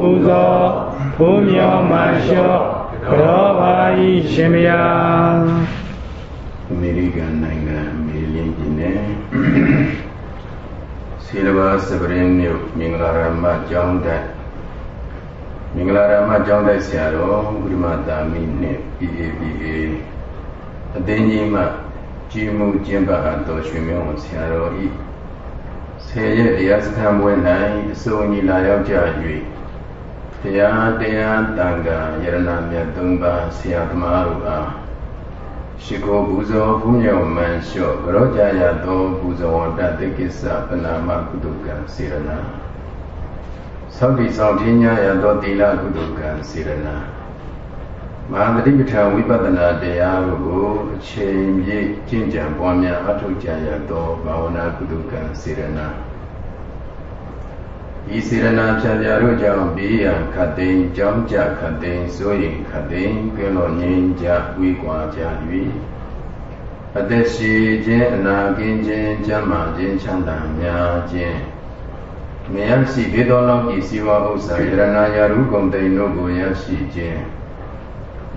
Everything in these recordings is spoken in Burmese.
ပူဇော်ဘုံမြော်မှလျှော့ကြောပါဤရှင်မြတ်အမေရိကန်နိုင်ငံအမေလင်းပြည်နယ်ဆီလဘာစပရင်မြို့မင်္ဂလာရမကျောင်းတက်မင်္ဂလာရမကျောင်းတက်ဆရာတော်ဘုရားမသာမိနဲ့ PAPA အသိဉာဏ်မှကြီးမှုကျင့်ပါတော်ရွှေမြောင်းဆရာတော်ဤဆယ်ရက်တရားစခန်းပွဲ၌အစိုးညီလာရောက်ကြ၍ တရားတရားတန်ခါယရဏမြတ်သုံးပါးဆရာသမားတို့အားရှိခိုးပူဇော်ဘုညောမန်လျှော့ကြောကြရသောပူဇော်ဝတ္တတိကိစ္စပနာမကုတုကံစေရနာသောတိဆောင်ပညာရသောသီလကုတုကံစေရနာမဟာတတိပဋ္ဌာန်ဝိပဿနာတရားတို့ကိုအချိန်ပြည့်ကျင့်ကြံပွားများအထောက်ကြရသောဘာဝနာကုသကံစေရနာ ဤစေရနာဖြာဖြာတို့ကြောင့်ဘေးရန်ခတ်သိမ်းကြောင်းကြခတ်သိမ်းစိုးရင်ခတ်သိမ်းကဲလို့ငြိမ်းကြဝေးကွာကြ၍အသက်ရှိခြင်းအနာကင်းခြင်းကျမ်းမာခြင်းချမ်းသာများခြင်းမယရှိဘေသောလောကီစီဝဥစ္စာယရနာယရုကုန်တိန်တို့ကိုရရှိခြင်း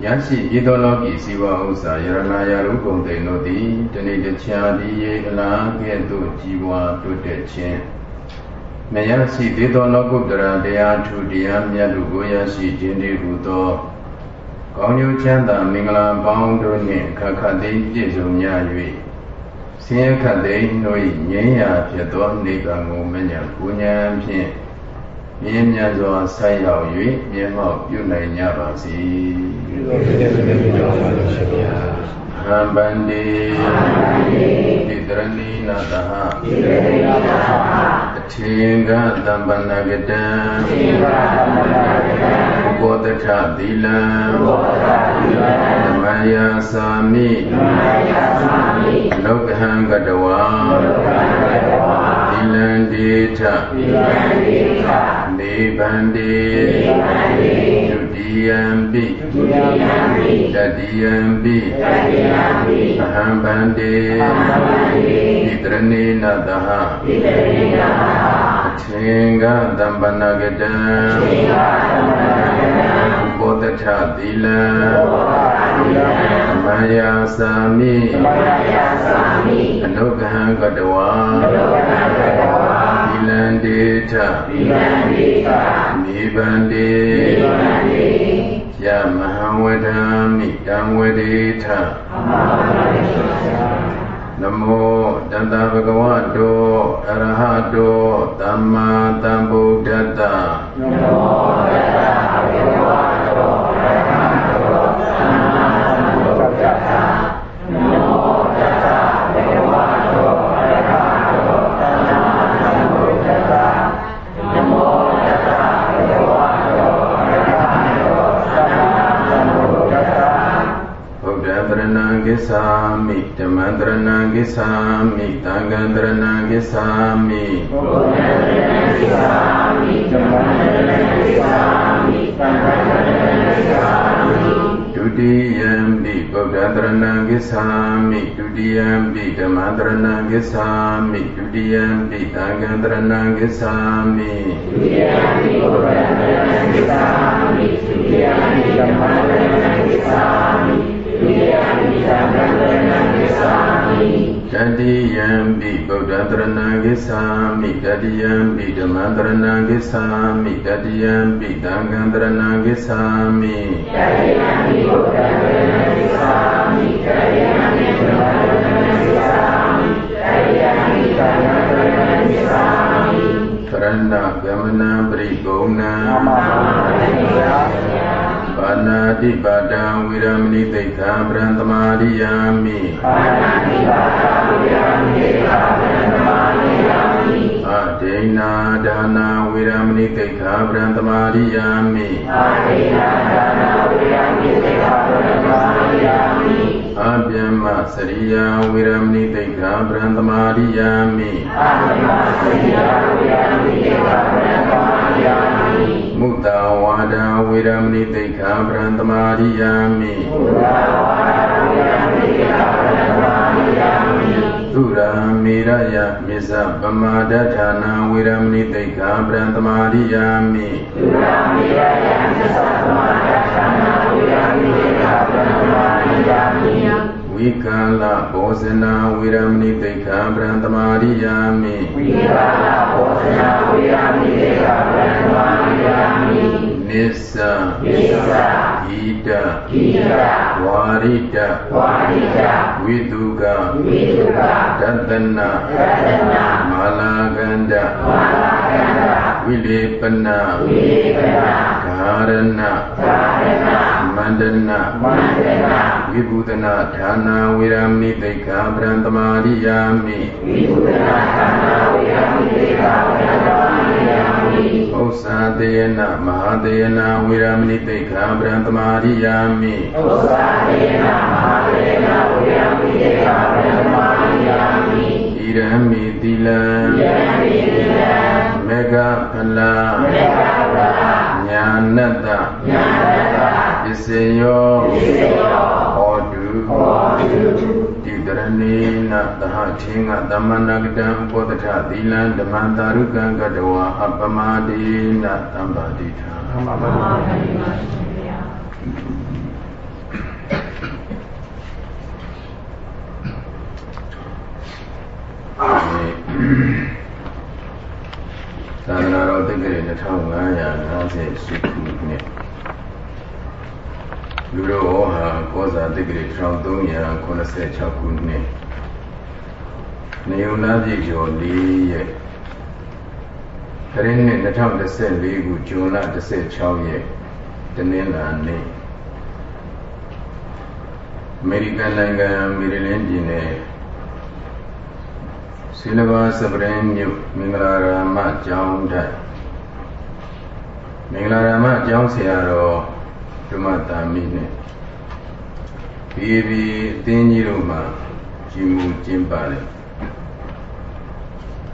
ရရှိဤသောလောကီစီဝဥစ္စာယရနာယရုကုန်တိန်တို့သည်တနေ့တခြားဒီရေအလားကဲ့သို့ကြီးပွားတိုးတက်ခြင်း မယရှိသေးသောလောကုတ္တရာတရားထူတရားမြတ်တို့ကိုရရှိခြင်းတည်းဟူသောကောင်းကျိုးချမ်းသာမင်္ဂလာပေါင်းတို့နှင့်ခခသိပြည့်စုံများ၍ဆင်းရဲခတ်သိမ်းတို့၏ငြိမ်းရာဖြစ်သောနိဗ္ဗာန်ကိုမညာပူညာဖြင့်မြင်းမြတ်စွာဆက်ရောက်၍မြတ်မောက်ပြုနိုင်ကြပါစေ။ပြုလို့ဖြစ်တဲ့မြတ်စွာဘုရားရှင်ဗျာ။ဟံဗန္တိဣတရဏီနာတဟဣတရဏီနာတဟအ ထေကတမ္ပဏဂတံအထေကတမ္ပဏဂတံဘောဓထသီလံဘောဓထသီလံဓမ္မယသာမိဓမ္မယသာမိလောကဟံကတဝါလောကဟံကတဝါသီလံဒေထသီလံဒေထနေဗန္တိနေဗန္တိဒု တိယံပိဒုတိယံပိတတိယံပိတတိယံပိအဟံဗန္တိအဟံဗန္တိဣတရဏေနတဟဣတရဏေနတဟအထင်္ဂသံပနဂတံအထင်္ဂသံပနဂတံဘောဓထသီလံဘောဓထသီလံမယသာမိမယသာမိအနုကဟံကတဝါအနုကဟံကတဝါသီ လံဒေထသီလံဒေထနိဗ္ဗန္တိနိဗ္ဗန္တိယမဟံဝဒံမိတံဝဒေထအမဟံဝဒေထနမောတတဗကဝတောအရဟတောသမ္မာသမ္ဗုဒ္ဓတ္တနမောတတဗကဝ ရဏံကိသာမိဓမ္မန္တရဏံကိသာမိသံဃံတရဏံကိသာမိဘုရားတ ရဏံကိသာမိဓမ္မန္တရဏံကိသာမိသံဃံတရဏံကိသာမိဒုတိယံပိဗုဒ္ဓတရဏံကိသာမိဒုတိယံပိဓမ္မန္တရဏံကိသာမိဒုတိယံပိသံဃံတရဏံကိသာမိဒုတိယံပိဗုဒ္ဓတရဏံကိသာမိဒုတိယံပိဓမ္မန္တရဏံကိသာမိတတိယံပိဗုဒ္ဓတရဏံကိသာမိတတိယံပိဗုဒ္ဓတရဏံကိသာမိတတိယံပိဓမ္မတရဏံကိသာမိတတိယံ ပိသံဃံတရဏံကိသာမိတတိယံပိဗုဒ္ဓတရဏံကိသာမိတတိယံပိဓမ္မတရဏံကိသာမိတတိယံပိသံဃံတရဏံကိသာမိသရဏဂမနံပရိဂုဏံသမ္မာပါဏာတိပါဒံဝိရမဏိသိက္ခာပရံသမာရိယာမိပါဏာတိပါဒံဝိရမဏိသိက္ခာပရံသမာရိယာမိအဒိဏာဒံဗရံသမာရိယာမိအာတိနာဒါနာဝိရမိသိက္ခာပရံသမာရိယာမိအပြမစရိယာဝိရမဏိသိက္ခာပရံသမာရိယာမိအပြမစရိယာဝိရမဏိသိက္ခာပရံသမာရိယာ မိမုတ္တဝါဒဝိရမဏိသိက္ခာပရံသမာရိယာမိမုတ္တဝါဒဝိရမဏိသိက္ခာပရံသမာရိယာမိသုရာမေရယမေဇပမာဒဌာနာဝေရမဏိတိတ်္ခာပရံသမာရိယာမိသုရာမေရယမေဇပမာ ဝိကာလဘောဇနာဝေရမဏိတိတ်္ခာပရံသမာရိယာမိဝိကာလဘောဇနာဝေရမဏိတိတ်္ခာပရံသမာရိယာမိနိစ္စနိစ္စဣဒဣဒဝါရိတဝါရိတဝိတုကဝိတုကတတနာတတနာမာလာကန္တမာလာကန္တဝိလေပနာဝိလေပနာ ဂာရဏဂာရဏမန္တနာမန္တနာဝိဘုဒနာဌာနာဝေရမဏိတိတ်္ခာပရံသမာရိယာမိဝိဘုဒနာဌာနာဝေရမဏိတိတ်္ခာပရံသမာရိယာမိဥစ္စာတေယနာမဟာတေယနာဝေရမဏိတိတ်္ခာပရံသမာရိယာမိဥစ္စာတေယနာမဟာတေယနာဝေရမဏိတိတ်္ခာပရံသမာရိယာမိဣရမိတိလံဣရမိတိလံမေဃဖလံမေဃဖလံ ညာနတ္တညာနတ္တပစ္စယောပစ္စယောဟောတုဟောတုတရဏေနသဟထေငသမ္မနကတံပောတထသီလံဓမ္မတာရုကံကတဝါအပမတိနသံပါတိထာအပမတိပါရှင်ဗျာ သာသနာတော်တက္ကရာ2558ခုနှစ်လူတော်ဟောဟာကောဇာတိဂရိ1386ခုနှစ်နေုံနာပြည့်ကျော်၄ရက်ခရစ်နှစ်2014ခုဇွန်လ16ရက်တနင်္လာနေ့အမေရိကန်နိုင်ငံမီရီလင်းပြည်နယ် ဆီလဘာစပရင်မြို့မင်္ဂလာရာမကျောင်းထိုင်မင်္ဂလာရာမကျောင်းဆရာတော်ဓမ္မတာမိနဲ့ဒီဒီအသင်းကြီးတို့မှာကြီးမှုကျင်းပါတယ်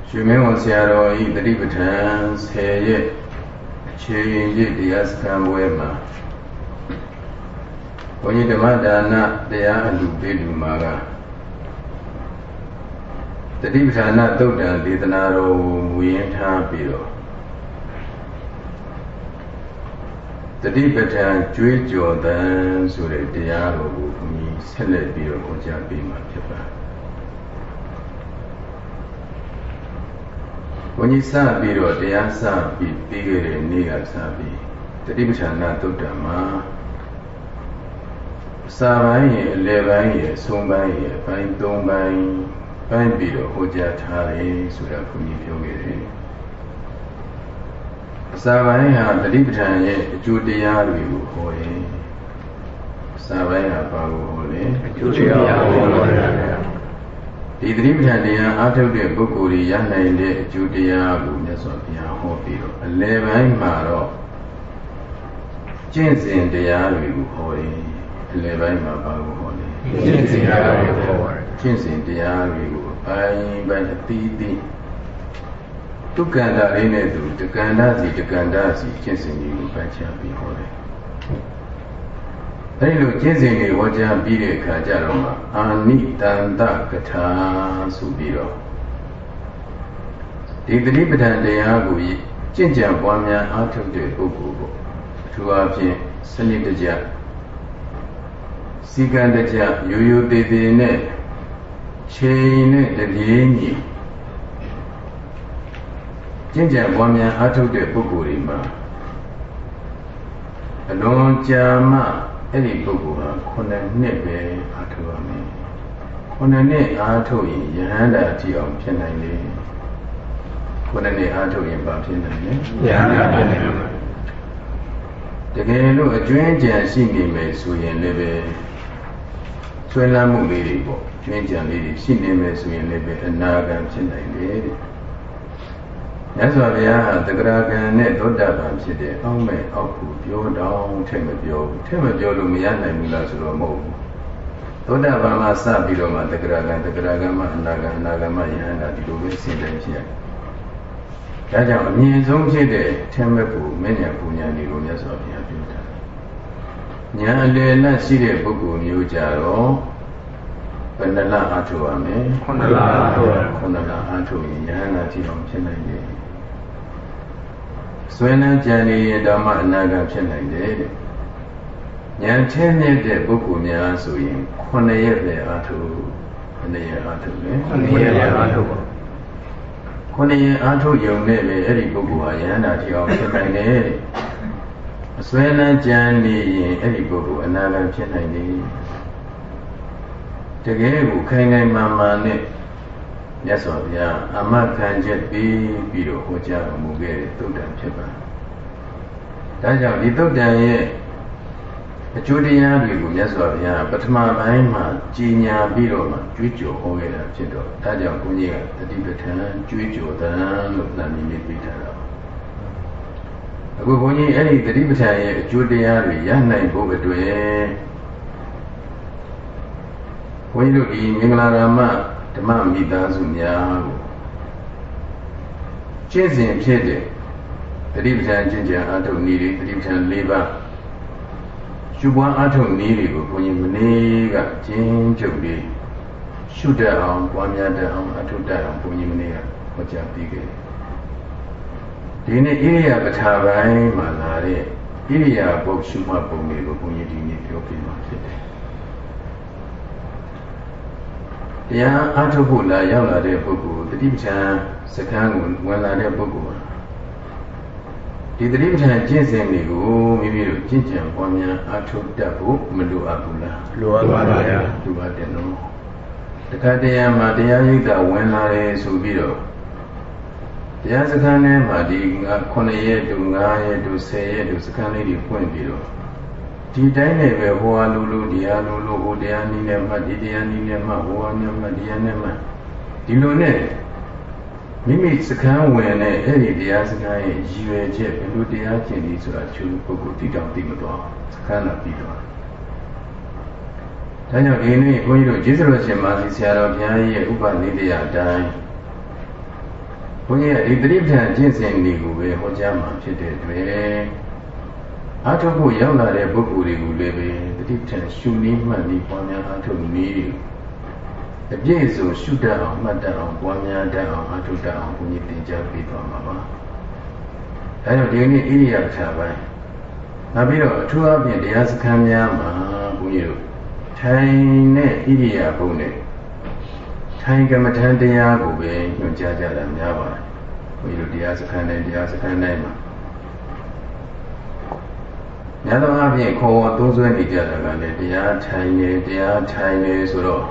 ရှင်မင်းဝန်ဆရာတော်ဤတတိပဋ္ဌာန်10ရက်အခြေရင်ကြီးတရားစခန်းပွဲမှာဘုန်းကြီးဓမ္မဒါနတရားအလူပေးလူမှာက တတိပဋ္ဌာန်သုတ်တံဒေသနာတော်ကိုမူရင်းထားပြီးတော့တတိပဋ္ဌာန်ကျွေးကြော်တန်ဆိုတဲ့တရားတော်ကိုဘုရားဆက်လက်ပြီးတော့ဟောကြားပေးမှာဖြစ်ပါတယ်။ဘုန်းကြီးစပြီးတော့တရားစပြီးပြီးခဲ့တဲ့နေ့ကစပြီးတတိပဋ္ဌာန်သုတ်တံမှာစာပိုင်းရဲ့အလယ်ပိုင်းရဲ့အဆုံးပိုင်းရဲ့အပိုင်း၃ပိုင်း ပိုင်းပြီးတော့ဟောကြားထားတယ်ဆိုတာဘုန်းကြီးပြောခဲ့တယ်။အစာပိုင်းဟာတတိပဋ္ဌာန်ရဲ့အကျိုးတရားတွေကိုဟောတယ်။စာပိုင်းဟာဘာကိုဟောလဲအကျိုးတရားကိုဟောတယ်။ဒီတတိပဋ္ဌာန်တရားအားထုတ်တဲ့ပုဂ္ဂိုလ်တွေရနိုင်တဲ့အကျိုးတရားကိုမြတ်စွာဘုရားဟောပြီးတော့အလယ်ပိုင်းမှာတော့ကျင့်စဉ်တရားတွေကိုဟောတယ်။အလယ်ပိုင်းမှာဘာကိုဟောလဲကျင့်စဉ်တရားတွေကိုဟောတယ်။ ကျင့်စဉ်တရားတွေကိုအပိုင်းပိုင်းအသီးသီးသူကန္တာလေးနဲ့သူတကန္တာစီတကန္တာစီကျင့်စဉ်ကြီးကိုပိုင်းခြားပြီးဟောတယ်အဲဒီလိုကျင့်စဉ်တွေဟောကြားပြီးတဲ့အခါကျတော့မှအာနိတန္တကထာဆိုပြီးတော့ဒီတတိပဒံတရားကိုကျင့်ကြံပွားများအားထုတ်တဲ့ပုဂ္ဂိုလ်ကိုအထူးအားဖြင့်စနစ်တကျစီကံတကျရိုးရိုးသေးသေးနဲ့ ချိန်နဲ့တပြေးညီကျင့်ကြံပွားများအားထုတ်တဲ့ပုဂ္ဂိုလ်တွေမှာအလွန်ကြာမှအဲ့ဒီပုဂ္ဂိုလ်ဟာခုနှစ်နှစ်ပဲအားထုတ်ရမယ်ခုနှစ်နှစ်အားထုတ်ရင်ယဟန္တာအထိအောင်ဖြစ်နိုင်လေခုနှစ်နှစ်အားထုတ်ရင်ဘာဖြစ်နိုင်လဲယဟန္တာဖြစ်နိုင်မှာတကယ်လို့အကျွမ်းကြံရှိနေမယ်ဆိုရင်လည်းပဲဆွဲလန်းမှုလေးတွေပေါ့ ကျွမ်းကြံလေးတွေရှိနေမယ်ဆိုရင်လည်းပဲအနာဂံဖြစ်နိုင်တယ်တဲ့မြတ်စွာဘုရားဟာတဂရကံနဲ့သောတာပန်ဖြစ်တဲ့အောက်မဲ့အောက်ကိုပြောတော့ထည့်မပြောဘူးထည့်မပြောလို့မရနိုင်ဘူးလားဆိုတော့မဟုတ်ဘူးသောတာပန်မှာစပြီးတော့မှတဂရကံတဂရကံမှာအနာကံအနာကံမှာယဟန္တာဒီလိုပဲစဉ်းတယ်ဖြစ်ရတယ်ဒါကြောင့်အမြင့်ဆုံးဖြစ်တဲ့ထင်မဲ့ဖို့မဉ္ဇဉ်ပူညာတွေကိုမြတ်စွာဘုရားပြောတာဉာဏ်အလယ်နဲ့ရှိတဲ့ပုဂ္ဂိုလ်မျိုးကြတော့ ဘယ်နှလအားထုတ်ရမလဲခုနှစ်လအားထုတ်ရခုနှစ်လအားထုတ်ရင်ယဟန္တာကြည့်အောင်ဖြစ်နိုင်တယ်ဆွေးနွေးကြံနေရင်တော့မှအနာဂတ်ဖြစ်နိုင်တယ်တဲ့ဉာဏ်ထင်းမြင့်တဲ့ပုဂ္ဂိုလ်များဆိုရင်ခုနှစ်ရက်ပဲအားထုတ်ခုနှစ်ရက်အားထုတ်လေခုနှစ်ရက်အားထုတ်ပါခုနှစ်ရက်အားထုတ်ရုံနဲ့ပဲအဲ့ဒီပုဂ္ဂိုလ်ဟာယဟန္တာကြည့်အောင်ဖြစ်နိုင်တယ်တဲ့အစွဲလန်းကြံနေရင်အဲ့ဒီပုဂ္ဂိုလ်အနာဂတ်ဖြစ်နိုင်တယ် တကယ်ကိုခိုင်ခိုင်မာမာနဲ့မြတ်စွာဘုရားအမခံချက်ပြီးပြီးတော့ဟောကြားတော်မူခဲ့တဲ့သုတ္တန်ဖြစ်ပါဒါကြောင့်ဒီသုတ္တန်ရဲ့အကျိုးတရားတွေကိုမြတ်စွာဘုရားပထမပိုင်းမှာကြီးညာပြီးတော့မှကြွေးကြော်ဟောခဲ့တာဖြစ်တော့ဒါကြောင့်ဘုန်းကြီးကတတိပဋ္ဌာန်ကြွေးကြော်တန်လို့နာမည်လေးပေးထားတာအခုဘုန်းကြီးအဲ့ဒီတတိပဋ္ဌာန်ရဲ့အကျိုးတရားတွေရနိုင်ဖို့အတွက် ဘုန်းကြီးတို့ဒီမင်္ဂလာရမဓမ္မမိသားစုများကိုကျင့်စဉ်ဖြစ်တဲ့တတိပဋ္ဌာန်ကျင့်ကြံအထုနည်းတွေတတိပဋ္ဌာန်၄ပါးရှုပွားအထုနည်းတွေကိုဘုန်းကြီးမနေ့ကကျင့်ကြုတ်လေးရှုတတ်အောင်ပွားများတတ်အောင်အထုတတ်အောင်ဘုန်းကြီးမနေ့ကဟောကြားပြီးခဲ့ဒီနေ့ဣရိယာပဋ္ဌာပိုင်းမှာလာတဲ့ဣရိယာပုတ်ရှုမှတ်ပုံတွေကိုဘုန်းကြီးဒီနေ့ပြောပြမှာဖြစ် တယ်တရားအားထုတ်ဖို့လာရောက်လာတဲ့ပုဂ္ဂိုလ်တတိပဋ္ဌာန်စကံကိုဝင်လာတဲ့ပုဂ္ဂိုလ်ဒီတတိပဋ္ဌာန်ကျင့်စဉ်တွေကိုမိမိတို့ကျင့်ကြံပွားများအားထုတ်တတ်ဖို့မလိုအပ်ဘူးလားလိုအပ်ပါဗျာလိုအပ်တယ်နော်တခါတည်းမှာတရားရိပ်သာဝင်လာတယ်ဆိုပြီးတော့တရားစခန်းထဲမှာဒီ9ရက်တူ9ရက်တူ10ရက်တူစခန်းလေးတွေဖွင့်ပြီးတော့ ဒီတိုင်းနဲ့ပဲဟိုဟာလူလူဒီဟာလူလူဟိုတရားနည်းနဲ့မှဒီတရားနည်းနဲ့မှဟိုဟာနဲ့မှဒီဟာနဲ့မှဒီလိုနဲ့မိမိစကမ်းဝင်တဲ့အဲ့ဒီတရားစကားရဲ့ရည်ရွယ်ချက်ဘယ်လိုတရားကျင့်ဒီဆိုတာချူပုဂ္ဂိုလ်တိတောင်သိမသွားစကမ်းတော့ပြီးသွားဒါကြောင့်ဒီနေ့ဘုန်းကြီးတို့ကျေးဇူးတော်ရှင်မာသီဆရာတော်ဘုရားကြီးရဲ့ဥပနိဒေယအတိုင်းဘုန်းကြီးရဲ့ဒီတိပ္ပံကျင့်စဉ်တွေကိုပဲဟောကြားမှာဖြစ်တဲ့အတွက် အာထုတ်ဖို့ရောက်လာတဲ့ပုဂ္ဂိုလ်တွေကိုလည်းပဲတတိထံရှုနည်းမှတ်ပြီးပွားများအာထုတ်နည်းအပြည့်စုံရှုတတ်အောင်မှတ်တတ်အောင်ပွားများတတ်အောင်အာထုတ်တတ်အောင်ဘုန်းကြီးသင်ကြားပေးသွားမှာပါ။အဲဒါဒီနေ့ဣရိယာပဌာပိုင်းနောက်ပြီးတော့အထူးအဖြင့်တရားစခန်းများမှာဘုန်းကြီးတို့ထိုင်တဲ့ဣရိယာပုနဲ့ထိုင်ကမ္မထံတရားကိုပဲညွှန်ကြားကြတာများပါတယ်။ဘုန်းကြီးတို့တရားစခန်းနဲ့တရားစခန်းတိုင်းမှာ များသောအားဖြင့်ခေါ်ဝေါ်သုံးဆွဲနေကြတာကလည်းတရားထိုင်နေတရားထိုင်နေဆိုတော့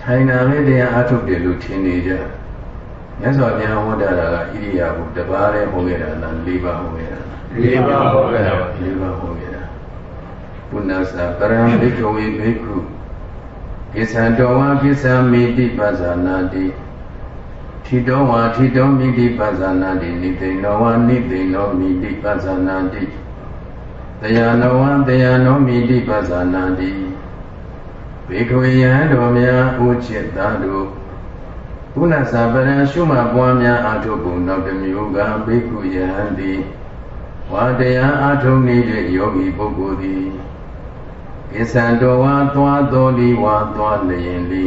ထိုင်တာပဲတရားအထုတ်တယ်လို့ထင်နေကြမြတ်စွာဘုရားဟောတာကဣရိယာပုတပါးလေးဟောခဲ့တာလား၄ပါးဟောခဲ့တာ၄ပါးဟောခဲ့တာ၄ပါးဟောခဲ့တာပုဏ္ဏစာပရံဘိက္ခဝေဘိက္ခုကိသံတော်ဝါကိသံမိတိပဇာနာတိထီတော်ဝါထီတော်မိတိပဇာနာတိနိသိဏောဝါနိသိဏောမိတိပဇာနာတိ တရားနဝံတရားနောမိတိပဇာနာတိဘေခဝေယံတော်များဥจิตသာတို့ဘုနာစာပရံရှုမှပွားများအာထုပုံနောက်တစ်မျိုးကဘေကုယံသည်ဝါတရားအာထုံနေတဲ့ယောဂီပုဂ္ဂိုလ်သည်ကိသံတော်ဝါသွားတော်လီဝါသွားလျင်လီ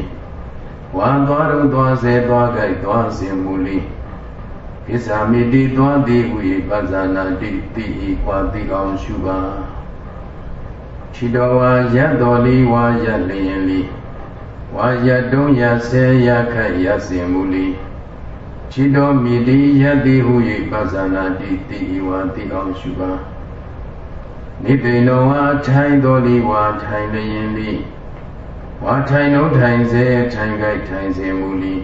ဝါသွားတော့သွားစေသွားကြိုက်သွားစင်မူလီ ကိစ္ဆာမိတိသွားသည်ဟူ၏ပဇာနာတိတိဤကွာတိအောင်ရှုပါခြိတော်ဝါရတ်တော်လီဝါရလျင်လီဝါရတုံးရဆဲရခတ်ရစင်မူလီခြိတော်မိတိယတိဟူ၏ပဇာနာတိတိဤဝါတိအောင်ရှုပါနိတိနောဝါထိုင်တော်လီဝါထိုင်လျင်လီဝါထိုင်လုံးထိုင်စေထိုင်ကြိုက်ထိုင်စေမူလီ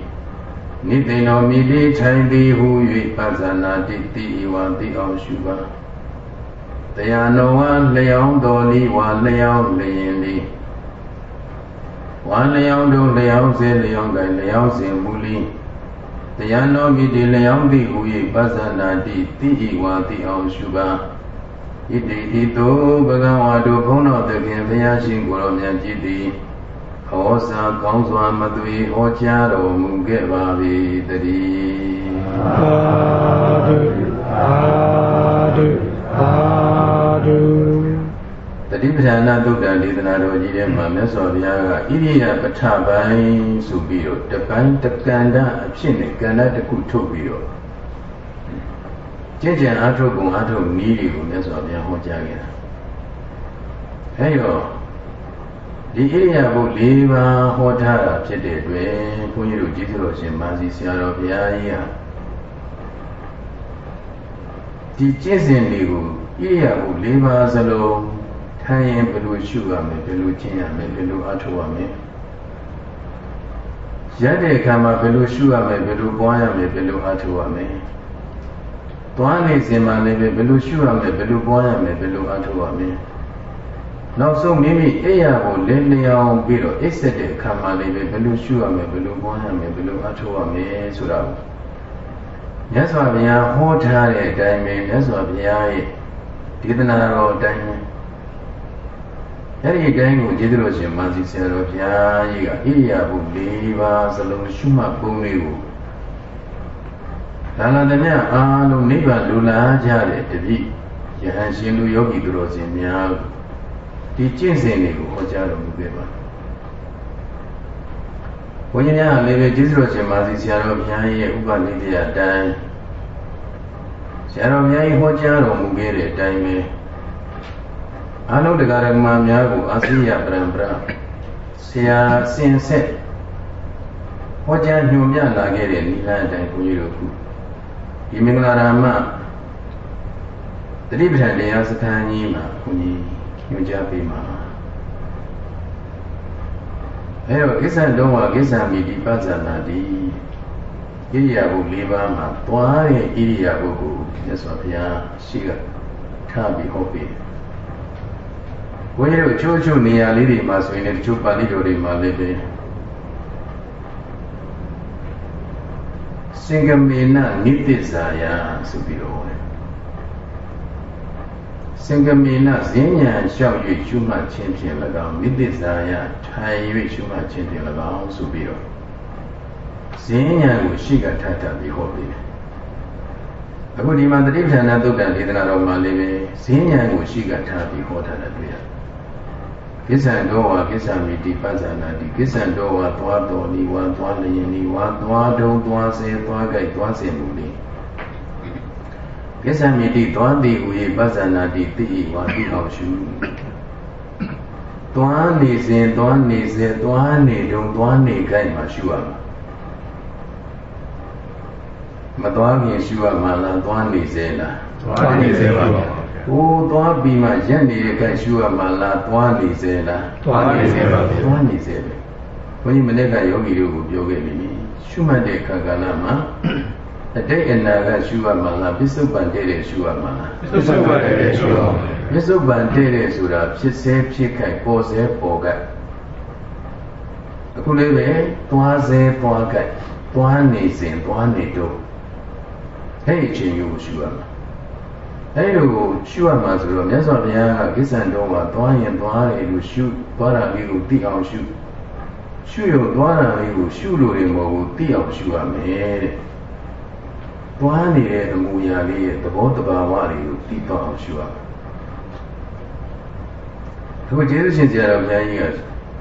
နိသိဏောမိတိထိုင်သည်ဟု၍ပဇာနာတိတိဝါတိအောင်ရှုပါတရားနောဝါလျောင်းတော်လီဝါလျောင်းလျင်လီဝါလျောင်းတို့လျောင်းစေလျောင်းကလျောင်းစဉ်မူလီတရားတော်မိတိလျောင်းတိဟူ၏ပဇာနာတိတိဤဝါတိအောင်ရှုပါဣတိတိတောဘဂဝါတို့ဘုန်းတော်သခင်ဘုရားရှင်ကိုယ်တော်မြတ်ကြည်သည် ဟောစာကောင်းစွာမသွေဟောကြားတော်မူခဲ့ပါ၏တည်းသာဓုသာဓုသာဓုတတိပဌာနာသုတ်တံဒေသနာတော်ကြီးထဲမှာမြတ်စွာဘုရားကဣရိယာပဋ္ဌပိုင်းဆိုပြီးတော့တပိုင်းတကန္တအဖြစ်နဲ့ကန္တတစ်ခုထုတ်ပြီးတော့ကျင့်ကြံအားထုတ်ပုံအားထုတ်နည်းတွေကိုမြတ်စွာဘုရားဟောကြားခဲ့တာအဲဒီတော့ ဒီဣရိယာပု၄ပါးဟောထားတာဖြစ်တဲ့အတွက်ဘုန်းကြီးတို့ကျေးဇူးတော်ရှင်မာစီဆရာတော်ဘုရားကြီးဟာဒီကျင့်စဉ်တွေကိုဣရိယာပု၄ပါးစလုံးထိုင်ရင်ဘယ်လိုရှုရမလဲဘယ်လိုကျင့်ရမလဲဘယ်လိုအားထုတ်ရမလဲရက်တဲ့အခါမှာဘယ်လိုရှုရမလဲဘယ်လိုပွားရမလဲဘယ်လိုအားထုတ်ရမလဲသွားနေစဉ်မှာလည်းဘယ်လိုရှုရမလဲဘယ်လိုပွားရမလဲဘယ်လိုအားထုတ်ရမလဲ နောက်ဆုံးမိမိအိယာကိုလင်းလျောင်းပြီးတော့အိတ်ဆက်တဲ့အခါမှာလည်းဘယ်လိုရှုရမလဲဘယ်လိုပွားရမလဲဘယ်လိုအားထုတ်ရမလဲဆိုတာကိုမြတ်စွာဘုရားဟောထားတဲ့အတိုင်းပဲမြတ်စွာဘုရားရဲ့ဒေသနာတော်အတိုင်းပဲအဲ့ဒီအတိုင်းကိုကျေးဇူးတော်ရှင်မာစီဆရာတော်ဘုရားကြီးကဣရိယာပု၄ပါးစလုံးရှုမှတ်ပုံလေးကိုဒါနတမြအားလုံးနိဗ္ဗာန်လူလာကြတဲ့တပိယဟန်ရှင်လူယောဂီသူတော်စင်များ ဒီကျင့်စဉ်တွေကိုဟောကြားတော်မူခဲ့ပါဘုန်းကြီးများလည်းပဲကျေးဇူးတော်ရှင်မာစီဆရာတော်ဘုရားရဲ့ဥပနိဒေယအတိုင်းဆရာတော်ဘုရားကြီးဟောကြားတော်မူခဲ့တဲ့အတိုင်းပဲအလုံးတရားဓမ္မများကိုအာသိယပရံပရာဆရာစင်ဆက်ဟောကြားညွှန်ပြလာခဲ့တဲ့နိလန်အတိုင်းဘုန်းကြီးတို့ခုဒီမင်္ဂလာရာမတတိပဌာန်တရားစခန်းကြီးမှာဘုန်းကြီး ညွှန်ကြားပေးမှာအဲတော့ကိစ္စတုံးကကိစ္စမိဒီပဇာနာတိဣရိယာပု၄ပါးမှာသွားတဲ့ဣရိယာပုကိုမြတ်စွာဘုရားရှိကထားပြီးဟောပေးတယ်ဘုန်းကြီးတို့ချိုးချိုးနေရာလေးတွေမှာဆိုရင်လည်းတချို့ပါဠိတော်တွေမှာလည်းပဲစင်္ကမေနနိတိဇာယဆိုပြီးတော့ စင်္ကမေနဇင်းညာလျှောက်၍ရှုမှတ်ခြင်းဖြင့်၎င်းနိတိဇာယထိုင်၍ရှုမှတ်ခြင်းဖြင့်၎င်းဆိုပြီးတော့ဇင်းညာကိုရှိကထထပြီးဟောပေးတယ်အခုဒီမှာတတိပဌာနာသုတ်တံဒေသနာတော်မှာလည်းပဲဇင်းညာကိုရှိကထားပြီးဟောထားတယ်တွေ့ရတယ်ကိစ္ဆံတော်ဝါကိစ္ဆာမိတိပဇာနာတိကိစ္ဆံတော်ဝါသွားတော်နိဝါသွားလျင်နိဝါသွားတုံးသွားစေသွားကြိုက်သွားစေမူလေ ကိစ္ဆံမိတိသွားသည်ဟူ၏ပဇာနာတိတိဝါတိအောင်ရှုသွားနေစဉ်သွားနေစေသွားနေတုံးသွားနေကြိုက်မှာရှုရမှာမသွားခင်ရှုရမှာလားသွားနေစေလားသွားနေစေပါဗျာဟိုသွားပြီးမှရက်နေတဲ့ကရှုရမှာလားသွားနေစေလားသွားနေစေပါဗျာသွားနေစေပဲဘုန်းကြီးမနေ့ကယောဂီတို့ကိုပြောခဲ့ပြီရှုမှတ်တဲ့ခါကလာမှာ အတိတ်အနာကရှုရမှာလားပစ္စုပန်တည့်တဲ့ရှုရမှာလားပစ္စုပန်တည့်တဲ့ရှုရမှာပစ္စုပန်တည့်တဲ့ဆိုတာဖြစ်စေဖြစ်ခိုက်ပေါ်စေပေါ်ကအခုလေးပဲသွားစေသွားကသွားနေစဉ်သွားနေတော့အဲ့ဒီအချိန်ကိုရှုရမှာအဲ့လိုရှုရမှာဆိုတော့မြတ်စွာဘုရားကကိစ္စံတော်မှာသွားရင်သွားတယ်လို့ရှုသွားတာလေးကိုသိအောင်ရှုရှုရသွားတာလေးကိုရှုလို့ရမဟုတ်ဘူးသိအောင်ရှုရမယ်တဲ့သွား နေတဲ့အမူအရာလေးရဲ့သဘောတဘာဝတွေကိုသိတော့အောင်ရှုရမယ်ဒီကျေးဇူးရှင်ဆရာတော်ဘုရားကြီးက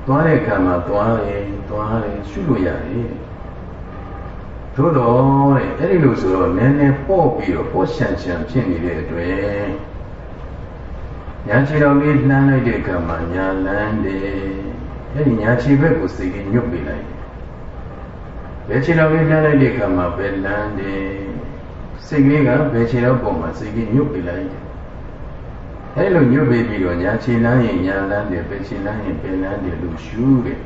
သွားတဲ့အခါမှာသွားတယ်သွားတယ်ရှုလို့ရတယ်သို့တော့တဲ့အဲ့ဒီလိုဆိုတော့နည်းနည်းပေါ့ပြီးတော့ပေါ့ရှန်ရှန်ဖြစ်နေတဲ့အတွက်ညာခြေတော်လေးလှမ်းလိုက်တဲ့အခါမှာညာလန်းတယ်အဲ့ဒီညာခြေဘက်ကိုစိတ်ကြီးညွတ်ပေးလိုက်ဘယ်ခြေတော်လေးလှမ်းလိုက်တဲ့အခါမှာဘယ်လန်းတယ် စိတ်ကလေးကဘယ်ခြေတော်ပုံမှာစိတ်ကြီးညွတ်ပေးလိုက်အဲ့လိုညွတ်ပေးပြီးတော့ညာခြေလန်းရင်ညာလန်းတယ်ဘယ်ခြေလန်းရင်ဘယ်လန်းတယ်လို့ရှုတယ်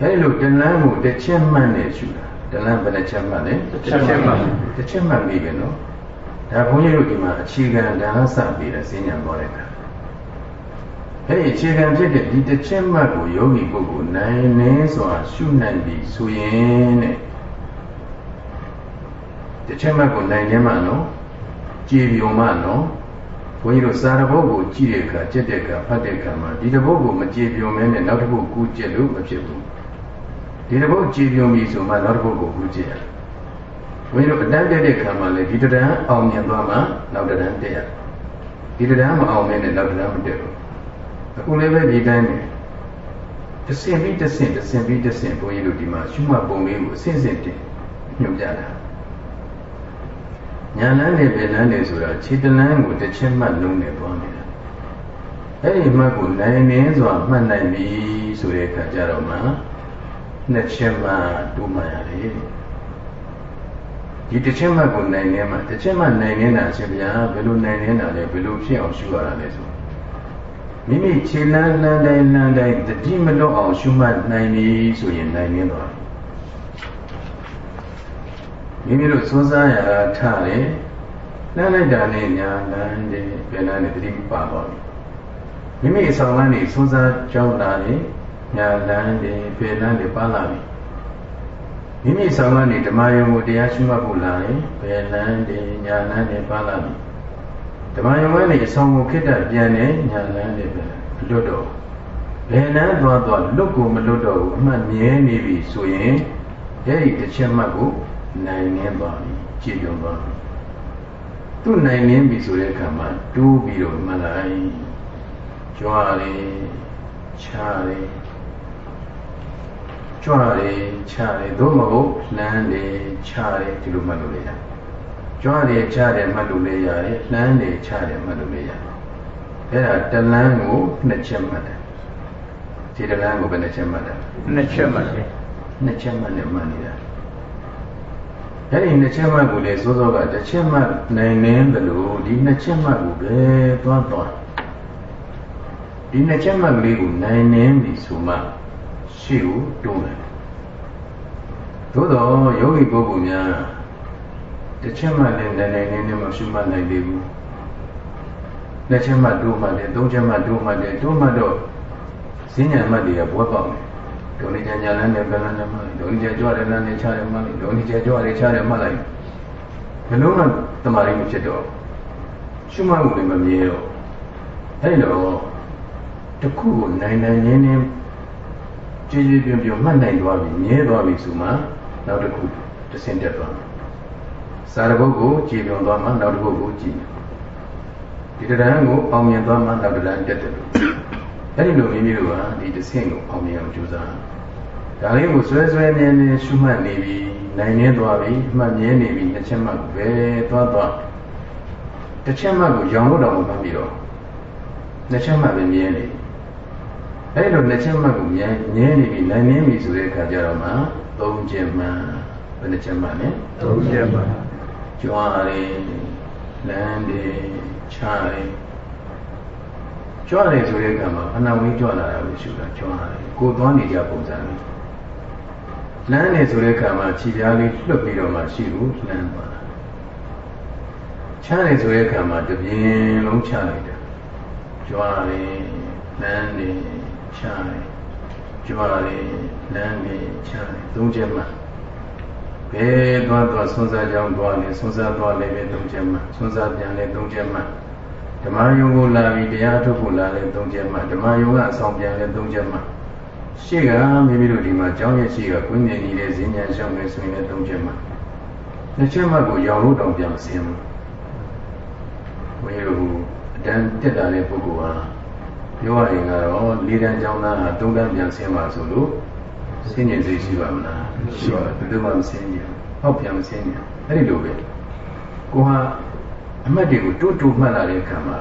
အဲ့လိုတလန်းကိုတစ်ချက်မှတ်နေရှုတာတလန်းဘယ်နှချက်မှလဲတစ်ချက်မှတစ်ချက်မှပြီးပဲနော်ဒါဘုန်းကြီးတို့ဒီမှာအခြေခံဒါနစပြီးတဲ့စဉ္ညာပေါ်တဲ့အခါအဲ့ဒီအခြေခံဖြစ်တဲ့ဒီတစ်ချက်မှကိုယောဂီပုဂ္ဂိုလ်နိုင်နေစွာရှုနိုင်ပြီဆိုရင်တဲ့ တစ်ချက်မှတ်ကိုနိုင်နေမှနော်ကြည်ပြုံမှနော်ဘုန်းကြီးတို့စာတပုတ်ကိုကြည့်တဲ့အခါကြက်တဲ့အခါဖတ်တဲ့အခါမှာဒီတပုတ်ကိုမကြည်ပြုံမဲနဲ့နောက်တစ်ပုတ်ကူးကြက်လို့မဖြစ်ဘူးဒီတပုတ်ကြည်ပြုံပြီဆိုမှနောက်တစ်ပုတ်ကိုကူးကြက်ရဘုန်းကြီးတို့အတန်းတက်တဲ့အခါမှာလည်းဒီတန်းအောင်မြင်သွားမှနောက်တန်းတက်ရဒီတန်းမအောင်မဲနဲ့နောက်တန်းမတက်ဘူးအခုလည်းပဲဒီတိုင်းပဲတဆင်ပြီးတဆင်တဆင်ပြီးတဆင်ဘုန်းကြီးတို့ဒီမှာရှုမှတ်ပုံလေးကိုအစဉ်စဉ်တင်ညွှန်ပြတာ ညာလန်းနဲ့ပင်လန်းနဲ့ဆိုတာခြေတလန်းကိုတစ်ချက်မှတ်လုံးနဲ့သွားနေတာအဲ့ဒီမှတ်ကိုနိုင်နေစွာမှတ်နိုင်ပြီဆိုတဲ့အခါကျတော့မှနှစ်ချက်မှတူမှရတယ်ဒီတစ်ချက်မှကိုနိုင်နေမှတစ်ချက်မှနိုင်နေတာအရှင်ဘုရားဘယ်လိုနိုင်နေတာလဲဘယ်လိုဖြစ်အောင်ရှုရတာလဲဆိုမိမိခြေလန်းလန်းတိုင်းလန်းတိုင်းတတိမလွတ်အောင်ရှုမှတ်နိုင်ပြီဆိုရင်နိုင်နေတော့ မိမိတို့စိုးစားရတာထားတယ်လမ်းလိုက်တာနဲ့ညာလမ်းတယ်ပြန်လမ်းနဲ့တတိပါတော့မိမိအဆောင်လမ်းနေစိုးစားကြောင်းတာနဲ့ညာလမ်းတယ်ပြန်လမ်းတယ်ပါလာပြီမိမိဆောင်လမ်းနေဓမ္မယုံကိုတရားရှုမှတ်ဖို့လာရင်ပြန်လမ်းတယ်ညာလမ်းတယ်ပါလာပြီဓမ္မယုံကနေအဆောင်ကိုခိတ္တပြန်တယ်ညာလမ်းတယ်ပြန်လွတ်တော့ဘယ်လမ်းသွားသွားလွတ်ကိုမလွတ်တော့ဘူးအမှတ်မြဲနေပြီဆိုရင်အဲ့ဒီတစ်ချက်မှတ်ကို နိုင်နေပါပြီကြည်ပြုံပါသူ့နိုင်နေပြီဆိုတဲ့အခါမှာတိုးပြီးတော့မှလိုက်ကြွားတယ်ချားတယ်ကြွားတယ်ချားတယ်သို့မဟုတ်လမ်းတယ်ချားတယ်ဒီလိုမှတ်လို့ရတယ်ကြွားတယ်ချားတယ်မှတ်လို့လည်းရတယ်လမ်းတယ်ချားတယ်မှတ်လို့လည်းရတယ်အဲ့ဒါတလန်းကိုနှစ်ချက်မှတ်တယ်ဒီတလန်းကိုဘယ်နှချက်မှတ်တယ်နှစ်ချက်မှတ်တယ်နှစ်ချက်မှတ်နဲ့မှတ်နေတာ အဲ့ဒီနှစ်ချက်မှတ်ကိုလေစိုးစောကတစ်ချက်မှတ်နိုင်နေတယ်လို့ဒီနှစ်ချက်မှတ်ကိုပဲသွားသွားဒီနှစ်ချက်မှတ်ကလေးကိုနိုင်နေပြီဆိုမှရှေ့ကိုတွန်းတယ်သို့တော့ယောဂီပုဂ္ဂိုလ်များတစ်ချက်မှလည်းနိုင်နိုင်နေနေမှရှုမှတ်နိုင်သေးဘူးနှစ်ချက်မှတိုးမှတယ်သုံးချက်မှတိုးမှတယ်တိုးမှတော့ဈဉ္ညာမှတ်တွေကဘွဲပေါက်တယ် ဒုနိကြညာလန်းနဲ့ဗလန်းနဲ့မှလိုက်ဒုနိကြကြွတယ်လန်းနဲ့ချတယ်မှလိုက်ဒုနိကြကြွတယ်ချတယ်မှလိုက်ဘယ်လုံးမှတမာရီမဖြစ်တော့ရှုမှတ်မှုလည်းမမြဲတော့အဲ့တော့တခုကိုနိုင်နိုင်ရင်းရင်းကြည်ကြည်ပြပြမှတ်နိုင်သွားပြီမြဲသွားပြီဆိုမှနောက်တစ်ခုတဆင့်တက်သွားမယ်စာရဘုတ်ကိုကြည်ပြုံသွားမှနောက်တစ်ခုကိုကြည်ဒီတရားကိုအောင်မြင်သွားမှနောက်တရားတက်တယ် အဲ့ဒီလိုမိမိတို့ကဒီတဆင့်ကိုအောင်မြင်အောင်ကြိုးစားဒါလေးကိုဆွဲဆွဲနေနေရှုမှတ်နေပြီနိုင်နေသွားပြီအမှတ်မြဲနေပြီတစ်ချက်မှပဲသွားသွားတစ်ချက်မှကိုရောင်လို့တော့မမှတ်ပြီးတော့နှစ်ချက်မှပဲမြဲနေအဲ့လိုနှစ်ချက်မှကိုမြဲမြဲနေပြီနိုင်နေပြီဆိုတဲ့အခါကျတော့မှသုံးချက်မှဘယ်နှချက်မှလဲသုံးချက်မှကြွားတယ်လမ်းတယ်ချတယ် ကြွတယ်ဆိုတဲ့ကံမှာအနာဝင်းကြွလာတာကိုရှုတာကြွတယ်ကိုသွားနေကြပုံစံလေးလမ်းနေဆိုတဲ့ကံမှာခြေပြားလေးလွတ်ပြီးတော့မှရှိလို့လမ်းသွားတာချတယ်ဆိုတဲ့ကံမှာတပြင်းလုံးချလိုက်တာကြွတယ်လမ်းနေချတယ်ကြွတယ်လမ်းနေချတယ်သုံးချက်မှဘယ်သွားသွားဆွမ်းစားကြောင်းသွားနေဆွမ်းစားသွားလည်းပဲသုံးချက်မှဆွမ်းစားပြန်လည်းသုံးချက်မှ ဓမ္မယုံကိုလာပြီးတရားထုတ်ဖို့လာတဲ့သုံးချက်မှဓမ္မယုံကအဆောင်ပြန်တဲ့သုံးချက်မှရှေ့ကမိမိတို့ဒီမှာကျောင်းရဲ့ရှေ့ကကွင်းမြင်နေတဲ့ဈဉ္ညာရှောင်းနေဆိုရင်လည်းသုံးချက်မှနှစ်ချက်မှကိုရောင်လို့တောင်ပြန်ဆင်းဘူးဘုရားတို့အတန်းတက်လာတဲ့ပုဂ္ဂိုလ်ဟာပြောရရင်ကတော့လေးတန်းကျောင်းသားဟာသုံးတန်းပြန်ဆင်းပါဆိုလို့ဆင်းရဲစိတ်ရှိပါမလားရှိပါဘူးဘယ်သူမှမဆင်းကြဘူးဟောက်ပြန်မဆင်းကြဘူးအဲ့ဒီလိုပဲကိုဟာ အမှတ်တွေကိုတိုးတိုးမှတ်လာတဲ့အခါမှာ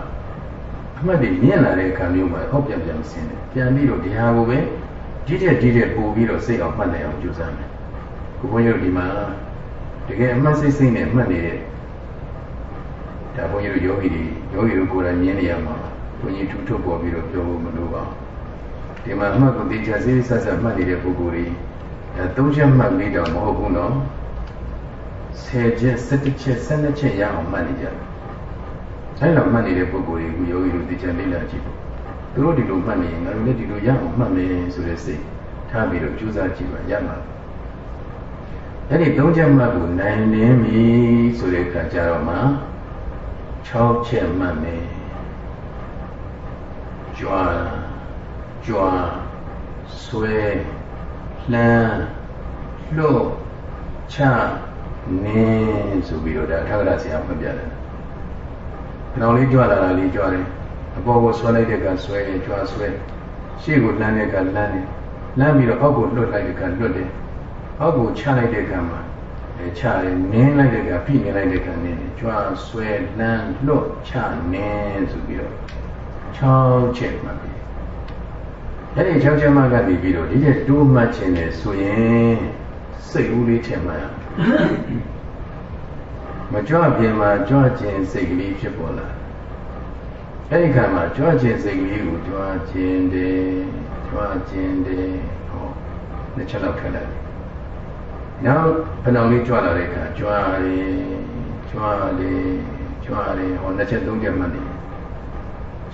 အမှတ်တွေမြင့်လာတဲ့အခါမျိုးမှာဟောက်ပြန်ပြန်ဆင်းတယ်ပြန်ပြီးတော့တရားကိုပဲဒီတဲ့ဒီတဲ့ပို့ပြီးတော့စိတ်အောင်မှတ်နိုင်အောင်ကြိုးစားမယ်ကိုဘုန်းကြီးတို့ဒီမှာတကယ်အမှတ်စိတ်စိတ်နဲ့မှတ်နေတဲ့ဒါဘုန်းကြီးတို့ယောဂီတွေယောဂီတို့ကိုယ်တိုင်မြင်နေရမှာဘုန်းကြီးထူထုတ်ပေါ်ပြီးတော့ပြောဖို့မလိုပါဘူးဒီမှာအမှတ်ကိုတေချာစိတ်ဆက်ဆက်မှတ်နေတဲ့ပုဂ္ဂိုလ်တွေအဲသုံးချက်မှတ်ပြီးတော့မဟုတ်ဘူးနော်10ချက်17ချက်12ချက်ရအောင်မှတ်နေကြတယ် အဲ့လိုမှတ်နေတဲ့ပုဂ္ဂိုလ်တွေကယောဂီတို့တရားလေ့လာကြည့်ဖို့သူတို့ဒီလိုမှတ်နေရင်ငါတို့လည်းဒီလိုရအောင်မှတ်မယ်ဆိုတဲ့စိတ်ထားပြီးတော့ကြိုးစားကြည့်ပါရမှာအဲ့ဒီသုံးချက်မှတ်ကိုနိုင်လင်းပြီဆိုတဲ့အခါကျတော့မှ6ချက်မှတ်မယ်ကြွားကြွားဆွဲလှမ်းလှုပ်ချနင်းဆိုပြီးတော့ဒါထာဂရဆရာဖွင့်ပြတယ်။ ခေါင်းလေးကြွလာတာလေးကြွတယ်။အပေါ်ကိုဆွဲလိုက်တဲ့ကဆွဲရင်ကြွဆွဲရှေ့ကိုလှမ်းတဲ့ကလှမ်းတယ်။လှမ်းပြီးတော့အောက်ကိုလွတ်လိုက်တဲ့ကလွတ်တယ်။အောက်ကိုချလိုက်တဲ့ကမှာအဲချတယ်နင်းလိုက်တဲ့ကဖိနေလိုက်တဲ့ကနင်းတယ်။ကြွဆွဲလှမ်းလွတ်ချနင်းဆိုပြီးတော့6ချက်မှပြီ။အဲ့ဒီ6ချက်မှကနေပြီးတော့ဒီချက်တိုးမှတ်ခြင်းနဲ့ဆိုရင်စိတ်ဦးလေးထင်မှရ မကြွပြင်မှာကြွခြင်းစိတ်ကလေးဖြစ်ပေါ်လာအဲ့ဒီခါမှာကြွခြင်းစိတ်ကလေးကိုကြွခြင်းတယ်ကြွခြင်းတယ်ဟောနှစ်ချက်လောက်ထွက်လာတယ်နောက်ဘယ်နှောင်လေးကြွလာတဲ့အခါကြွတယ်ကြွတယ်ကြွတယ်ဟောနှစ်ချက်သုံးချက်မှတ်တယ်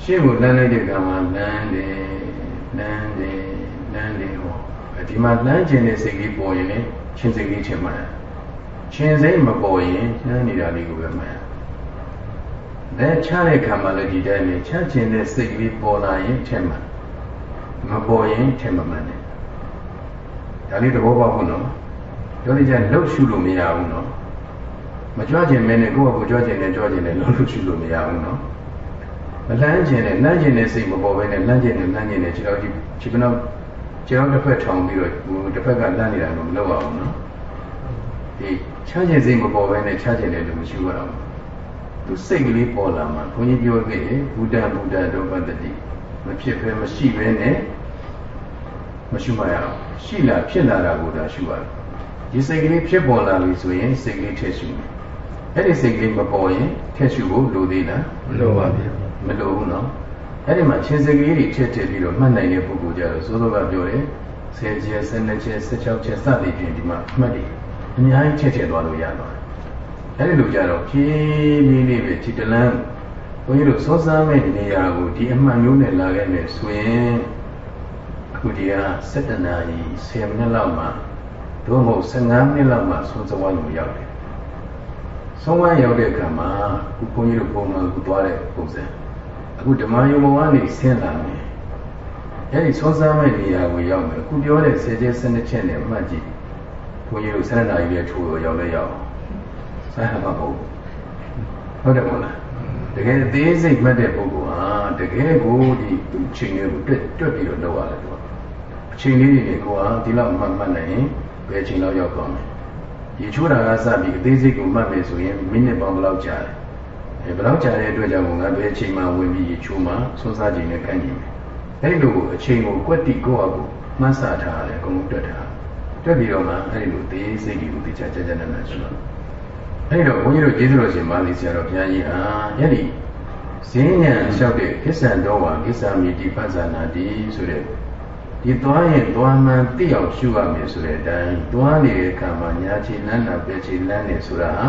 ရှေ့ကိုလမ်းလိုက်တဲ့အခါမှာလမ်းတယ်လမ်းတယ်လမ်းတယ်ဟောဒီမှာလမ်းခြင်းတဲ့စိတ်ကလေးပေါ်ရင်လည်းချင်းစိတ်လေးထင်မှန် ချင်းစိတ်မပေါ်ရင်နှမ်းနေတာလေးကိုပဲမှန်လက်ချတဲ့ခံမှလည်းဒီတိုင်းပဲချခြင်းတဲ့စိတ်ကလေးပေါ်လာရင်ထင်မှန်မပေါ်ရင်ထင်မမှန်နဲ့ဒါလေးသဘောပေါက်ဖို့နော်ပြောလိုက်ကြလှုပ်ရှုလို့မရဘူးနော်မကြွခြင်းမဲနဲ့ကိုယ့်ဘာကိုကြွခြင်းနဲ့ကြွခြင်းနဲ့လှုပ်လို့ရှုလို့မရဘူးနော်မလန်းခြင်းနဲ့လန်းခြင်းနဲ့စိတ်မပေါ်ဘဲနဲ့လန်းခြင်းနဲ့လန်းခြင်းနဲ့ခြေတော်ဒီခြေပနောက်ခြေတော်တစ်ဖက်ထောင်ပြီးတော့ဟိုတစ်ဖက်ကလန်းနေတာတော့မလုပ်အောင်နော် ဒီချမ်းခြင်းစိတ်မပေါ်ဘဲနဲ့ချခြင်းလည်းလို့မရှိရအောင်သူစိတ်ကလေးပေါ်လာမှဘုန်းကြီးပြောခဲ့တယ်ဘုဒ္ဓဘုဒ္ဓတို့ပတ္တိမဖြစ်ဘဲမရှိဘဲနဲ့မရှိမရအောင်ရှိလာဖြစ်လာတာကိုဒါရှိရတယ်ဒီစိတ်ကလေးဖြစ်ပေါ်လာပြီဆိုရင်စိတ်ကလေးထည့်ရှုမယ်အဲ့ဒီစိတ်ကလေးမပေါ်ရင်ထည့်ရှုဖို့လိုသေးလားမလိုပါဘူးမလိုဘူးနော်အဲ့ဒီမှာချင်းစိတ်ကလေးတွေထည့်ထည့်ပြီးတော့မှတ်နိုင်တဲ့ပုဂ္ဂိုလ်ကြတော့သိုးသောကပြောတယ်10ချက်12ချက်16ချက်စသည်ဖြင့်ဒီမှာမှတ်တယ် အများကြီးချက်ချက်သွားလို့ရသွားတယ်အဲဒီလိုကြတော့ဖြည်းဖြည်းလေးပဲဒီတလန်းဘုန်းကြီးတို့စောစားမဲ့နေရာကိုဒီအမှန်မျိုးနဲ့လာခဲ့မယ်ဆိုရင်အခုဒီက7နာရီ10မိနစ်လောက်မှတို့မဟုတ်15မိနစ်လောက်မှဆုံးစဝါလို့ရောက်တယ်ဆုံးဝါရောက်တဲ့အခါမှာခုဘုန်းကြီးတို့ပုံမှန်ခုသွားတဲ့ပုံစံအခုဓမ္မယုံဘဝကနေဆင်းလာမယ်အဲဒီစောစားမဲ့နေရာကိုရောက်မယ်ခုပြောတဲ့10ချက်12ချက်နဲ့မှတ်ကြည့် ဘုန်းကြီးတို့ဆန္ဒနာကြီးရဲ့ထိုးရောက်လဲရောက်ဆန္ဒမဟုတ်ဟုတ်တယ်မဟုတ်လားတကယ်သေးစိတ်မှတ်တဲ့ပုဂ္ဂိုလ်ဟာတကယ်ကိုဒီသူ့ချိန်လေးကိုတွက်တွက်ပြီးတော့လုပ်ရတယ်သူအချိန်လေးတွေကိုဟာဒီလောက်မှတ်မှတ်နိုင်ရင်ဘယ်ချိန်လောက်ရောက်သွားမလဲရေချိုးတာကစပြီးအသေးစိတ်ကိုမှတ်မယ်ဆိုရင်မိနစ်ပေါင်းဘယ်လောက်ကြာလဲအဲဘယ်လောက်ကြာတဲ့အတွက်ကြောင့်ငါဘယ်ချိန်မှဝင်ပြီးရေချိုးမှဆွစားချိန်နဲ့ကန့်ကြည့်မယ်အဲဒီလိုအချိန်ကိုကွက်တိကိုယ့်အကူမှတ်စာထားရတယ်အကုန်လုံးတွက်ထား တွက်ပြီးတော့မှအဲ့ဒီလိုသေးစိတ်တွေကိုသိချာကြကြနနရှိတော့အဲ့တော့ဘုန်းကြီးတို့ကျေးဇူးတော်ရှင်မာလီဆရာတော်ဘုရားကြီးဟာအဲ့ဒီဈဉ္ဉံလျှောက်တဲ့ကိစ္ဆံတော်ဝါကိစ္ဆာမိတိပဇာနာတိဆိုတဲ့ဒီသွားရင်သွားမှန်သိအောင်ရှုရမယ်ဆိုတဲ့အတိုင်းသွားနေတဲ့အခါမှာညာချီလန်းတာပဲချီလန်းနေဆိုတာဟာ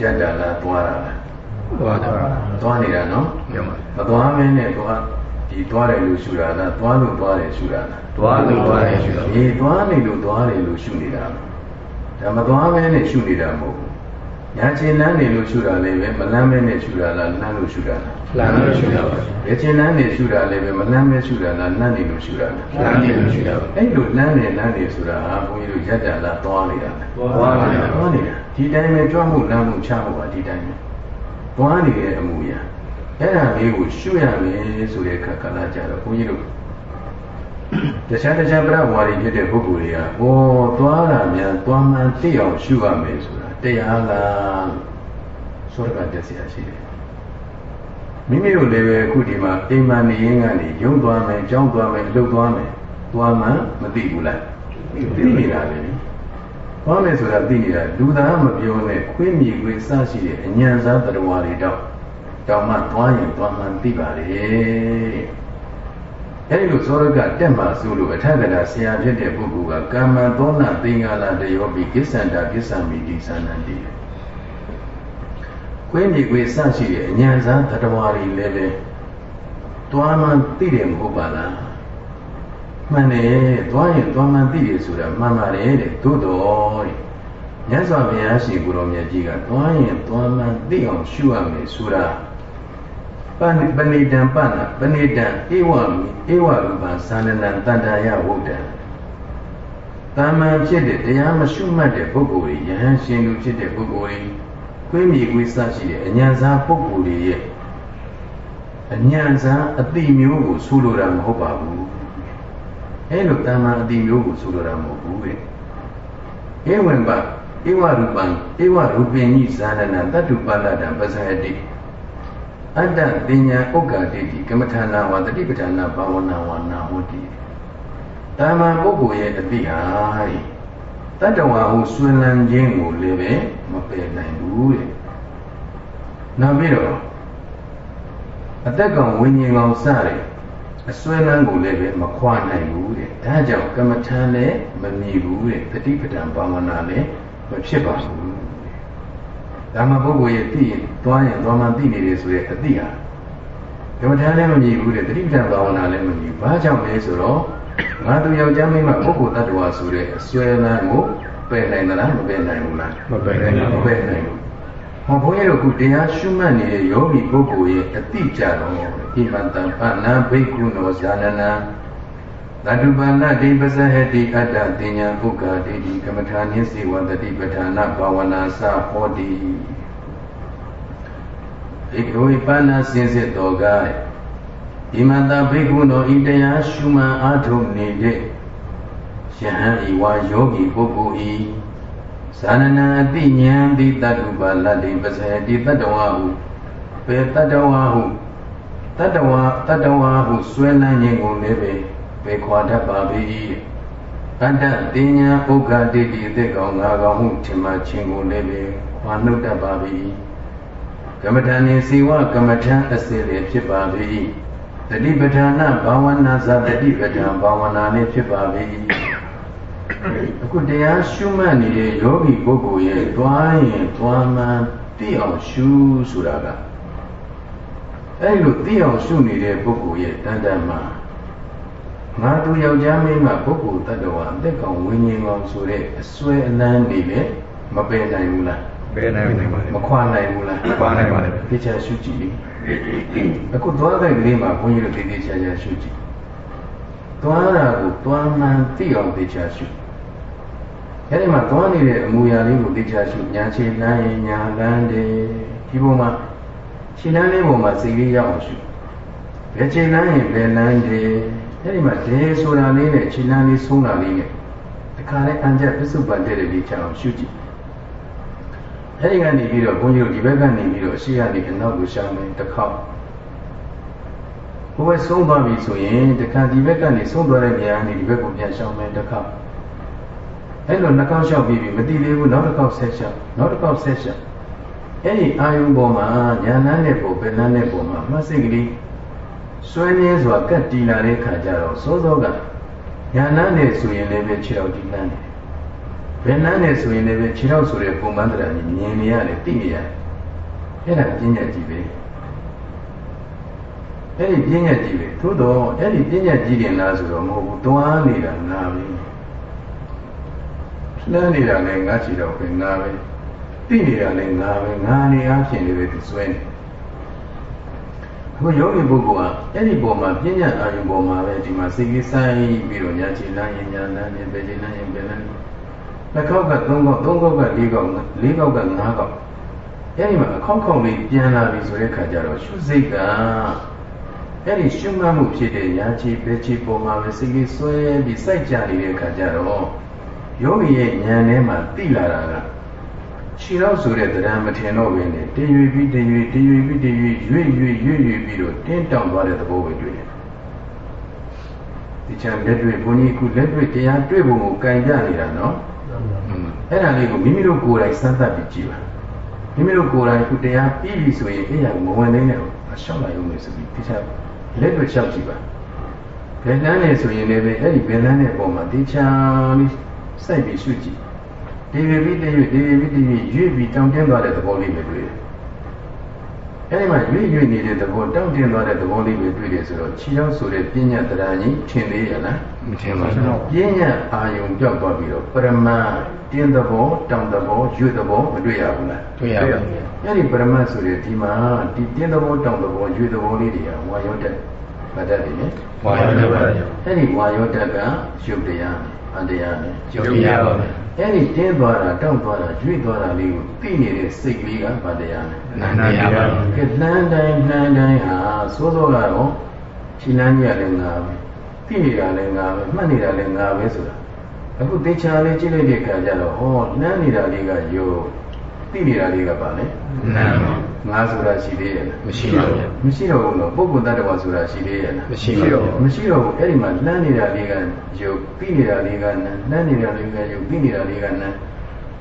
ရတ္တလားသွားတာလားသွားတာသွားနေတာနော်မသွားမင်းနဲ့သွား ဒီသွားတယ်လို့ရှုတာလားသွားလို့သွားတယ်ရှုတာလားသွားလို့သွားတယ်ရှုတာဒီသွားနေလို့သွားတယ်လို့ရှုနေတာဒါမသွားမဲနဲ့ရှုနေတာမဟုတ်ဘူးညာချင်းလန်းနေလို့ရှုတာလည်းပဲမလန်းမဲနဲ့ရှုတာလားလန်းလို့ရှုတာလားလန်းလို့ရှုတာပါရချင်းလန်းနေရှုတာလည်းပဲမလန်းမဲရှုတာလားလန်းနေလို့ရှုတာလားလန်းနေလို့ရှုတာပါအဲ့လိုလန်းနေလန်းနေဆိုတာဟာဘုန်းကြီးတို့ရက်တာလားသွားနေတာလားသွားနေတာသွားနေတာဒီတိုင်းပဲကြွမှုလမ်းမှုချမှုပါဒီတိုင်းပဲသွားနေတဲ့အမှုရာ အဲ့ဒါလေးကိုရှုရမယ်ဆိုတဲ့အခါကလာကြတော့ဘုန်းကြီးတို့တခြားတခြားပြဝါရီဖြစ်တဲ့ပုဂ္ဂိုလ်တွေကဩသွားတာများသွားမှန်သိအောင်ရှုရမယ်ဆိုတာတရားလားဆိုရကတက်เสียရှိတယ်မိမိတို့လည်းပဲအခုဒီမှာအိမ်မနေရင်းကနေရုံသွားမယ်ကြောင်းသွားမယ်လှုပ်သွားမယ်သွားမှမသိဘူးလားသိနေတာလေသွားမယ်ဆိုတာသိနေတာလူသားမပြောနဲ့ခွေးမြေခွေးစရှိတဲ့အញ្ញံစားတရားတွေတော့ တောင်မှသွားရင်သွားမှသိပါလေအဲဒီလိုသောရကတက်မှဆိုလို့အထက်ကရာဆရာဖြစ်တဲ့ပုဂ္ဂိုလ်ကကာမသောနာသင်္ကာလတယောပိကိစ္ဆန္တာကိစ္ဆာမိတိသန္တန်တိကွင်းမြေကွေစရှိတဲ့အញ្ញံစားတတဝါတွေလည်းပဲသွားမှသိတယ်မဟုတ်ပါလားမှန်တယ်သွားရင်သွားမှသိတယ်ဆိုတာမှန်ပါတယ်တဲ့သို့တော်တဲ့မြတ်စွာဘုရားရှင်ကိုရောမြတ်ကြီးကသွားရင်သွားမှန်းသိအောင်ရှုရမယ်ဆိုတာ ပဏိပဏိတံပဏပဏိတံဧဝမိဧဝရူပံသာဏဏံတန္တရာဝုဒ္ဒံတာမန်ဖြစ်တဲ့တရားမရှုမှတ်တဲ့ပုဂ္ဂိုလ်ကြီးယဟန်ရှင်လူဖြစ်တဲ့ပုဂ္ဂိုလ်ကြီးကိုယ်မြေကိုယ်စရှိတဲ့အညာစားပုဂ္ဂိုလ်တွေရဲ့အညာစားအတိမျိုးကိုဆူလိုတာမဟုတ်ပါဘူးအဲလိုတာမန်အတိမျိုးကိုဆူလိုတာမဟုတ်ဘူးပဲဧဝံပဧဝရူပံဧဝရူပင်ကြီးဇာနနာတတ္တုပါဠတံပဇဟတိ အတ္တတင်ညာဥက္ကာတိတိကမ္မထာနာဝတတိပဋ္ဌာနာဘာဝနာဝနာဝတိတာမန်ပုဂ္ဂိုလ်ရဲ့အတိဟာတတ္တဝါဟုဆွေလန်းခြင်းကိုလည်းပဲမပယ်နိုင်ဘူးတဲ့နောက်ပြီးတော့အသက်ကောင်ဝိညာဉ်ကောင်စတဲ့အစွဲလန်းကိုလည်းပဲမခွာနိုင်ဘူးတဲ့ဒါကြောင့်ကမ္မထာလည်းမမြည်ဘူးတဲ့တတိပဋ္ဌာန်ဘာဝနာလည်းမဖြစ်ပါဘူး ဒါမှပုဂ္ဂိုလ်ရဲ့သိရင်သွားရင်သွားမှသိနေတယ်ဆိုတဲ့အသိဟာကမ္မထာလည်းမမြည်ဘူးတဲ့တတိပဋ္ဌာန်ဘာဝနာလည်းမမြည်ဘာကြောင့်လဲဆိုတော့ငါတို့ယောက်ျားမိန်းမပုဂ္ဂိုလ်တ attva ဆိုတဲ့အစွဲလန်းကိုပယ်နိုင်သလားမပယ်နိုင်ဘူးလားမပယ်နိုင်ဘူးမပယ်နိုင်ဘူးဟောဘုန်းကြီးတို့ခုတရားရှုမှတ်နေတဲ့ယောဂီပုဂ္ဂိုလ်ရဲ့အတိကြတော့ဣမံတံပဏံဘိက္ခုနောဇာနနံ သတုပန္နတိပဇဟတိအတ္တတင်ညာပုဂ္ဂာတိတိကမ္မထာနိစေဝတတိပဋ္ဌာနဘာဝနာသဟောတိဧကဝိပန္နစင်စစ်တော်ကားဣမတဘိက္ခုနောဤတရားရှုမှန်အားထုတ်နေတဲ့ယဟန်ဤဝါယောဂီပုဂ္ဂိုလ်ဤဇာနနာအတိဉာဏ်တိတတုပါလတ္တိပဇဟတိတတဝဟုပေတတဝဟုတတဝတတဝဟုဆွဲလန်းခြင်းကိုလည်းပဲ ပေခွာတတ်ပါ၏အတ္တတင်ညာပုဂ္ဂတိတိအသက်ကောင်ငါကောင်မှုထင်မှခြင်းကိုလည်းပဲခွာနှုတ်တတ်ပါ၏ကမ္မဋ္ဌာန်စီဝကမ္မဋ္ဌာန်အစစ်လည်းဖြစ်ပါ၏တတိပဋ္ဌာနဘာဝနာသတတိပဋ္ဌာန်ဘာဝနာလည်းဖြစ်ပါ၏အခုတရားရှုမှတ်နေတဲ့ယောဂီပုဂ္ဂိုလ်ရဲ့တွားရင်တွားမှန်သိအောင်ရှုဆိုတာကအဲ့လိုသိအောင်ရှုနေတဲ့ပုဂ္ဂိုလ်ရဲ့တန်တန်မှာ ငါသူယောက်ျားမင်းကပုဂ္ဂိုလ်တ attva အသက်ကောင်ဝိညာဉ်ကောင်ဆိုတဲ့အစွဲအလန်းနေလေမပယ်နိုင်ဘူးလားပယ်နိုင်ပါဘူးမခွာနိုင်ဘူးလားခွာနိုင်ပါတယ်သိချာရှုကြည့်လေအခုသွားတဲ့ကလေးမှာဘုန်းကြီးတို့သိသိချာချာရှုကြည့်သွားတာကိုသွားမှန်သိအောင်သိချာရှုအဲဒီမှာသွားနေတဲ့အမူအရာလေးကိုသိချာရှုညာခြေလမ်းရင်ညာလမ်းတယ်ဒီပုံမှာခြေလမ်းလေးပုံမှာစိတ်လေးရောက်အောင်ရှုဘယ်ခြေလမ်းရင်ဘယ်လမ်းတယ် အဲဒီမှာဒဲဆိုတာလေးနဲ့ခြေလမ်းလေးဆုံးတာလေးနဲ့တခါလဲအံကြပစ္စုပန်တဲ့လေးချအောင်ရှုကြည့်အဲဒီကနေပြီးတော့ဘုန်းကြီးတို့ဒီဘက်ကနေပြီးတော့အရှိရနေအနောက်ကိုရှောင်းမယ်တစ်ခေါက်ဘဝဆုံးသွားပြီဆိုရင်တခါဒီဘက်ကနေဆုံးသွားတဲ့နေရာကနေဒီဘက်ကိုပြန်ရှောင်းမယ်တစ်ခေါက်အဲ့လိုနှစ်ခေါက်လျှောက်ပြီးပြီမတိသေးဘူးနောက်တစ်ခေါက်ဆက်လျှောက်နောက်တစ်ခေါက်ဆက်လျှောက်အဲ့ဒီအာယုံပေါ်မှာညာနန်းတဲ့ပုံပင်နန်းတဲ့ပုံမှာမှတ်စိတ်ကလေး စွဲနေစွာကတ်တီလာတဲ့ခါကျတော့စိုးစောကညာနန်းနဲ့ဆိုရင်လည်းပဲခြေတော်တီးလန်းတယ်ဘယ်နန်းနဲ့ဆိုရင်လည်းပဲခြေတော်ဆိုတဲ့ပုံမှန်တရားကြီးမြင်နေရတယ်သိနေရတယ်အဲ့ဒါပညာကြည့်ပဲအဲ့ဒီပညာကြည့်ပဲသို့တော့အဲ့ဒီပညာကြည့်တယ်လားဆိုတော့မဟုတ်ဘူးတွားနေတာငါပဲလှမ်းနေတာလည်းငါချီတော့ပဲငါပဲသိနေတာလည်းငါပဲငါနေအားဖြင့်လည်းပဲသူစွဲနေ အခုယောဂီပုဂ္ဂိုလ်ကအဲ့ဒီပုံမှာပညာအာရုံပေါ်မှာပဲဒီမှာစိတ်ကြီးဆိုင်ပြီးတော့ညာချီလမ်းရင်ညာလမ်းရင်ပဲချီလမ်းရင်ပဲလမ်းနှစ်ခေါက်ကသုံးခေါက်သုံးခေါက်ကလေးခေါက်လေးခေါက်ကငါးခေါက်အဲ့ဒီမှာအခေါက်ခေါက်လေးပြန်လာပြီဆိုတဲ့ခါကျတော့ရှုစိတ်ကအဲ့ဒီရှုမှတ်မှုဖြစ်တဲ့ညာချီပဲချီပုံမှာပဲစိတ်ကြီးဆွဲပြီးစိုက်ကြနေတဲ့ခါကျတော့ယောဂီရဲ့ဉာဏ်ထဲမှာသိလာတာက ခြေတော့ဆိုတဲ့တရားမထင်တော့ဘဲနဲ့တည်ရွေပြီးတည်ရွေတည်ရွေပြီးတည်ရွေရွေ့ရွေ့ရွေ့ရွေ့ပြီးတော့တင်းတောင်သွားတဲ့သဘောပဲတွေ့တယ်ဒီချမ်းလက်တွေ့ဘုန်းကြီးခုလက်တွေ့တရားတွေ့ဖို့ကိုကြံကြနေတာနော်အဲ့ဒါလေးကိုမိမိတို့ကိုယ်တိုင်စမ်းသပ်ပြီးကြည့်ပါမိမိတို့ကိုယ်တိုင်ခုတရားပြီးပြီဆိုရင်အဲ့ရမဝင်နိုင်နဲ့အရှောက်လာရုံနဲ့ဆိုပြီးဒီချမ်းလက်တွေ့လျှောက်ကြည့်ပါဘယ်လမ်းနဲ့ဆိုရင်လည်းအဲ့ဒီဘယ်လမ်းနဲ့ပုံမှာဒီချမ်းလေးစိုက်ပြီးရှုကြည့် ဒီရပြီးတရွေ့ဒီရပြီးတရွေ့ရွေ့ပြီးတောင်းတင်းသွားတဲ့သဘောလေးပဲတွေ့တယ်အဲဒီမှာရွေ့ရွေ့နေတဲ့သဘောတောင့်တင်းသွားတဲ့သဘောလေးပဲတွေ့တယ်ဆိုတော့ခြေရောက်ဆိုတဲ့ပညာတရားကြီးထင်သေးရလားမထင်ပါဘူးပညာအာယုံပြောက်သွားပြီးတော့ပရမတ်တင်းသဘောတောင့်သဘောရွေ့သဘောမတွေ့ရဘူးလားတွေ့ရပါဘူးအဲဒီပရမတ်ဆိုတဲ့ဒီမှာဒီတင်းသဘောတောင့်သဘောရွေ့သဘောလေးတွေကဝါယောတက်ဗတ္တတွေနဲ့ဝါယောတက်ပါအဲဒီဝါယောတက်ကရုပ်တရားအတရားနဲ့ရုပ်တရားပါ အဲ့ဒီတင်းသွားတာတောက်သွားတာကျွေ့သွားတာလေးကိုသိနေတဲ့စိတ်ကလေးကဗတရားနဲ့နာတရားပါကဲလှမ်းတိုင်းလှမ်းတိုင်းဟာစိုးစိုးကတော့ခြေလမ်းကြီးကလည်းငါပဲသိနေတာလည်းငါပဲမှတ်နေတာလည်းငါပဲဆိုတာအခုတေချာလေးကြည့်လိုက်တဲ့အခါကျတော့ဟောလှမ်းနေတာလေးကယုတ်သိနေတာလေးကပါလေနာပါ ငါဆိုတာရှိသေးရဲ့မရှိပါဘူးမရှိတော့ဘူးနော်ပုဂ္ဂိုလ်တ attva ဆိုတာရှိသေးရဲ့မရှိတော့ဘူးမရှိတော့ဘူးအဲ့ဒီမှာလှမ်းနေတာလေးကယုတ်သိနေတာလေးကနန်းလှမ်းနေတာလေးကယုတ်သိနေတာလေးကနန်း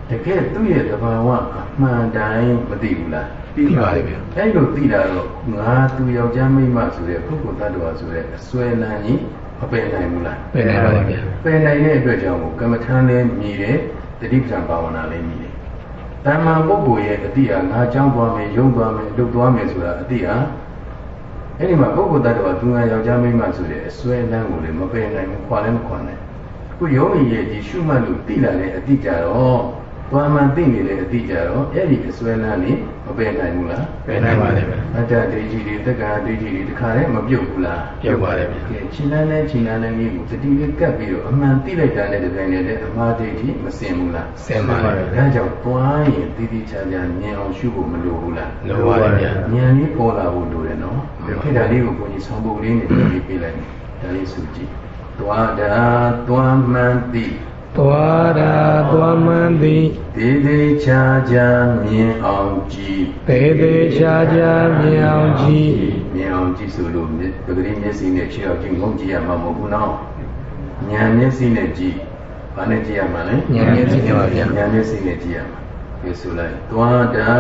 တကယ်သူ့ရဲ့သဘာဝအမှန်တိုင်းမသိဘူးလားသိပါတယ်ဗျအဲ့လိုသိတာတော့ငါသူယောက်ျားမိန်းမဆိုတဲ့ပုဂ္ဂိုလ်တ attva ဆိုတဲ့အစွဲလန်းကြီးမပယ်နိုင်ဘူးလားပယ်နိုင်ပါတယ်ဗျပယ်နိုင်တဲ့အတွက်ကြောင့်ကမ္မထမ်းလေးမြည်တယ်တတိပ္ပံဘာဝနာလေးမြည်တယ် တမ္မာပုဂ္ဂိုလ်ရဲ့အတိဟာငါကြောင်းသွားမယ်ယုံသွားမယ်လုပ်သွားမယ်ဆိုတာအတိဟာအဲ့ဒီမှာပုဂ္ဂိုလ်တ attva သူငါယောက်ျားမိန်းမဆိုတဲ့အစွဲလန်းကိုလည်းမပယ်နိုင်ဘူးခွာလည်းမခွာနိုင်ခုယောဂီရဲ့ဒီရှုမှတ်လို့သိလာတဲ့အတိကြတော့သွားမှသိနေတဲ့အတိကြတော့အဲ့ဒီအစွဲလန်းနေ မပယ်နိုင်ဘူးလားပယ်နိုင်ပါတယ်ဗျအတ္တဒိဋ္ဌိတွေတက္ကရာဒိဋ္ဌိတွေတခါတည်းမပြုတ်ဘူးလားပြုတ်ပါတယ်ဗျခြေလန်းနဲ့ခြေလန်းနဲ့မျိုးကိုတတိလေးကပ်ပြီးတော့အမှန်သိလိုက်တာနဲ့တကယ်နဲ့အမှားဒိဋ္ဌိမစင်ဘူးလားစင်ပါတယ်ဒါကြောင့်သွားရင်တည်တည်ချာချာမြင်အောင်ရှုဖို့မလိုဘူးလားလိုပါတယ်ဗျဉာဏ်လေးပေါ်လာဖို့လိုတယ်နော်ခေတ္တလေးကိုဘုန်းကြီးဆောင်းပုတ်လေးနဲ့ပြေးပေးလိုက်ဒါလေးစုကြည့်သွားတာသွားမှန်သိ သွားတာသွားမှန်သည်သေးသေးချာချာမြင်အောင်ကြည့်သေးသေးချာချာမြင်အောင်ကြည့်မြင်အောင်ကြည့်ဆိုလို့ပဂရိမျက်စိနဲ့ခြေအောင်ကြည့်ငုံကြည့်ရမှာမဟုတ်ဘူးနော်ဉာဏ်မျက်စိနဲ့ကြည့်ဘာနဲ့ကြည့်ရမှာလဲဉာဏ်မျက်စိနဲ့ပါဗျာဉာဏ်မျက်စိနဲ့ကြည့်ရမှာဒီဆိုလိုက်သွားတာ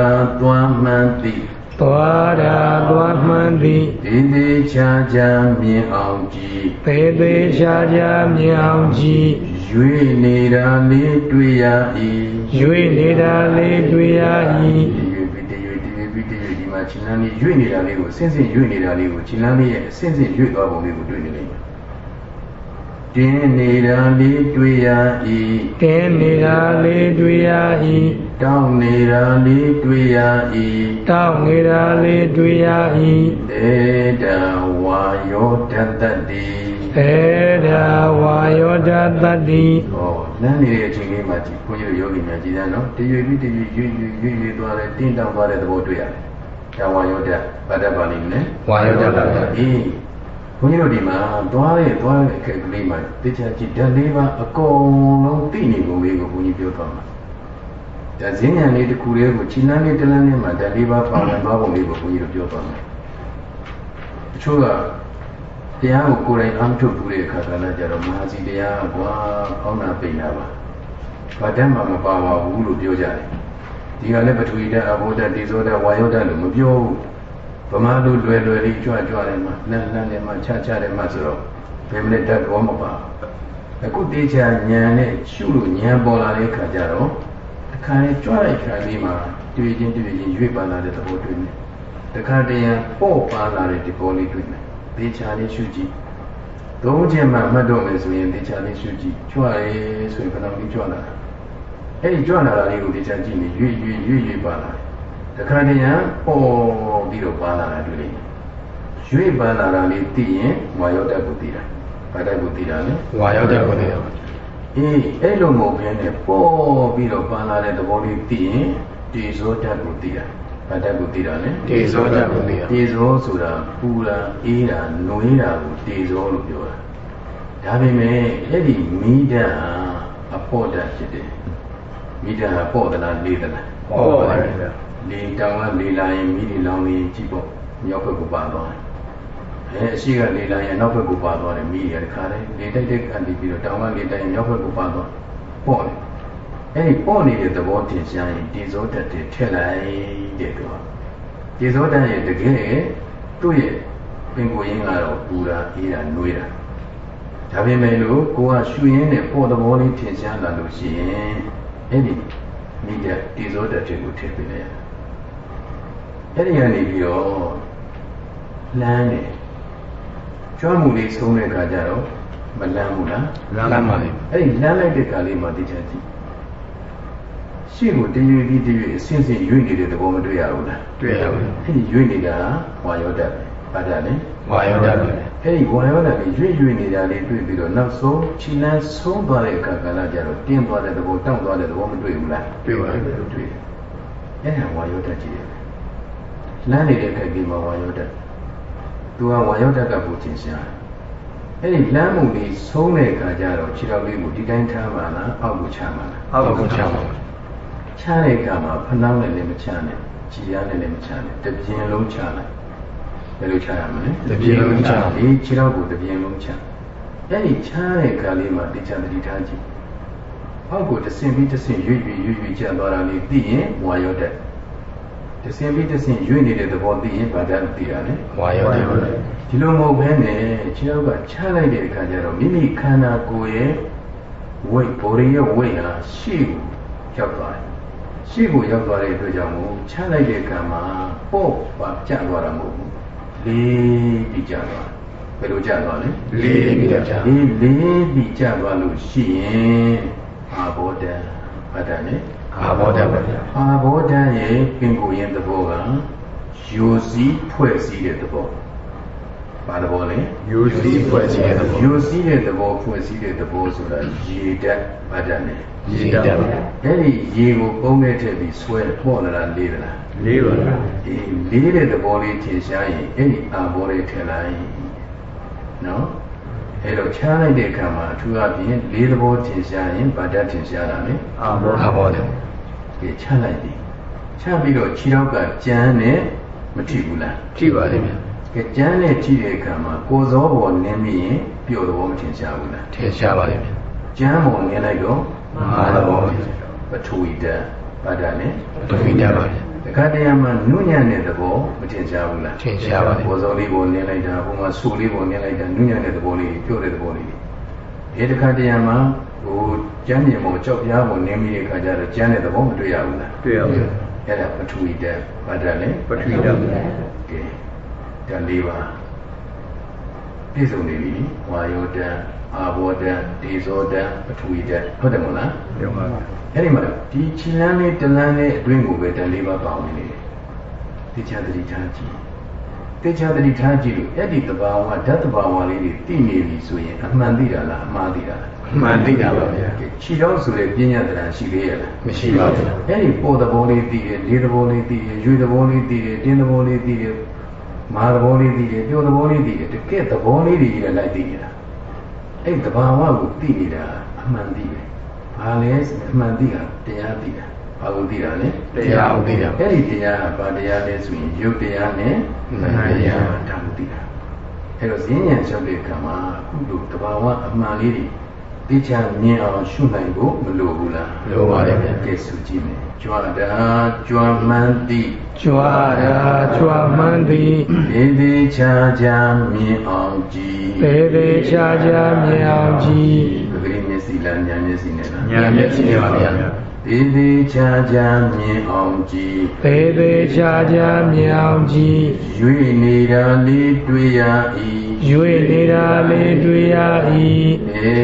သွားမှန်သည် သွားတာသွားမှန်သည်သေးသေးချာချာမြင်အောင်ကြည့်သေးသေးချာချာမြင်အောင်ကြည့်ရွေနေတာလေးတွေ့ရ၏ရွေနေတာလေးတွေ့ရ၏ရွေပြီးတရွေတရွေပြီးတရွေဒီမှာခြေလမ်းလေးရွေနေတာလေးကိုဆင်းဆင်းရွေနေတာလေးကိုခြေလမ်းလေးရဲ့ဆင်းဆင်းရွေသွားပုံလေးကိုတွေ့နေလိမ့်မယ် တင်းနေတာလေးတွေ့ရ၏တင်းနေတာလေးတွေ့ရ၏တောင်းနေတာလေးတွေ့ရ၏တောင်းနေတာလေးတွေ့ရ၏တေတဝါယောတတ္တိသေတာဝါယောတတတ္တိဟောလမ်းနေတဲ့အချိန်လေးမှာကြည့်ဘုန်းကြီးတို့ယောဂီများကြည်တယ်နော်တရွေပြီးတရွေရွေရွေရွေရွေသွားတယ်တင်းတောင်းသွားတဲ့သဘောတွေ့ရတယ်ဒါဝါယောတဗတ္တပါဠိနဲ့ဝါယောတပါဠိအေး ဘုန်းကြီးတို့ဒီမှာသွားရဲ့သွားရဲ့အခက်ကလေးမှာတခြားကြည့်ဓာတ်လေးပါအကုန်လုံးသိနေပုံလေးကိုဘုန်းကြီးပြောသွားမှာဒါဈဉ္ဉံလေးတစ်ခုလေးကိုခြိလန်းလေးတလန်းလေးမှာဓာတ်လေးပါပါဝင်သွားပုံလေးကိုဘုန်းကြီးတို့ပြောသွားမှာတချို့ကတရားကိုကိုယ်တိုင်အမ်းထုတ်ဘူးတဲ့အခါကလည်းကြတော့မဟာစီတရားကွာအောင်းနာပိန်တာပါဘာတတ်မှမပါပါဘူးလို့ပြောကြတယ်ဒီကလည်းပထဝီဓာတ်အဘောဓာတ်ဒီဇောဓာတ်ဝါယောဓာတ်လို့မပြောဘူးဗ မာလူလွယ်လွယ်လေးကြွကြွတယ်မှာလန်းလန်းတယ်မှာချချတယ်မှာဆိုတော့ဘယ်မလဲတတ်တော့မပါအခုတေချာဉာဏ်နဲ့ရှုလို့ဉာဏ်ပေါ်လာတဲ့အခါကျတော့တခါလေကြွလိုက်ခါလေးမှာတွေ့ချင်းတွေ့ချင်းရွေ့ပါလာတဲ့သဘောတွေ့မယ်တခါတည်းပေါ့ပါလာတဲ့ဒီပေါ်လေးတွေ့မယ်တေချာလေးရှုကြည့်သုံးချက်မှမှတ်တော့မယ်ဆိုရင်တေချာလေးရှုကြည့်ကြွရဲဆိုရင်ဘယ်တော့လေးကြွလာတာအဲ့ဒီကြွလာတာလေးကိုတေချာကြည့်နေရွေ့ရွေ့ရွေ့ရွေ့ပါလာတယ် တခါတည်းရပေါ်ပြီးတော့ပါလာတာတွေ့လိမ့်မယ်ရွေ့ပါလာတာလေးသိရင်ဝါယောတက်ကိုသိတာဘာတက်ကိုသိတာလဲဝါယောတက်ကိုသိတာအေးအဲ့လိုမဟုတ်ဘဲနဲ့ပေါ်ပြီးတော့ပါလာတဲ့သဘောလေးသိရင်တေဇောတက်ကိုသိတာဘာတက်ကိုသိတာလဲတေဇောတက်ကိုသိတာတေဇောဆိုတာပူတာအေးတာနွေးတာကိုတေဇောလို့ပြောတာဒါပေမဲ့အဲ့ဒီမိဓာတ်အဖို့ဓာတ်ဖြစ်တယ်မိဓာတ်ကပေါ့သလားလေးသလားပေါ့ပါတယ်ဗျာ လေတောင်ကလေလာရင်မိဒီလောင်နေကြည့်ပေါ့မြောက်ဘက်ကိုပါသွားတယ်အဲအရှိကလေလာရင်နောက်ဘက်ကိုပါသွားတယ်မိရတခါတည်းလေတိုက်တဲ့ခံပြီးတော့တောင်ကလေတိုက်ရင်မြောက်ဘက်ကိုပါသွားပေါ့တယ်အဲဒီပေါ့နေတဲ့သဘောတင်ရှားရင်ဒီဇောတက်တဲ့ထက်လိုက်တဲ့တော့ဒီဇောတက်ရဲ့တကယ်သူ့ရဲ့ပင်ကိုရင်းကတော့ပူတာအေးတာနှွေးတာဒါပေမဲ့လို့ကိုကရှူရင်းနဲ့ပေါ့သဘောလေးထင်ရှားလာလို့ရှိရင်အဲ့ဒီမိတဲ့ဒီဇောတက်တဲ့ကိုထည့်ပေးလိုက်ရ အဲ့ဒီကနေပြီးတော့လမ်းတယ်ကျွမ်းမှုလေးဆုံးတဲ့အခါကျတော့မလမ်းဘူးလားလမ်းပါလေအဲ့ဒီလမ်းလိုက်တဲ့ကာလေးမှာတရားကြည့်ရှေ့ကိုတရွေပြီးတရွေအစင်းစင်းရွေ့နေတဲ့သဘောမတွေ့ရဘူးလားတွေ့ရပါဘူးအဲ့ဒီရွေ့နေတာဝါယောဓာတ်ပဲဘာဓာတ်လဲဝါယောဓာတ်ပဲအဲ့ဒီဝါယောဓာတ်ကြီးရွေ့ရွေ့နေတာလေးတွေ့ပြီးတော့နောက်ဆုံးခြေလမ်းဆုံးသွားတဲ့အခါကလည်းကြတော့တင်းသွားတဲ့သဘောတောင့်သွားတဲ့သဘောမတွေ့ဘူးလားတွေ့ပါဘူးတွေ့တယ်အဲ့ဒါဝါယောဓာတ်ကြီးတယ် လမ်းနေတဲ့ခက်ကြီးမှာဝါယောဓာတ်သူကဝါယောဓာတ်ကပူချင်းရှားတယ်အဲ့ဒီလမ်းမှုလေးဆုံးတဲ့အခါကျတော့ခြေတော်လေးကိုဒီတိုင်းထားမှလားအောက်ကိုချမှလားအောက်ကချပါဘူးချတဲ့အခါမှာဖနှောင်းနဲ့လည်းမချနဲ့ကြည်ရနဲ့လည်းမချနဲ့တပြင်းလုံးချလိုက်ဘယ်လိုချရမလဲတပြင်းလုံးချဒီခြေတော်ကိုတပြင်းလုံးချအဲ့ဒီချတဲ့အခါလေးမှာတိကျသတိထားကြည့်အောက်ကိုတဆင်ပြီးတဆင်ရွေ့ရွေ့ရွေ့ရွေ့ကျသွားတာလေးသိရင်ဝါရောတက် တဆင်ပြီးတဆင်ရွေ့နေတဲ့သဘောသိရင်ဗာတတ်သိတာလေဝါယောဓာတ်ပဲဒီလိုမဟုတ်ဘဲနဲ့ခြေတော်ကချလိုက်တဲ့အခါကျတော့မိမိခန္ဓာကိုယ်ရဲ့ဝိတ်ဘော်ရရဲ့ဝိတ်ဟာရှေ့ကိုရောက်သွားတယ်ရှေ့ကိုရောက်သွားတဲ့အတွက်ကြောင့်မို့ချလိုက်တဲ့အခါမှာပေါ့ပါကျသွားတာမဟုတ်ဘူးလေးပြီးကျသွားဘယ်လိုကျသွားလဲလေးပြီးတော့ချလေးလေးပြီးကျသွားလို့ရှိရင်အာဘောဓံဘာဓာတ်လဲ အာဘောဓာတ်ပဲအာဘောဓာတ်ရဲ့ပင်ကိုယ်ရင်သဘောကယိုစီးဖွဲ့စည်းတဲ့သဘောဘာသဘောလဲယူစီဖွဲ့စည်းတဲ့သဘောယိုစီးတဲ့သဘောဖွဲ့စည်းတဲ့သဘောဆိုတာရေဓာတ်ဘာဓာတ်လဲရေဓာတ်ပဲအဲ့ဒီရေကိုပုံးနဲ့ထည့်ပြီးဆွဲပေါ့လာတာလေးသလားလေးပါလားဒီလေးတဲ့သဘောလေးထင်ရှားရင်အဲ့ဒီအာဘောလေးထည့်လိုက်နော်အဲ့တော့ချားလိုက်တဲ့အခါမှာအထူးအဖြင့်လေးသဘောထင်ရှားရင်ဘာဓာတ်ထင်ရှားတာလဲအာဘောအာဘောဓာတ် ဒီချလိုက်ပြီချပြီးတော့ခြေတော့ကကြမ်းနဲ့မထိဘူးလားကြည့်ပါလိမ့်မယ်ကဲကြမ်းနဲ့ထိတဲ့အခါမှာကိုယ်စောပေါ်နင်းမိရင်ပျော်တော်မထင်ရှားဘူးလားထင်ရှားပါလိမ့်မယ်ကျမ်းပေါ်နင်းလိုက်တော့မဟာသဘောပဲပထဝီဓာတ်ဘာဓာတ်လဲဒုဝိဓာတ်ပါဗျာတခါတည်းမှာနုညံ့တဲ့သဘောမထင်ရှားဘူးလားထင်ရှားပါလိမ့်ကိုယ်စောလေးပေါ်နင်းလိုက်တာဟိုမှာဆူလေးပေါ်နင်းလိုက်တာနုညံ့တဲ့သဘောလေးပျော်တဲ့သဘောလေးဒီတခါတည်းမှာ ဟိုကျမ်းမြေပေါ်ကြောက်ပြားပေါ်နင်းမိတဲ့အခါကျတော့ကျမ်းတဲ့သဘောမတွေ့ရဘူးလားတွေ့ရပါဘူးအဲ့ဒါပထဝီဓာတ်ဘာဓာတ်လဲပထဝီဓာတ်ကဲဓာတ်လေးပါပြည့်စုံနေပြီဝါယောဓာတ်အာဘောဓာတ်ဒေဇောဓာတ်ပထဝီဓာတ်ဟုတ်တယ်မဟုတ်လားပြောပါအဲ့ဒီမှာဒီခြေလမ်းလေးတလမ်းလေးအတွင်းကိုပဲဓာတ်လေးပါပါဝင်နေတယ်တေချာတတိထားကြည့်တေချာတတိထားကြည့်လို့အဲ့ဒီတဘာဝဓာတ်တဘာဝလေးတွေသိနေပြီဆိုရင်အမှန်သိတာလားအမှားသိတာလား မှန်သိတာပါဗျာခြေတော်ဆိုတဲ့ပညာတရားရှိသေးရဲ့လားမရှိပါဘူးအဲ့ဒီပေါ်သဘောလေးသိတယ်လေးသဘောလေးသိတယ်ရွေသဘောလေးသိတယ်တင်းသဘောလေးသိတယ်မာသဘောလေးသိတယ်ပြောသဘောလေးသိတယ်တကယ်သဘောလေးတွေကြီးလည်းလိုက်သိနေတာအဲ့တဘာဝကိုသိနေတာအမှန်သိပဲဘာလဲဆိုအမှန်သိတာတရားသိတာဘာကိုသိတာလဲတရားကိုသိတာအဲ့ဒီတရားကဘာတရားလဲဆိုရင်ယုတ်တရားနဲ့နာမ်တရားဒါကိုသိတာအဲ့တော့ဈဉ္ဉံလျှောက်တဲ့အခါမှာအခုလိုတဘာဝအမှန်လေးတွေ သိချာမြင်အောင်ရှုနိုင်ဖို့မလိုဘူးလားလိုပါတယ်ဗျာကဲစုကြည့်မယ်ကြွားတာကြွားမှန်းသည်ကြွားရာကြွားမှန်းသည်ဒေသေးချာချာမြင်အောင်ကြည်ပေပေချာချာမြင်အောင်ကြည်ပဂရိမျက်စိလားညာမျက်စိနဲ့လားညာမျက်စိနဲ့ပါဗျာဒေသေးချာချာမြင်အောင်ကြည်ပေပေချာချာမြင်အောင်ကြည်ရွေနေတာလေးတွေ့ရ၏ရွေ နေတာလေးတွေ့ရ၏ဧ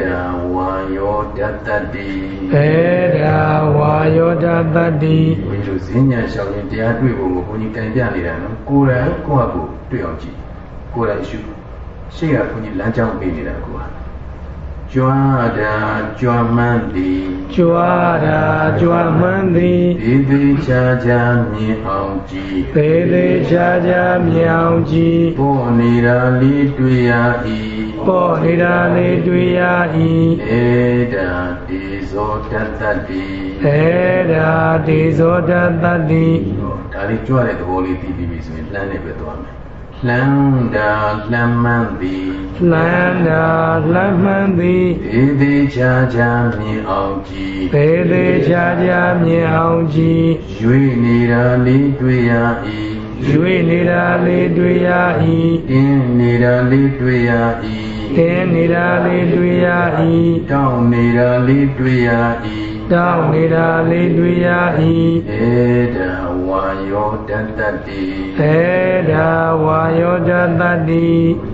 ဒါဝါယောတတ္တတိပေဒါဝါယောဓာတတ္တိဘုန်းကြီးတို့ဈဉ္ညာလျှောက်ရင်တရားတွေ့ဖို့ကိုဘုန်းကြီးတိုင်ပြနေတာနော်ကိုယ်တိုင်ကိုယ့်အကူတွေ့အောင်ကြည့်ကိုယ်တိုင်ရှုရှေ့ကဘုန်းကြီးလမ်းကြောင်းပေးနေတာကိုက ကြွားတာကြွားမှန်းသည်ကြွားရာကြွားမှန်းသည်ဒီသေးချာချာမြင်အောင်ကြည်ပေပေချာချာမြင်အောင်ကြည်ပေါ်နေတာလေးတွေ့ရ၏ပေါ်နေတာလေးတွေ့ရဧဒါဒီဇောတတ္တတိ၏ပေဒါဒေဇောဓာတတ္တိဒါလေးကြွတဲ့သဘောလေးပြီးပြီးပြီဆိုရင်လှမ်းနေပဲသွားမယ် လှမ်းတာလှမ်းမှန်းသည်လမ်းတာလမ်းမှန်သည်ဒီသေးချာချာမြင်အောင်ကြည်ပေသေးချာချာမြင်အောင်ကြည်ရွေနေတာလေးတွေ့ရ၏ရွေနေတာလေးတွေ့ရတင်းနေတာလေးတွေ့ရ၏ တင်းနေတာလေးတွေ့ရ၏တောင်းနေတာလေးတွေ့ရ၏တောင်းနေတာလေးတွေ့ရ၏ဧဒဝါယောတတ္တတိဧဒဝါယောတတ္တတိ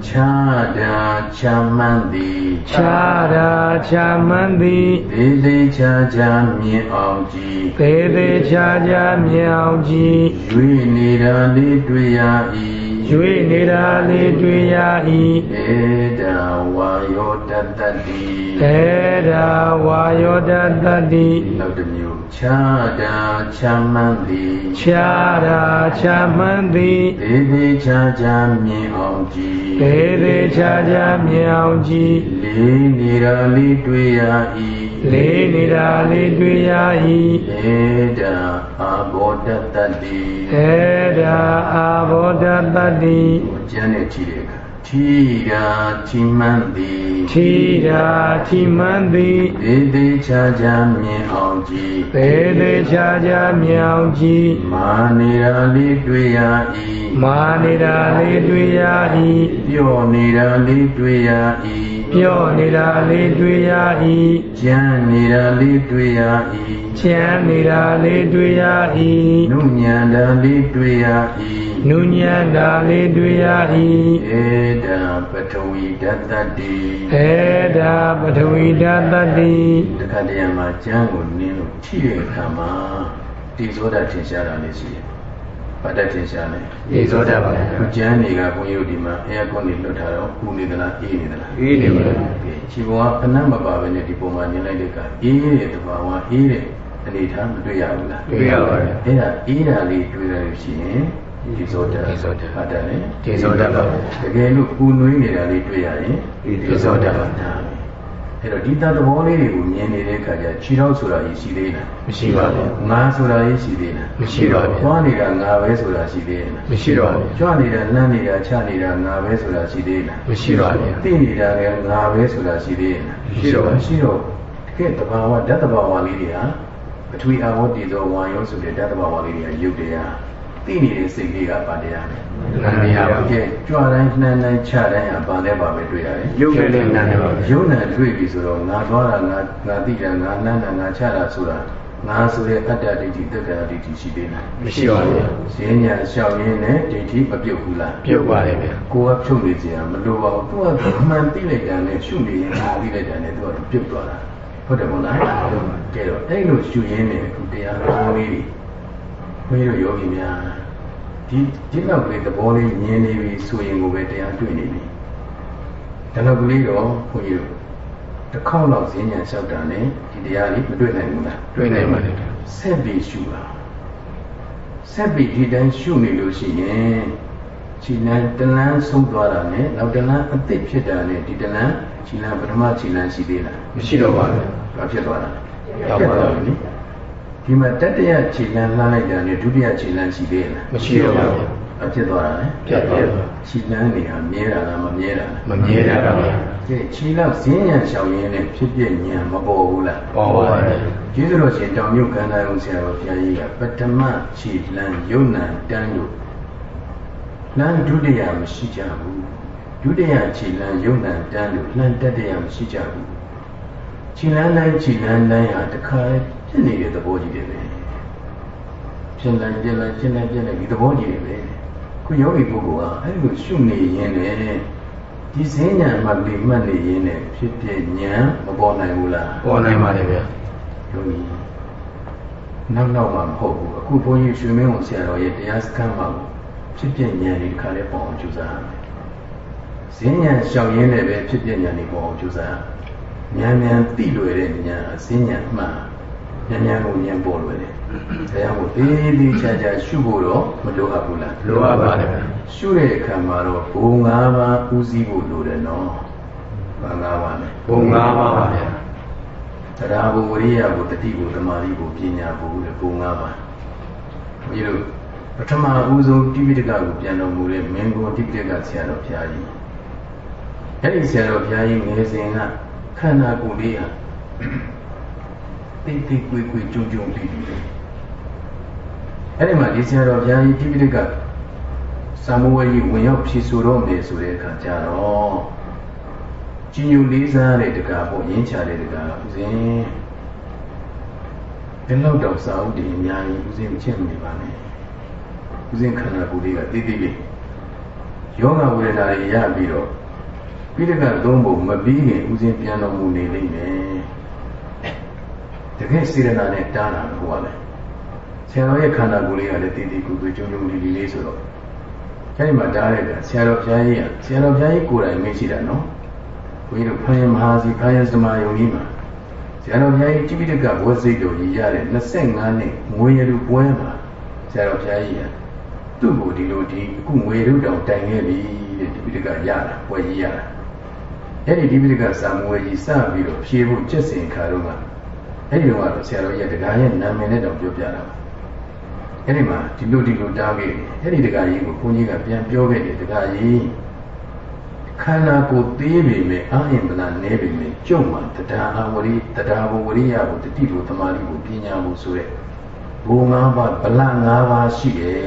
ခြားတာချမ်းမှန်သည်ခြားတာချမ်းမှန်သည်သေးသေးချာချာမြင်အောင်ကြည်သေးသေးချာချာမြင်အောင်ကြည်ရွေနေတာလေးတွေ့ရ၏ ရွေနေတာလေးတွေ့ရ၏ဧဒဝါယောတတ္တတိဧဒဝါယောတတ္တတိနောက်တစ်မျိုးခြားတာချမ်းမှန်သည်ခြားတာချမ်းမှန်သည်သေးသေးချာချာမြင်အောင်ကြည်သေးသေးချာချာမြင်အောင်ကြည်လေးနေတာလေးတွေ့ရ၏ လေးနေတာလေးတွေ့ရ၏ဧဒအာဘောတတ္တတိဧဒအာဘောတတ္တတိကျမ်းနဲ့ကြည့်တဲ့အခါထီရာထီမှန်သည်ထီရာထီမှန်သည်သေးသေးချာချာမြင်အောင်ကြည်သေးသေးချာချာမြင်အောင်ကြည်မာနေရာလေးတွေ့ရ၏မာနေတာလေးတွေ့ရ၏ပြောနေတာလေးတွေ့ရ၏ ပြောနေတာလေးတွေ့ရ၏ကြမ်းနေတာလေးတွေ့ရ၏ကြမ်းနေတာလေးတွေ့ရ၏နုညံတာလေးတွေ့ရ၏နုညံတာလေးတွေ့ရ၏ဧဒာပထဝီဓာတတိဧဒာပထဝီဓာတတိတခါတည်းမှာကျမ်းကိုနင်းလို့ထိတဲ့အခါမှာတိဇောဒထင်ရှားတာလေးရှိတယ် ဘာတတ်ထင်ရှားလဲအေးစောတတ်ပါဘူး။ကျန်းနေကဘုန်းကြီးတို့ဒီမှာအဲကွန်နေလွတ်ထားတော့ပူနေသလားအေးနေသလားအေးနေပါဘူး။ခြေပေါ်ကဖဏမပါပဲနဲ့ဒီပုံမှာမြင်လိုက်တဲ့ကအေးတဲ့တဘာဝအေးတဲ့အနေထားမတွေ့ရဘူးလားတွေ့ရပါတယ်။အဲဒါအေးတာလေးတွေ့ရလို့ရှိရင်ဒီဇောတဒီဇောတဟာတယ်လေဒီဇောတပါတကယ်လို့ပူနွေးနေတာလေးတွေ့ရရင်ဒီဇောတပါ အဲ့တော့ဒီတသဘောလေးတွေကိုမြင်နေတဲ့အခါကျခြေထောက်ဆိုတာရှိသေးလားမရှိပါဘူးငါဆိုတာရှိသေးလားမရှိပါဘူးသွားနေတာငါပဲဆိုတာရှိသေးလားမရှိပါဘူးကြွနေတာလမ်းနေတာချနေတာငါပဲဆိုတာရှိသေးလားမရှိပါဘူးသိနေတာလည်းငါပဲဆိုတာရှိသေးလားမရှိတော့ရှိတော့တကယ်တဘာဝဓာတ်တဘာဝလေးတွေဟာပထဝီအာဝတ္တိသောဝါယောဆိုတဲ့ဓာတ်တဘာဝလေးတွေကရုပ်တရား သိနေတဲ့စိတ်လေးကပါတရားပဲနာမည်ရပါကဲကြွတိုင်းနှမ်းတိုင်းခြတိုင်းဟာပါလဲပါပဲတွေ့ရတယ်ရုပ်နဲ့လည်းနာနေပါရုပ်နဲ့တွေ့ပြီဆိုတော့ငါသွားတာငါငါသိတာငါနှမ်းတာငါခြတာဆိုတာငါဆိုတဲ့အတ္တဒိဋ္ဌိတက္ကရာဒိဋ္ဌိရှိသေးလားမရှိပါဘူး။ဈဉ္ညာလျှောက်ရင်းနဲ့ဒိဋ္ဌိမပြုတ်ဘူးလား။ပြုတ်ပါတယ်ဗျာ။ကိုယ်ကဖြုတ်နေကြမလိုပါဘူး။သူကမှန်သိလိုက်တာနဲ့ရှုနေရင်သိလိုက်တာနဲ့သူကပြုတ်သွားတာ။ဟုတ်တယ်မို့လား။ကဲတော့အဲ့လိုရှုရင်းနဲ့အခုတရားတော်လေးတွေ ဘုန်းကြီးတို့ယောဂီများဒီဒီလောက်ကလေးသဘောလေးမြင်နေပြီဆိုရင်ကိုပဲတရားတွေ့နေပြီဒါလောက်ကလေးတော့ဘုန်းကြီးတို့တစ်ခေါက်လောက်ဈဉ္ဉံလျှောက်တာနဲ့ဒီတရားလေးမတွေ့နိုင်ဘူးလားတွေ့နိုင်ပါတယ်ဆက်ပြီးရှုတာဆက်ပြီးဒီတိုင်းရှုနေလို့ရှိရင်ခြေလမ်းတလန်းဆုံးသွားတာနဲ့နောက်တလန်းအစ်စ်ဖြစ်တာနဲ့ဒီတလန်းခြေလမ်းပထမခြေလမ်းရှိသေးလားမရှိတော့ပါဘူးဘာဖြစ်သွားတာရောက်ပါတော့နိ ဒီမှာတတရခြေလမ်းလှမ်းလိုက်တာနဲ့ဒုတိယခြေလမ်းရှိသေးလားမရှိတော့ပါဘူးအဖြစ်သွားတာလေပြတ်သွားခြေလမ်းတွေဟာမြဲတာလားမမြဲတာလားမမြဲတာပါဗျာကဲခြေလောက်ဈဉ္ညာရှောင်ရင်းနဲ့ဖြစ်ဖြစ်ဉာဏ်မပေါ်ဘူးလားပေါ်ပါတယ်ကျေးဇူးတော်ရှင်တောင်မြုပ်ခန္ဓာရုံဆရာတော်ဘုရားကြီးကပထမခြေလမ်းယုံနံတန်းလို့လမ်းဒုတိယမရှိကြဘူးဒုတိယခြေလမ်းယုံနံတန်းလို့လမ်းတတိယမရှိကြဘူးခြေလမ်းတိုင်းခြေလမ်းတိုင်းဟာတခါဖြစ်နေတဲ့သဘောကြီးတွေပဲဖြစ်လိုက်ပြက်လိုက်ဖြစ်လိုက်ပြက်လိုက်ဒီသဘောကြီးတွေပဲခုယောဂီပုဂ္ဂိုလ်ဟာအဲ့လိုရှုနေရင်လည်းဒီစင်းညာမှလေမှတ်နေရင်လည်းဖြစ်ဖြစ်ညာမပေါ်နိုင်ဘူးလားပေါ်နိုင်ပါတယ်ဗျာယောဂီနောက်နောက်မှမဟုတ်ဘူးအခုဘုန်းကြီးရွှေမင်းဝန်ဆရာတော်ရဲ့တရားစခန်းမှာဖြစ်ဖြစ်ညာတွေတစ်ခါလေးပေါ်အောင်ကြိုးစားရမယ်စင်းညာရှောင်ရင်းနဲ့ပဲဖြစ်ဖြစ်ညာတွေပေါ်အောင်ကြိုးစားမြန်မြန်သိလွယ်တဲ့ညာစင်းညာမှ မြန်မြန်ကိုဉာဏ်ပေါ်လွယ်တယ်။ဒါကြောင့်မို့အေးသေးချာချာရှုဖို့တော့မလိုအပ်ဘူးလား။လိုအပ်ပါတယ်။ရှုတဲ့အခါမှာတော့ဘုံ၅ပါးဥစည်းဖို့လိုတယ်နော်။ဘာ၅ပါးလဲ။ဘုံ၅ပါးပါဗျာ။တရားဘုဝရိယဘုတတိဘုသမာဓိဘုပညာဘုတဲ့ဘုံ၅ပါး။ဒီလိုပထမဦးဆုံးတိပိဋကကိုပြန်တော်မူတဲ့မင်းကိုတိပိဋကဆရာတော်ဘုရားကြီး။အဲဒီဆရာတော်ဘုရားကြီးငယ်စဉ်ကခန္ဓာကိုယ်လေးဟာ တိတ်တိတ်ကွေးကွေးကြုံကြုံပြီးပြီးအဲ့ဒီမှာဒီဆရာတော်ဘုရားကြီးတိပိဋကစာမဝေကြီးဝင်ရောက်ဖြည့်ဆိုတော့မယ်ဆိုတဲ့အခါကျတော့ကြီးညိုလေးစားတဲ့တကားပေါ့ရင်းချတဲ့တကားဥစဉ်ဒီလောက်တော့စာအုပ်တွေအများကြီးဦးစင်းချက်နေပါနဲ့ဦးစင်းခန္ဓာကိုယ်လေးကတိတိလေးယောဂဝေဒနာတွေရပြီးတော့ပိဋကသုံးဖို့မပြီးခင်ဦးစင်းပြန်တော်မူနေလိမ့်မယ် တကယ်စေရနာနဲ့တားတာဟိုကလည်းဆရာတော်ရဲ့ခန္ဓာကိုယ်လေးကလည်းတိတိကူကူကြုံကြုံလီလီလေးဆိုတော့အဲဒီမှာတားတဲ့ကဆရာတော်ဘုရားကြီးကဆရာတော်ဘုရားကြီးကိုယ်တိုင်မရှိတာနော်ဘုန်းကြီးတို့ဖယံမဟာစီဖယံစမယုံကြီးမှာဆရာတော်ဘုရားကြီးတိပိဋကဘဝစိတ်တော်ကြီးရတဲ့25နှစ်ငွေရလူပွဲမှာဆရာတော်ဘုရားကြီးကသူ့ကိုဒီလိုဒီအခုငွေရုတောင်တိုင်ခဲ့ပြီတဲ့တိပိဋကရတာပွဲကြီးရတာအဲ့ဒီတိပိဋကစာမွေကြီးစပြီးတော့ဖြေဖို့ကျက်စင်ခါတော့က အဲ့ဒီတော့ဆရာတော်ရဲ့တရားရဲ့နာမည်နဲ့တောင်ပြောပြတာပါအဲ့ဒီမှာဒီလိုဒီလိုတားခဲ့တယ်အဲ့ဒီတရားကြီးကိုဘုန်းကြီးကပြန်ပြောခဲ့တယ်တရားကြီးခန္ဓာကိုယ်သေးပေမဲ့အာယင်ပနာနဲပေမဲ့ကြုံမှတရားအဝရိတရားဘဝရိယကိုတတိဘုသမာဓိကိုပညာကိုဆိုတဲ့ဘုံ၅ပါးဗလ၅ပါးရှိတယ်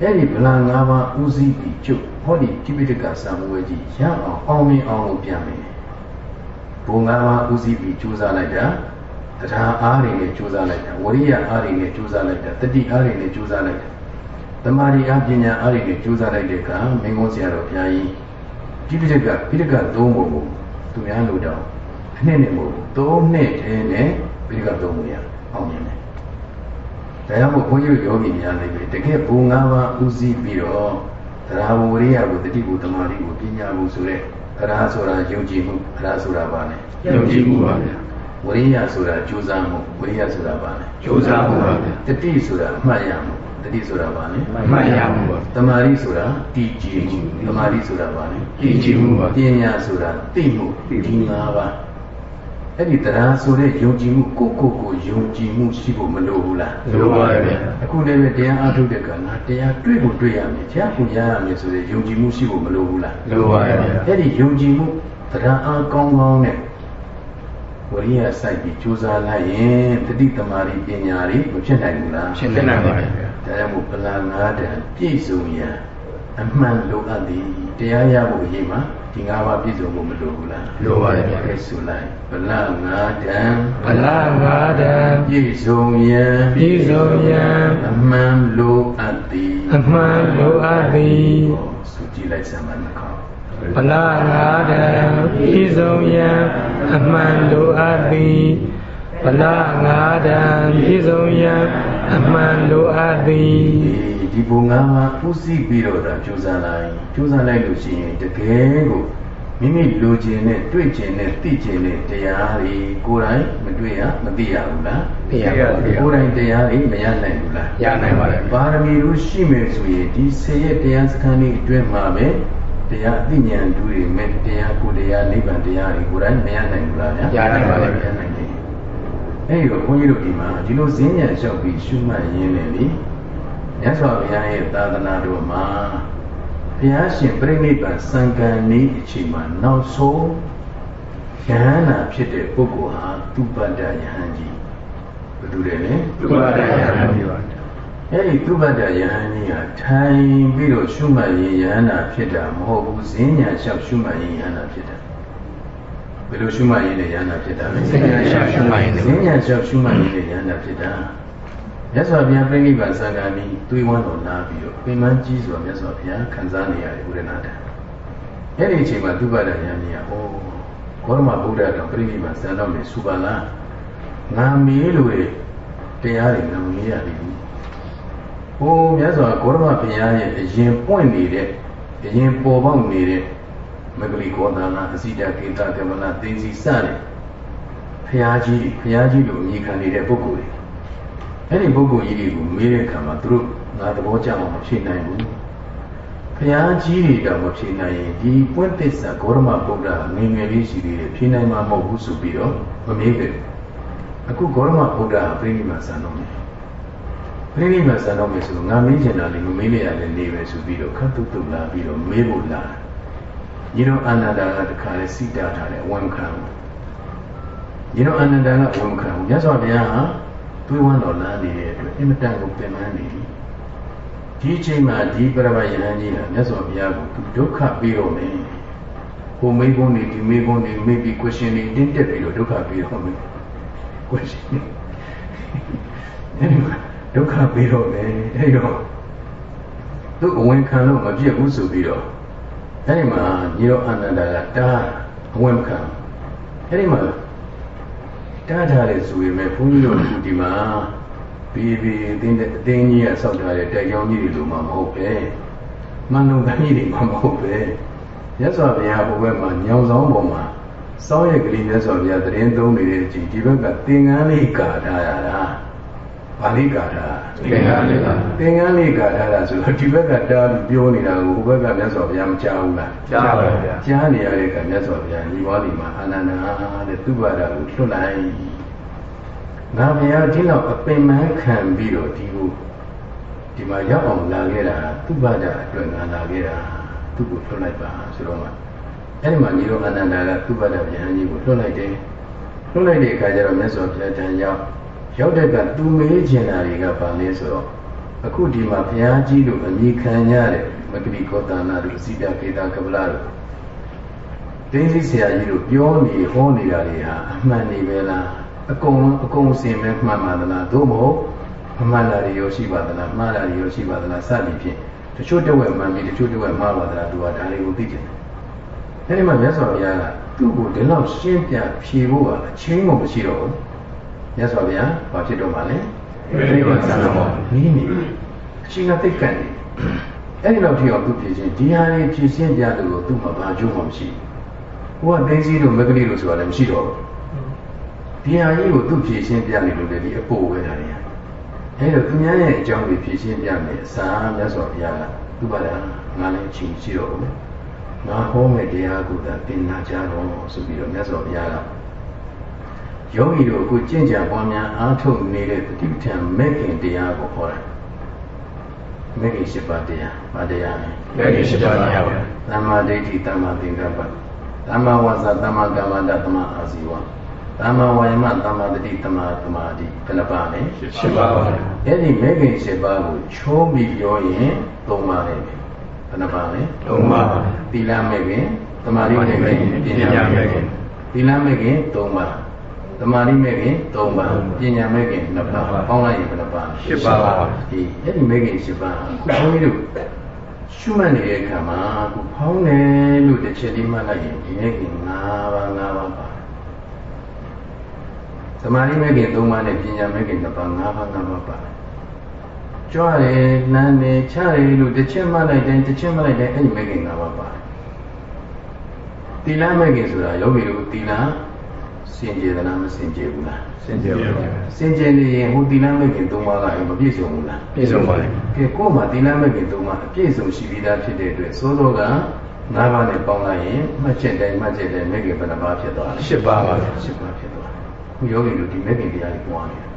အဲ့ဒီဗလ၅ပါးဥစည်းပြီးကျုပ်ဟောဒီတိပိဋကစာမွေးကြီးရအောင်အောင်မြင်အောင်လို့ပြန်မယ် ဘုံ၅ပါးဥစည်းပြီးကြိုးစားလိုက်တာတရားအားတွေနဲ့ကြိုးစားလိုက်တာဝရိယအားတွေနဲ့ကြိုးစားလိုက်တာတတိအားတွေနဲ့ကြိုးစားလိုက်တာတမာရီအားပညာအားတွေနဲ့ကြိုးစားလိုက်တဲ့အခါမင်းကုန်းဆရာတော်ဘုရားကြီးတိပိဋကပိဋကသုံးပုံကိုသူများလို့တော့အနှစ်နဲ့မဟုတ်ဘူးသုံးနှစ်တည်းနဲ့ပိဋကသုံးပုံရအောင်မြင်တယ်ဒါကြောင့်မို့ဘုန်းကြီးတို့ယောဂီများလည်းပဲတကယ်ဘုံ၅ပါးဥစည်းပြီးတော့တရားဝရိယကိုတတိကိုတမာရီကိုပညာကိုဆိုတဲ့ တရားဆိုတာယုံကြည်မှုတရားဆိုတာပါနဲ့ယုံကြည်မှုပါဗျာဝရိယဆိုတာကြိုးစားမှုဝရိယဆိုတာပါနဲ့ကြိုးစားမှုပါဗျာတတိဆိုတာအမှတ်ရမှုတတိဆိုတာပါနဲ့မှတ်ရမှုပါတမာရီဆိုတာတည်ကြည်မှုတမာရီဆိုတာပါနဲ့ကြည်ကြည်မှုပါပညာဆိုတာသိမှုဒီ၅ပါး အဲ့ဒီတရားဆိုတဲ့ယုံကြည်မှုကိုကိုကိုယုံကြည်မှုရှိဖို့မလိုဘူးလားလိုပါရဲ့ဗျာအခုလည်းပဲတရားအားထုတ်တဲ့ကံကတရားတွေ့ဖို့တွေ့ရမယ်တရားကိုရရမယ်ဆိုတဲ့ယုံကြည်မှုရှိဖို့မလိုဘူးလားလိုပါရဲ့ဗျာအဲ့ဒီယုံကြည်မှုတရားအားကောင်းကောင်းနဲ့ဝရိယစိုက်ပြီးကြိုးစားလိုက်ရင်တတိတမာရီပညာတွေမဖြစ်နိုင်ဘူးလားဖြစ်နိုင်ပါရဲ့ဗျာဒါကြောင့်မို့ပလာငါးတန်ပြည့်စုံရန်အမှန်လိုအပ်သည်တရားရဖို့အရေးမှာ ဒီ၅ပါးပြည့်စုံဖို့မလိုဘူးလားလိုပါရဲ့ဗျာကဲဆိုလိုက်ပလာငါးတန်ဗလာငါးတံပြည့်စုံရန်ပြည့်စုံရန်အမှန်လိုအပ်သည်အမှန်လိုအပ်သည်ဆိုကြည့်လိုက်စမ်းပါနှခေါင်းဗလာငါးတံပြည့်စုံရန်အမှန်လိုအပ်သည်ဗလာငါးတံပြည့်စုံရန်အမှန်လိုအပ်သည် ဒီဘုံငါးပါးဥသိပြီးတော့ဒါကြိုးစားလိုက်ကြိုးစားလိုက်လို့ရှိရင်တကယ်ကိုမိမိလိုချင်တဲ့တွေ့ချင်တဲ့သိချင်တဲ့တရားတွေကိုယ်တိုင်မတွေ့ရမသိရဘူးလားသိရပါဘူးကိုယ်တိုင်တရားတွေမရနိုင်ဘူးလားရနိုင်ပါရဲ့ဗျာပါရမီတို့ရှိမယ်ဆိုရင်ဒီဆေရဲ့တရားစခန်းလေးအတွင်းမှာပဲတရားအသိဉာဏ်တူတွေမဲ့တရားကိုယ်တရားနိဗ္ဗာန်တရားတွေကိုယ်တိုင်မရနိုင်ဘူးလားဗျာရနိုင်ပါရဲ့ရနိုင်တယ်အဲဒီတော့ဘုန်းကြီးတို့ဒီမှာဒီလိုဈဉ္ဉံလျှောက်ပြီးရှုမှတ်ရင်းနေပြီ မြတ်စွာဘုရားရဲ့သာသနာတော်မှာဘုရားရှင်ပြိဋိဘံစံကံဤအချိန်မှာနောက်ဆုံးယဟန္တာဖြစ်တဲ့ပုဂ္ဂိုလ်ဟာသူပတ္တယဟန်ကြီးဘယ်သူလဲလဲသုဘတယဟန်ပြပါအဲ့ဒီသုဘတ္တယဟန်ကြီးဟာထိုင်ပြီးတော့ရှုမှတ်ရင်ယဟန္တာဖြစ်တာမဟုတ်ဘူးဈဉ္ညာလျှောက်ရှုမှတ်ရင်ယဟန္တာဖြစ်တာဘယ်လိုရှုမှတ်ရင်လည်းယဟန္တာဖြစ်တာလဲဈဉ္ညာလျှောက်ရှုမှတ်ရင်လည်းဈဉ္ညာလျှောက်ရှုမှတ်ရင်လည်းယဟန္တာဖြစ်တာ မြတ်စွာဘုရားပြိဋိဘံစံဃာနီသွေးဝမ်းတော်နာပြီးတော့ပင်မကြီးစွာမြတ်စွာဘုရားခံစားနေရတယ်ဘုရဏတာအဲ့ဒီအချိန်မှာသုဘတ္တယဟန်ကြီးကဩဘောရမဗုဒ္ဓတော်ပြိဋိဘံစံတော်မယ်စူပါလားငါမေးလို့တရားတွေငါမမေးရဘူးဟိုမြတ်စွာဂေါရမဘုရားရဲ့အရင်ပွင့်နေတဲ့အရင်ပေါ်ပေါက်နေတဲ့မဂလိကောသာနာအစိတကေတကမနာသိစီစတဲ့ဘုရားကြီးဘုရားကြီးလိုအမိခံနေတဲ့ပုဂ္ဂိုလ်တွေ အဲ့ဒီပုဂ္ဂိုလ်ကြီးတွေကိုမေးတဲ့အခါမှာသူတို့ငါသဘောကျအောင်မဖြေနိုင်ဘူးဘုရားကြီးတွေတော့မဖြေနိုင်ရင်ဒီပွင့်သစ္စာဂေါရမဗုဒ္ဓငယ်ငယ်လေးရှိသေးတယ်ဖြေနိုင်မှာမဟုတ်ဘူးဆိုပြီးတော့မမေးခဲ့ဘူးအခုဂေါရမဗုဒ္ဓဟာပြိဋိမာဆန်တော်မယ်ပြိဋိမဆန်တော့မယ်ဆိုတော့ငါမေးချင်တာလေးမမေးလိုက်ရလဲနေပဲဆိုပြီးတော့ခတ်တုတ်တုတ်လာပြီးတော့မေးဖို့လာညီတော်အာနန္ဒာကတခါလဲစိတာထားတယ်ဝန်ခံညီတော်အာနန္ဒာကဝန်ခံမြတ်စွာဘုရားဟာ တွေးဝမ်းတော်လာနေတဲ့အတွက်အင်မတန်ကိုပြင်ပန်းနေပြီဒီအချိန်မှာဒီပရမယဟန်ကြီးဟာမြတ်စွာဘုရားကိုသူဒုက္ခပေးတော့မယ်ဟိုမေးခွန်းတွေဒီမေးခွန်းတွေမေးပြီး question တွေတင်းတက်ပြီးတော့ဒုက္ခပေးတော့မယ် question အဲဒီမှာဒုက္ခပြီးတော့လေအဲဒီတော့သူ့အဝင်ခံလို့မပြည့်ဘူးဆိုပြီးတော့အဲဒီမှာညီတော်အာနန္ဒာကတားအဝင်ခံအဲဒီမှာ တားထားတယ်ဆိုရင်ပဲဘုန်းကြီးတို့ကဒီမှာပြီးပြီးအတင်းအတင်းကြီးကဆောက်ထားတဲ့တိုက်ကြောင်းကြီးတွေလိုမှမဟုတ်ပဲမန္တုံတန်းကြီးတွေမှမဟုတ်ပဲရသော်ဘုရားဘုဘက်မှာညောင်ဆောင်ပေါ်မှာစောင်းရက်ကလေးမြတ်စွာဘုရားတရင်သုံးနေတဲ့အချိန်ဒီဘက်ကသင်္ကန်းလေးကာထားရတာ ဗာလိကာထားသင်္ကန်းလေးကာသင်္ကန်းလေးကာထားတာဆိုတော့ဒီဘက်ကတားပြီးပြောနေတာကိုဟိုဘက်ကမြတ်စွာဘုရားမကြားဘူးလားကြားပါဗျာကြားနေရတဲ့ကမြတ်စွာဘုရားညီဝါလီမှာအာနန္ဒာတဲ့သူဘာဒကိုလွတ်လိုက်ငါဘုရားဒီလောက်အပင်ပန်းခံပြီးတော့ဒီကိုဒီမှာရောက်အောင်လာခဲ့တာသူဘာဒအတွက်ငါလာခဲ့တာသူ့ကိုလွတ်လိုက်ပါဆိုတော့မှအဲ့ဒီမှာညီတော်အနန္ဒာကသူဘာဒဗျာကြီးကိုလွတ်လိုက်တယ်လွတ်လိုက်တဲ့အခါကျတော့မြတ်စွာဘုရားတန်ရောက် ရောက်တဲ့ကသူမေးချင်တာတွေကဘာလဲဆိုတော့အခုဒီမှာဘုရားကြီးတို့အမိခံရတဲ့မဂရိကောတာနာတို့စီပြကေတာကပလာတို့တင်းစီဆရာကြီးတို့ပြောနေဟောနေတာတွေဟာအမှန်နေပဲလားအကုန်လုံးအကုန်စင်ပဲမှန်ပါသလားသို့မဟုတ်အမှန်တရားရောရှိပါသလားမှားတာရောရှိပါသလားစသည်ဖြင့်တချို့တဝက်မှန်ပြီးတချို့တဝက်မှားပါသလားသူကဒါတွေကိုသိတယ်အဲဒီမှာမြတ်စွာဘုရားကသူ့ကိုဒီလောက်ရှင်းပြဖြေဖို့ကအချင်းမှမရှိတော့ဘူး မြတ်စွာဘုရားဘာဖြစ်တော့မှလဲပြိဋိဘဆန္ဒမောနီးနေအချင်းကသိက္ခာနေအဲ့ဒီလောက်ထိအောင်သူဖြည့်ချင်းဒီဟာလေးဖြည့်ရှင်းပြလို့သူ့မှာဘာကျိုးမှမရှိဘူးဟိုကသိစီတို့မဂ္ဂလိတို့ဆိုတာလည်းမရှိတော့ဘူးဒီဟာကြီးကိုသူဖြည့်ရှင်းပြနေလို့လည်းဒီအပို့ဝဲတာတွေအဲ့တော့သူများရဲ့အကြောင်းကိုဖြည့်ရှင်းပြမယ်အစာမြတ်စွာဘုရားကသူ့ဘာလဲငါလည်းချင်းရှိတော့ဘူးငါဟောမယ့်တရားကိုသာသင်နာကြတော့ဆိုပြီးတော့မြတ်စွာဘုရားက ယောဂီတို့အခုကျင့်ကြံပွားများအားထုတ်နေတဲ့တတိပဋ္ဌာန်မဲ့ခင်တရားကိုဟောတာမဲ့ခင်၈ပါးတရားဘာတရားလဲမဲ့ခင်၈ပါးတရားပါသမ္မာဒိဋ္ဌိသမ္မာသင်္ကပ္ပသမ္မာဝါစာသမ္မာကမ္မန္တသမ္မာအာဇီဝသမ္မာဝါယမသမ္မာတတိသမ္မာသမာဓိဘယ်နှပါလဲ၈ပါးပါအဲ့ဒီမဲ့ခင်၈ပါးကိုချိုးပြီးပြောရင်၃ပါးလိမ့်မယ်ဘယ်နှပါလဲ၃ပါးပါသီလမဲ့ခင်သမာဓိမဲ့ခင်ပညာမဲ့ခင်သီလမဲ့ခင်၃ပါး သမာဓိမဲ့ခင်၃ပါးပညာမဲ့ခင်၂ပါးပေါင်းလိုက်ရင်ဘယ်နှပါ၈ပါးပါဒီအဲ့ဒီမဲ့ခင်၈ပါးခုဘုန်းကြီးတို့ရှုမှတ်နေတဲ့အခါမှာခုဖောင်းတယ်လို့တစ်ချက်လေးမှတ်လိုက်ရင်ဒီမဲ့ခင်၅ပါး၅ပါးပါသမာဓိမဲ့ခင်၃ပါးနဲ့ပညာမဲ့ခင်၂ပါး၅ပါး၅ပါးပါကြွရဲနန်းနေချရဲလို့တစ်ချက်မှလိုက်တယ်တစ်ချက်မှလိုက်တယ်အဲ့ဒီမဲ့ခင်၅ပါးပါသီလမဲ့ခင်ဆိုတာယောဂီတို့သီလ စင်ကြယ်သလားမစင်ကြယ်ဘူးလားစင်ကြယ်ပါဘူးစင်ကြယ်နေရင်ဟိုသီလမဲ့ခင်၃ပါးကမပြည့်စုံဘူးလားပြည့်စုံပါတယ်ကဲကို့မှာသီလမဲ့ခင်၃ပါးအပြည့်စုံရှိပြီးသားဖြစ်တဲ့အတွက်သိုးသောက၅ပါးနဲ့ပေါင်းလိုက်ရင်မှတ်ချက်တိုင်းမှတ်ချက်တိုင်းမဲ့ခင်ဘယ်နှပါးဖြစ်သွားလဲ၈ပါးပါ၈ပါးဖြစ်သွားခုယောဂီတို့ဒီမဲ့ခင်တရားကိုပွားနေတယ်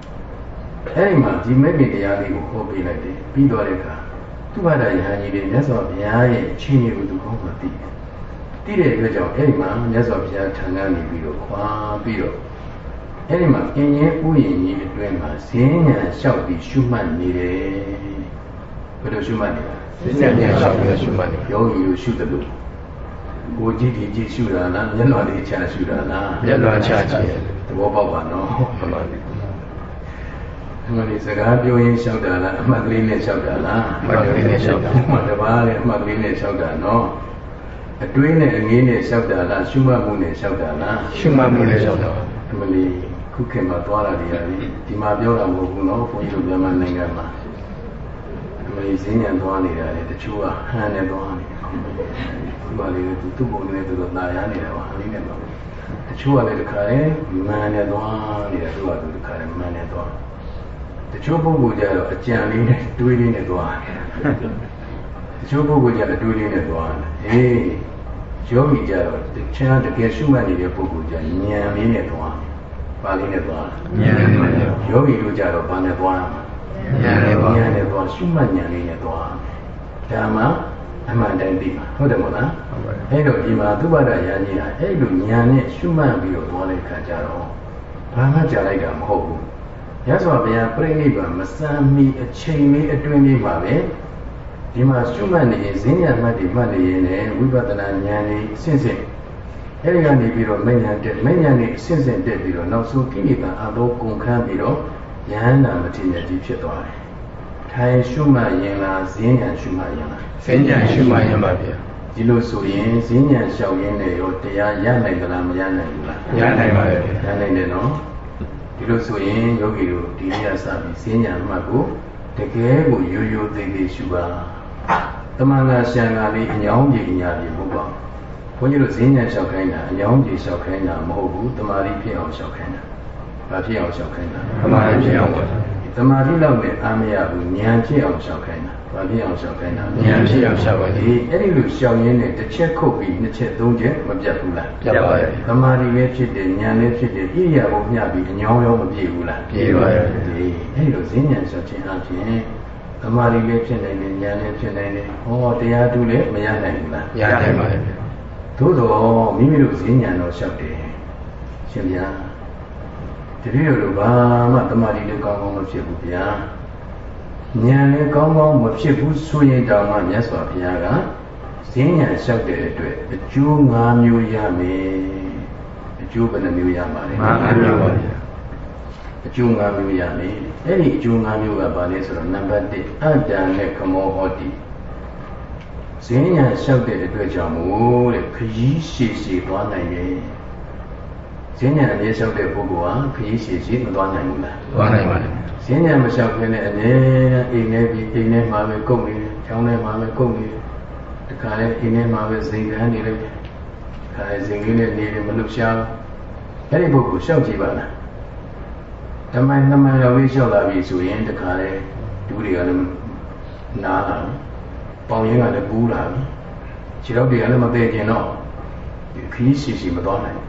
အဲဒီမှာဒီမဲ့ခင်တရားလေးကိုဟောပေးလိုက်တယ်ပြီးတော့တဲ့အခါသူဘာသာယဟန်ကြီးတွေမြတ်စွာဘုရားရဲ့အချင်းတွေကိုသူကောင်းမှသိတယ် သိတဲ့အတွက်ကြောင့်အဲ့ဒီမှာမြတ်စွာဘုရားထံကနေပြီးတော့ခွာပြီးတော့အဲ့ဒီမှာအင်းရင်ဥယျာဉ်ကြီးအတွင်းမှာဈဉ္ညာလျှောက်ပြီးရှုမှတ်နေတယ်ဘယ်လိုရှုမှတ်နေလဲဈဉ္ညာလျှောက်ပြီးရှုမှတ်နေယောဂီကိုရှုတယ်လို့ကိုကြည့်ကြည့်ကြည့်ရှုတာလားမျက်နှာလေးချာရှုတာလားမျက်နှာချာကြည့်သဘောပေါက်ပါနော်မှန်ပါပြီအမှန်ဒီစကားပြောရင်းလျှောက်တာလားအမှတ်ကလေးနဲ့လျှောက်တာလားအမှတ်ကလေးနဲ့လျှောက်တာမှန်တပါးနဲ့အမှတ်ကလေးနဲ့လျှောက်တာနော် အတွေးနဲ့အငေးနဲ့လျှောက်တာလားရှုမှတ်မှုနဲ့လျှောက်တာလားရှုမှတ်မှုနဲ့လျှောက်တာအမလီခုခေတ်မှာသွားတာတွေရတယ်ဒီမှာပြောတာမဟုတ်ဘူးနော်ဘုန်းကြီးတို့မြန်မာနိုင်ငံမှာအမလီဈဉ္ဉံသွားနေတာလေတချို့ကဟန်နဲ့သွားနေတယ်ဒီမှာလေသူသူ့ပုံနဲ့သူတော့နာရနေတာပါအလေးနဲ့ပါတချို့ကလည်းတခါလေမန်နဲ့သွားနေတာသူကသူတခါလေမန်နဲ့သွားတချို့ပုဂ္ဂိုလ်ကြတော့အကြံလေးနဲ့တွေးလေးနဲ့သွားနေတာ တချို့ပုဂ္ဂိုလ်ကျအတွေးလေးနဲ့သွားတယ်အေးယောဂီကြတော့တခြားတကယ်ရှုမှတ်နေတဲ့ပုဂ္ဂိုလ်ကျဉာဏ်လေးနဲ့သွားပါလေးနဲ့သွားဉာဏ်လေးနဲ့ယောဂီတို့ကြတော့ဘာနဲ့သွားဉာဏ်နဲ့သွားဉာဏ်နဲ့သွားရှုမှတ်ဉာဏ်လေးနဲ့သွားဒါမှအမှန်တိုင်းသိမှာဟုတ်တယ်မို့လားဟုတ်ပါဘူးအဲ့တော့ဒီမှာသုဘဒရာကြီးဟာအဲ့လိုဉာဏ်နဲ့ရှုမှတ်ပြီးတော့သွားတဲ့ခါကျတော့ဘာမှကြားလိုက်တာမဟုတ်ဘူးရသော်ဘုရားပြိဋိဘံမစမ်းမီအချိန်လေးအတွင်းလေးပါပဲ ဒီမှာရှုမှတ်နေရင်ဈဉ္ညာမှတ်တွေမှတ်နေရင်လည်းဝိပဿနာဉာဏ်လေးအစဉ်စဉ်အဲဒီကနေပြီးတော့မဉ္ဇဏ်တက်မဉ္ဇဏ်လေးအစဉ်စဉ်တက်ပြီးတော့နောက်ဆုံးကိလေသာအဘောကုန်ခန်းပြီးတော့ယဟန္တာမထေရကြီးဖြစ်သွားတယ်ထိုင်ရှုမှတ်ရင်လားဈဉ္ညာရှုမှတ်ရင်လားစဉ္ညာရှုမှရင်ပါဗျာဒီလိုဆိုရင်ဈဉ္ညာလျှောက်ရင်းနဲ့ရောတရားရနိုင်သလားမရနိုင်ဘူးလားရနိုင်ပါရဲ့ဗျာရနိုင်တယ်နော်ဒီလိုဆိုရင်ယောဂီတို့ဒီနေ့ကစပြီးဈဉ္ညာမှတ်ကိုတကယ်ကိုရိုးရိုးသေးသေးရှုပါ တမန်လာရှံကလေးအညောင်းကြီးအညာကြီးမဟုတ်ပါဘူးဘုန်းကြီးတို့ဈဉ္ညာလျှောက်ခိုင်းတာအညောင်းကြီးလျှောက်ခိုင်းတာမဟုတ်ဘူးတမာတိဖြစ်အောင်လျှောက်ခိုင်းတာဘာဖြစ်အောင်လျှောက်ခိုင်းတာသမာဓိဖြစ်အောင်ပါသမာဓိလောက်နဲ့အားမရဘူးဉာဏ်ဖြစ်အောင်လျှောက်ခိုင်းတာဘာဖြစ်အောင်လျှောက်ခိုင်းတာဉာဏ်ဖြစ်အောင်လျှောက်ပါဒီအဲ့ဒီလိုလျှောက်ရင်းနဲ့တစ်ချက်ခုတ်ပြီးနှစ်ချက်သုံးချက်မပြတ်ဘူးလားပြတ်ပါရဲ့သမာဓိလည်းဖြစ်တယ်ဉာဏ်လည်းဖြစ်တယ်ဣရိယာပုမျှပြီးအညောင်းရောမပြည့်ဘူးလားပြည့်ပါရဲ့ဒီအဲ့ဒီလိုဈဉ္ဉံလျှောက်ခြင်းအပြင် သမာဓိလည်းဖြစ်နိုင်တယ်ဉာဏ်လည်းဖြစ်နိုင်တယ်ဟောတရားထုလည်းမရနိုင်ဘူးလားရနိုင်ပါရဲ့ဗျာသို့တော့မိမိတို့ဈဉ္ဉံတော့လျှောက်တယ်ရှင်ဗျာတတိယလိုဘာမှတမာတိလည်းကောင်းကောင်းမဖြစ်ဘူးဗျာဉာဏ်လည်းကောင်းကောင်းမဖြစ်ဘူးဆိုရင်တောင်မှမြတ်စွာဘုရားကဈဉ္ဉံလျှောက်တဲ့အတွက်အကျိုး၅မျိုးရမယ်အကျိုးဘယ်နှမျိုးရမှာလဲငါးမျိုးပါဗျာ အကျိုး၅မျိုးရမယ်အဲ့ဒီအကျိုး၅မျိုးကဘာလဲဆိုတော့နံပါတ်1အတ္တနဲ့ခမောဟောတိဈဉ္ညာလျှောက်တဲ့အတွက်ကြောင့်မို့တဲ့ခရီးရှည်ရှည်သွားနိုင်တယ်ဈဉ္ညာအမြဲလျှောက်တဲ့ပုဂ္ဂိုလ်ဟာခရီးရှည်ရှည်မသွားနိုင်ဘူးလားသွားနိုင်ပါရဲ့ဈဉ္ညာမလျှောက်ခင်နဲ့အမြဲအိမ်ထဲပြီးအိမ်ထဲမှာပဲကုန်နေတယ်။ကျောင်းထဲမှာပဲကုန်နေတယ်။တခါလဲအိမ်ထဲမှာပဲစိန်ခံနေလိုက်တယ်။ခါလဲစိန်ကလေးနဲ့နေတယ်မလှုပ်ရှားဘူး။အဲ့ဒီပုဂ္ဂိုလ်လျှောက်ကြည့်ပါလား။ ဓမ္မနှစ်မှန်ရောက်လေးလျှောက်လာပြီဆိုရင်တခါလဲဒူးတွေကလည်းနားလာတယ်။ပေါင်ရင်းကလည်းပူးလာပြီ။ခြေထောက်တွေကလည်းမသေးခင်တော့ဒီခီးရှိရှိမသွားနိုင်ဘူး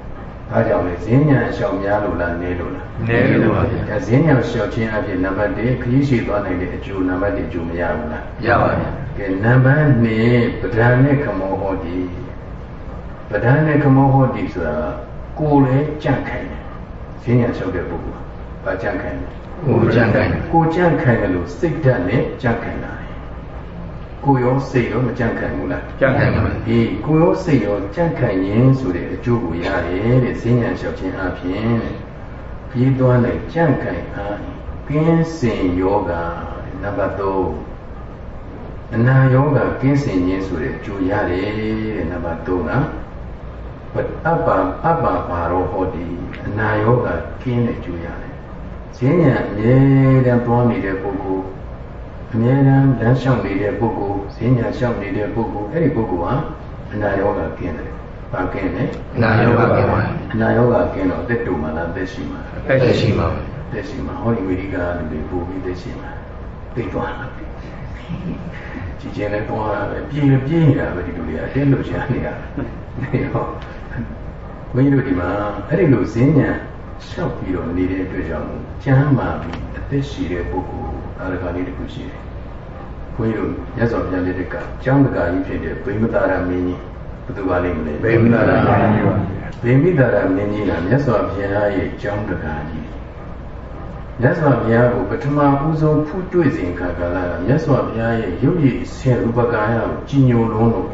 ။ဒါကြောင့်လေဈဉ္ညာအလျှောက်များလို့လားနေလို့လား။နေလို့ပါဗျာဒါဈဉ္ညာလျှောက်ခြင်းအပြင်နံပါတ်1ခရီးရှိသွားနိုင်တဲ့အကျိုးနံပါတ်1အကျိုးမရဘူးလားရပါဗျာကဲနံပါတ်2ပဒံနဲ့ခမောဟောတိပဒံနဲ့ခမောဟောတိဆိုတာကိုယ်လည်းကြန့်ခိုင်တယ်ဈဉ္ညာလျှောက်တဲ့ပုဂ္ဂိုလ်က ဘာကြန့်ခိုင်လဲဟိုကြံတိုင်းကိုယ်ကြန့်ခိုင်တယ်လို့စိတ်ဓာတ်နဲ့ကြန့်ခိုင်တာလေကိုယ်ရောစိတ်ရောမကြန့်ခိုင်ဘူးလားကြံတိုင်းပါဒီကိုယ်ရောစိတ်ရောကြန့်ခိုင်ရင်ဆိုတဲ့အကျိုးကိုရတယ်တဲ့ဈဉ္ညာလျှောက်ခြင်းအပြင်တဲ့ပြီးသွားလိုက်ကြန့်ခိုင်အားကင်းစင်ယောဂနံပါတ်3အနာယောဂကင်းစင်ခြင်းဆိုတဲ့အကျိုးရတယ်တဲ့နံပါတ်3ကအပ္ပအပ္ပပါရောဟောတိအနာယောဂကင်းတဲ့အကျိုးရတယ် ဈဉ္ညာအမြဲတမ်းသွားနေတဲ့ပုဂ္ဂိုလ်အမြဲတမ်းလမ်းလျှောက်နေတဲ့ပုဂ္ဂိုလ်ဈဉ္ညာလျှောက်နေတဲ့ပုဂ္ဂိုလ်အဲ့ဒီပုဂ္ဂိုလ်ဟာအနာယောဂကင်းတယ်။ဘာကင်းလဲနာယောဂကင်းပါအနာယောဂကင်းတော့တက်တူမှလားတက်ရှိမှလားအဲ့ဒါရှိပါဗျာတက်ရှိမှဟောဒီဝိရိကလူတွေပို့ပြီးတက်ရှိမှသိသွားတာကြည်ကျင်လည်းသွားတာပဲပြေးပြေးနေတာပဲဒီလူတွေအတင်းလို့ရှားနေတာနေတော့ဘုန်းကြီးတို့ဒီမှာအဲ့ဒီလိုဈဉ္ညာ လျှောက်ပြီးတော့နေတဲ့အတွက်ကြောင့်ကျမ်းမာပြီးအသက်ရှိတဲ့ပုဂ္ဂိုလ်အာရကလေးတစ်ခုရှိတယ်ဘုန်းကြီးတို့မြတ်စွာဘုရားလက်ထက်ကကျောင်းတကာကြီးဖြစ်တဲ့ဗိမသာရမင်းကြီးဘယ်သူပါလိမ့်မလဲဗိမသာရမင်းကြီးပါဗိမိတာရမင်းကြီးကမြတ်စွာဘုရားရဲ့ကျောင်းတကာကြီးမြတ်စွာဘုရားကိုပထမဦးဆုံးဖူးတွေ့စဉ်ခါကာလကမြတ်စွာဘုရားရဲ့ရုပ်ရည်ဆင်ဥပကာယကိုကြီးညိုလုံးလို့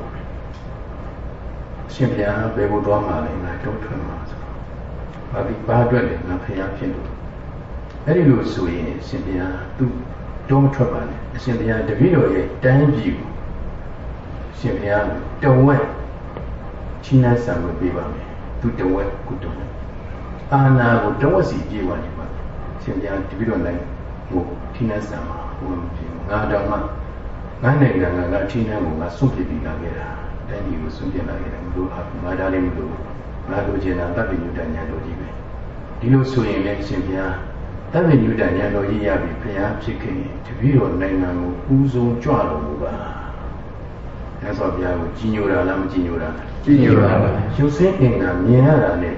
ရှင်ဘုရားဘယ်ကိုသွားမှာလဲငါတုံးထွက်မှာဆို ဘာဒီဘာအတွက်လဲငါဘုရားဖြစ်လို့အဲ့ဒီလိုဆိုရင်ရှင်ဘုရားသူတုံးမထွက်ပါနဲ့အရှင်ဘုရားတပည့်တော်ရဲ့တန်းပြည်ကိုရှင်ဘုရားတဝက်ချင်းနဲ့ဆံလို့ပြပါမယ်သူတဝက်ကုတဝက်အာနာကိုတဝက်စီပြေးသွားနေပါရှင်ပြန်တပိတော့နိုင်ဟိုချင်းနဲ့ဆံမှာဟိုမပြေဘူးငါတောင်မှငါနိုင်ငံကငါချင်းနဲ့ကိုငါစွန့်ပြပြီးလာခဲ့တာတိုင်းပြည်ကိုစွန့်ပြလာခဲ့တယ်မလို့ဟာငါဒါလည်းမလို့ ငါတို့ကျင်တာတပ်ပိညုတညာတော်ကြီးပဲဒီလိုဆိုရင်လည်းရှင်ပြန်တပ်ပိညုတညာတော်ကြီးရပြီဘုရားဖြစ်ခင်တပိတော့နိုင်ငံကိုဦးဆုံးကြွတော်မူပါမြတ်စွာဘုရားကိုကြီးညိုတာလားမကြီးညိုတာလားကြည့်ရပါဗျာရုပ်ဆင်းအင်္ဂါမြင်ရတာနဲ့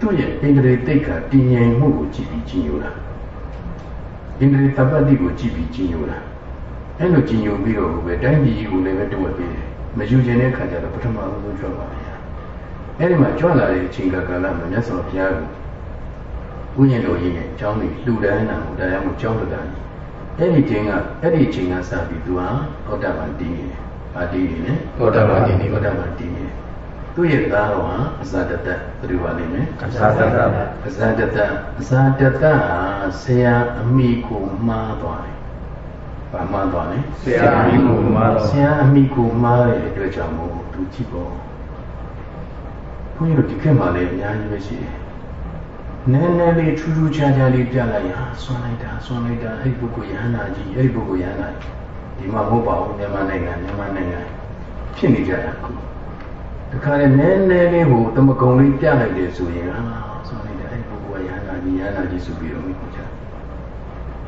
သူ့ရဲ့အင်္ဂရိတိတ်ကတည်ငြိမ်မှုကိုကြည့်ပြီးကြီးညိုတာအင်္ဂရိတပ္ပတိကိုကြည့်ပြီးကြီးညိုတာအဲ့လိုကြီးညိုပြီးတော့ဘယ်တိုင်းပြည်ကြီးကိုလည်းပဲတွက်ပေးတယ်မယူခြင်းတဲ့ခါကျတော့ပထမဆုံးကြွပါဗျာ အဲ့ဒီမှာကြွလာတဲ့အချိန်ကာလမှာမြတ်စွာဘုရားကိုဥယျာဉ်တော်ကြီးနဲ့အကြောင်းတွေလှူဒန်းတာကိုတရားမှုကြောင်းတတာကြီးအဲ့ဒီချိန်ကအဲ့ဒီချိန်ကစပြီးသူဟာဟောတာပန်တည်နေတယ်။ဗာတည်နေတယ်သောတာပန်တည်နေပါဟောတာပန်တည်နေတယ်။သူ့ရဲ့သားတော်ဟာအဇာတတဘယ်လိုပါလိမ့်မယ်အဇာတတအဇာတတအဇာတတဟာဆရာအမိကိုမှားသွားတယ်။ဘာမှားသွားလဲဆရာအမိကိုမှားတော့ဆရာအမိကိုမှားတဲ့အတွက်ကြောင့်မို့သူကြည့်ပေါ့။ ဘုန်းကြီးတို့ဒီခေတ်မှာလည်းအများကြီးပဲရှိတယ်။နည်းနည်းလေးထူးထူးခြားခြားလေးပြလိုက်ဟာဆွမ်းလိုက်တာဆွမ်းလိုက်တာအဲ့ဒီပုဂ္ဂိုလ်ရဟန္တာကြီးအဲ့ဒီပုဂ္ဂိုလ်ရဟန္တာကြီးဒီမှာမဟုတ်ပါဘူးမြန်မာနိုင်ငံမြန်မာနိုင်ငံဖြစ်နေကြတာခုတခါလေနည်းနည်းလေးဟိုတမကုံလေးပြလိုက်တယ်ဆိုရင်ဟာဆိုနေတယ်အဲ့ပုဂ္ဂိုလ်ကရဟန္တာကြီးရဟန္တာကြီးဆိုပြီးတော့မိခေါ်ကြ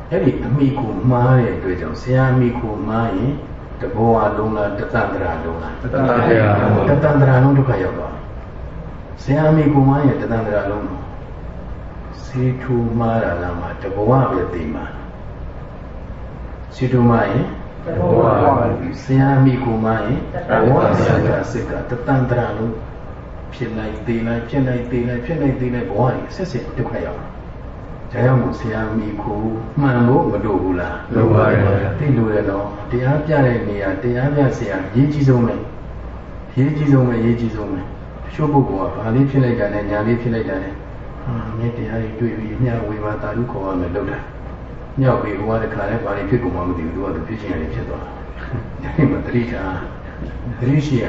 အဲ့ဒီအမိကိုမှားတဲ့အတွက်ကြောင့်ဆရာအမိကိုမှားရင်တဘောအလုံးလားတသန္တရာလုံးလားတသန္တရာတသန္တရာလုံးဒုက္ခရောက်သွား ဆရာအမိကိုမှားရင်တသန္တရာလုံးတော့စေထူမှားတာလားမှာတဘောပဲသိမှာစေထူမှားရင်ဘဝပါဆရာမိကိုမရင်ဘဝဆရာကစိတ်ကတတန်တရာလုံးဖြစ်လိုက်သေးလိုက်ဖြစ်လိုက်သေးလိုက်ဖြစ်လိုက်သေးလိုက်ဘဝကြီးဆက်ဆက်ဒုက္ခရောက်ဒါကြောင့်မို့ဆရာမိကိုမှန်လို့မလို့ဘူးလားလိုပါရဲ့သိလို့ရတော့တရားပြတဲ့နေရာတရားပြဆရာရေးကြီးဆုံးပဲရေးကြီးဆုံးပဲရေးကြီးဆုံးပဲ ရှိုးပုဂ္ဂိုလ်ကဘာလေးဖြစ်လိုက်တာနဲ့ညာလေးဖြစ်လိုက်တာနဲ့ဟာမြတ်တရားတွေတွေ့ပြီးညဝေဘာတာလူခေါ်ရမယ်လို့တာမြောက်ပြီးဘဝတစ်ခါလဲဘာတွေဖြစ်ကုန်မှမသိဘူးသူကသူဖြစ်ချင်းရတယ်ဖြစ်သွားတယ်ဒီမှာတတိတာတတိရှိရ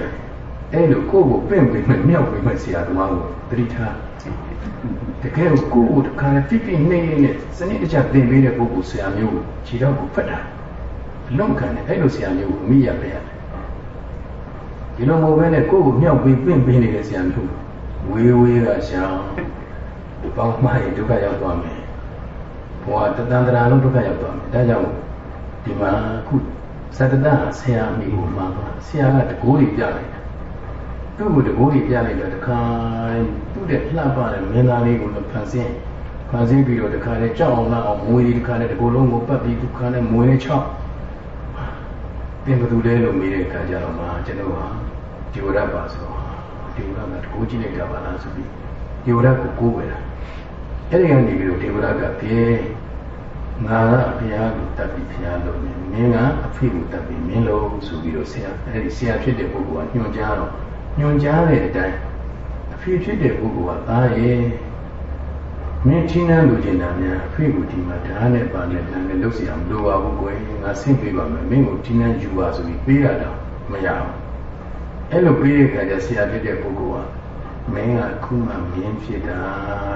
အဲ့လိုကိုယ့်ကိုပင့်ပြီးမှမြောက်ပြီးမှဆရာသမားကိုတတိထားတကယ်ကိုကိုယ်တစ်ခါလဲပြပြနေနေစနစ်တကျသင်ပေးတဲ့ပုဂ္ဂိုလ်ဆရာမျိုးကိုခြေတော့ကိုဖတ်တာလွန်ခံတယ်အဲ့လိုဆရာမျိုးကိုမိရပဲရတယ် ဒီလိုမဟုတ်ဘဲနဲ့ကိုယ့်ကိုမြောက်ပြီးပင့်ပေးနေတဲ့ဆရာမျိုးဝေးဝေးကရှောင်းပေါင်းမှရင်ဒုက္ခရောက်သွားမယ်ဘဝတတန်တရာလုံးဒုက္ခရောက်သွားမယ်ဒါကြောင့်ဒီမှာခုသတ္တတဆရာမိကိုမှာပါဆရာကတကိုးကြီးပြလိုက်တယ်သူ့ကိုတကိုးကြီးပြလိုက်တော့တခါသူ့တဲ့လှပတဲ့မင်းသားလေးကိုလည်းဖန်ဆင်းဖန်ဆင်းပြီးတော့တခါလေကြောက်အောင်လားအောင်မွေးဒီတခါလေတကိုယ်လုံးကိုပတ်ပြီးဒုက္ခနဲ့မွေးချောက်ပြင်ဘသူလဲလို့မေးတဲ့အခါကျတော့မှကျွန်တော်ဟာ ဒီဝရပါဆိုတော့ဒီဝရကတကိုးကြည့်လိုက်ကြပါလားဆိုပြီးဒီဝရကိုကိုးပဲလားအဲ့ဒီကနေပြီးတော့ဒေဝရကပြေငါကဘုရားကိုတတ်ပြီးဘုရားလို့မင်းကအဖေကိုတတ်ပြီးမင်းလို့ဆိုပြီးတော့ဆရာအဲ့ဒီဆရာဖြစ်တဲ့ပုဂ္ဂိုလ်ကညွှန်ကြားတော့ညွှန်ကြားတဲ့အတိုင်းအဖေဖြစ်တဲ့ပုဂ္ဂိုလ်ကသားရဲ့မင်းချင်းနှမ်းလူကျင်တာများအဖေကိုဒီမှာဓာတ်နဲ့ပါနဲ့တန်နဲ့လုပ်เสียမလိုပါဘူးကွယ်ငါဆင့်ပေးပါမယ်မင်းကိုချင်းနှမ်းယူပါဆိုပြီးပေးရတော့မရဘူး အဲ့လိုပေးတဲ့အခါကျဆရာဖြစ်တဲ့ပုဂ္ဂိုလ်ကမင်းကခုမှမင်းဖြစ်တာ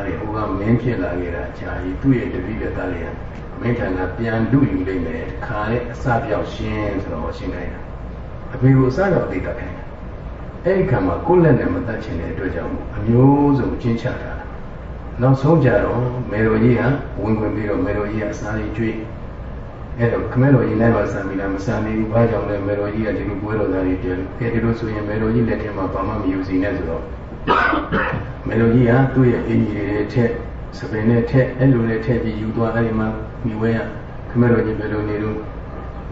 တဲ့ဟိုကမင်းဖြစ်လာခဲ့တာဂျာကြီးသူ့ရဲ့တပည့်တဲ့သားလေးကမင်းထံကပြန်လူယူလိုက်မယ်ခါနဲ့အစပြောက်ရှင်းဆိုတော့ရှင်းခိုင်းတာအဖေကိုအစတော့သိတတ်ခိုင်းအဲ့ဒီခါမှာကိုယ့်လက်နဲ့မတတ်ချင်တဲ့အတွက်ကြောင့်အမျိုးစုံကျင်းချတာနောက်ဆုံးကြတော့မေတော်ကြီးကဝင်ဝင်ပြီးတော့မေတော်ကြီးကအစာလေးကျွေး အဲ့တော့ခမဲတော်ကြီးလည်းမဆံမိလားမဆံမိဘူးဘာကြောင့်လဲမေတော်ကြီးကဒီလိုပွဲတော်သားတွေပြန်ကဲဒီလိုဆိုရင်မေတော်ကြီးလက်ထဲမှာဘာမှမယူစီနဲ့ဆိုတော့မေလိုကြီးကသူ့ရဲ့အင်ကြီးတွေထက်စပင်နဲ့ထက်အဲ့လိုနဲ့ထက်ပြီးယူသွားအဲ့ဒီမှာမိဝဲရခမေတော်ကြီးဘယ်လိုနေလို့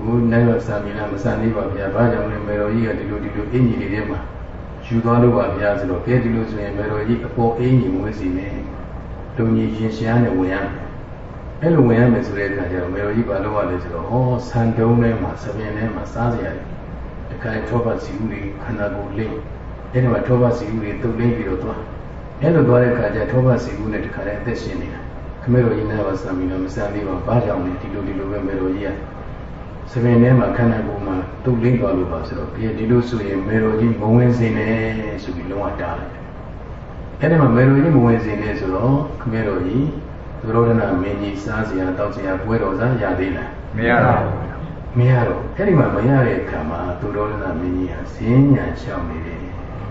ဘုနိုင်ရစာမီလားမဆန်သေးပါဗျာဘာကြောင့်လဲမေတော်ကြီးကဒီလိုဒီလိုအင်ကြီးတွေထဲမှာယူသွားလို့ပါဗျာဆိုတော့ကဲဒီလိုဆိုရင်မေတော်ကြီးအပေါ်အင်ကြီးမွေးစီနေတုံကြီးရှင်ရှားနဲ့ဝင်ရမယ် အဲ့လိုဝင်ရမယ်ဆိုတဲ့အခါကျတော့မေတော်ကြီးဘာလုပ်ရလဲဆိုတော့ဟောဆန်တုံးထဲမှာစပင်ထဲမှာစားစရာတွေတခါထောပတ်စီဦးတွေခန္ဓာကိုယ်လိမ့်အဲ့ဒီမှာထောပတ်စီဦးတွေတုတ်လင်းပြီးတော့သွားအဲ့လိုသွားတဲ့အခါကျထောပတ်စီဦးနဲ့တခါတည်းအသက်ရှင်နေတာခမေတော်ကြီးနဲ့ပါဆံပြီးတော့မဆံသေးပါဘာကြောင့်လဲဒီလိုဒီလိုပဲမေတော်ကြီးကစပင်ထဲမှာခန္ဓာကိုယ်မှာတုတ်လင်းသွားလို့ပါဆိုတော့ဒီဒီလိုဆိုရင်မေတော်ကြီးမဝင်စင်နဲ့ဆိုပြီးလုံးဝတားလိုက်တယ်အဲ့ဒီမှာမေတော်ကြီးမဝင်စင်နဲ့ဆိုတော့ခမေတော်ကြီး သရောဒနာမင်းကြီးစားစရာတောက်စရာပွဲတော်စားရသေးလားမရပါဘူးမရတော့အဲ့ဒီမှာမရတဲ့အခါမှာသူတော်ဒနာမင်းကြီးဟာဈဉ္ညာရှောင်နေတယ်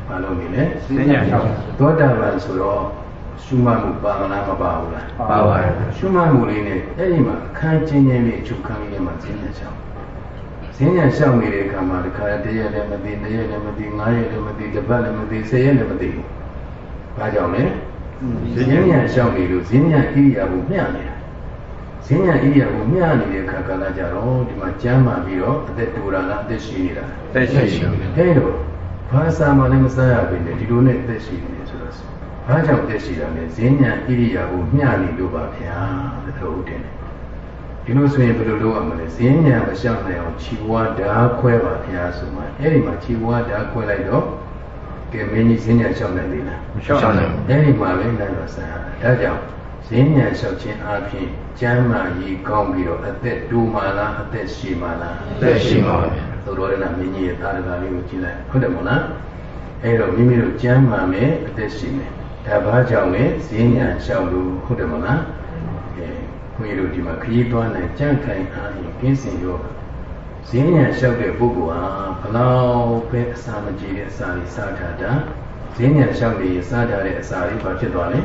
ဘာလို့နေလဲစဉ္ညာလျှောက်သောတာပန်ဆိုတော့ရှုမှတ်မှုပါမလားမပါဘူးလားပါပါတယ်ရှုမှတ်မှုလေးနဲ့အဲ့ဒီမှာအခန်းချင်းချင်းလေးချုပ်ခန်းလေးမှာစဉ္ညာလျှောက်စဉ္ညာလျှောက်နေတဲ့အခါမှာတခါတည်းရက်လည်းမသိ၊နှစ်ရက်လည်းမသိ၊ငါးရက်လည်းမသိ၊တစ်ပတ်လည်းမသိ၊ဆယ်ရက်လည်းမသိဘူး။ဘာကြောင့်လဲ။ စဉ္ညာလျှောက်နေလို့စဉ္ညာဣရိယာပုမျှနေတာ။စဉ္ညာဣရိယာပုမျှနေတဲ့အခါကလည်းကြတော့ဒီမှာကျမ်းမာပြီးတော့အသက်တူတာလားအသက်ရှိနေတာ။အသက်ရှိရှိ။အဲ့တော့ဘာသာမှလည်းမစားရပေနဲ့ဒီလိုနဲ့သက်ရှိနေဆိုတော့ဘာကြောင့်သက်ရှိတာလဲဈဉ္ညာဣရိယာကိုမျှနေလို့ပါဗျာတဲ့ဟုတ်တယ်ဒီလိုဆိုရင်ဘယ်လိုလုပ်ရမလဲဈဉ္ညာမရှောက်နိုင်အောင်ခြေဝါဓာခွဲပါဗျာဆိုမှအဲ့ဒီမှာခြေဝါဓာခွဲလိုက်တော့ ကဲမင်းကြီးဈဉ္ညာလျှောက်နိုင်သေးလားမလျှောက်နိုင်ဘူးအဲ့ဒီမှာပဲနိုင်တော့ဆရာဒါကြောင့်ဈဉ္ညာလျှောက်ခြင်းအပြင်ကျမ်းမာရေးကောင်းပြီးတော့အသက်တိုးမှလားအသက်ရှည်မှလားအသက်ရှိမှာပါဗျာသို့တော်ရဏမင်းကြီးရဲ့သာရကလေးကိုကြည့်လိုက်ဟုတ်တယ်မို့လားအဲ့တော့မိမိတို့ကျမ်းမာမယ်အသက်ရှည်မယ်ဒါဘာကြောင့်လဲဈဉ္ညာလျှောက်လို့ဟုတ်တယ်မို့လားအဲခွန်ကြီးတို့ဒီမှာခရီးသွားနိုင်ကြံ့ခိုင်အားဖြင့်ကင်းစင်ရော ဈဉ္ညာလျှောက်တဲ့ပုဂ္ဂိုလ်ဟာဘလောက်ပဲအစာမကြေတဲ့အစာတွေစားထားတာဈဉ္ညာလျှောက်နေစားထားတဲ့အစာတွေဘာဖြစ်သွားလဲ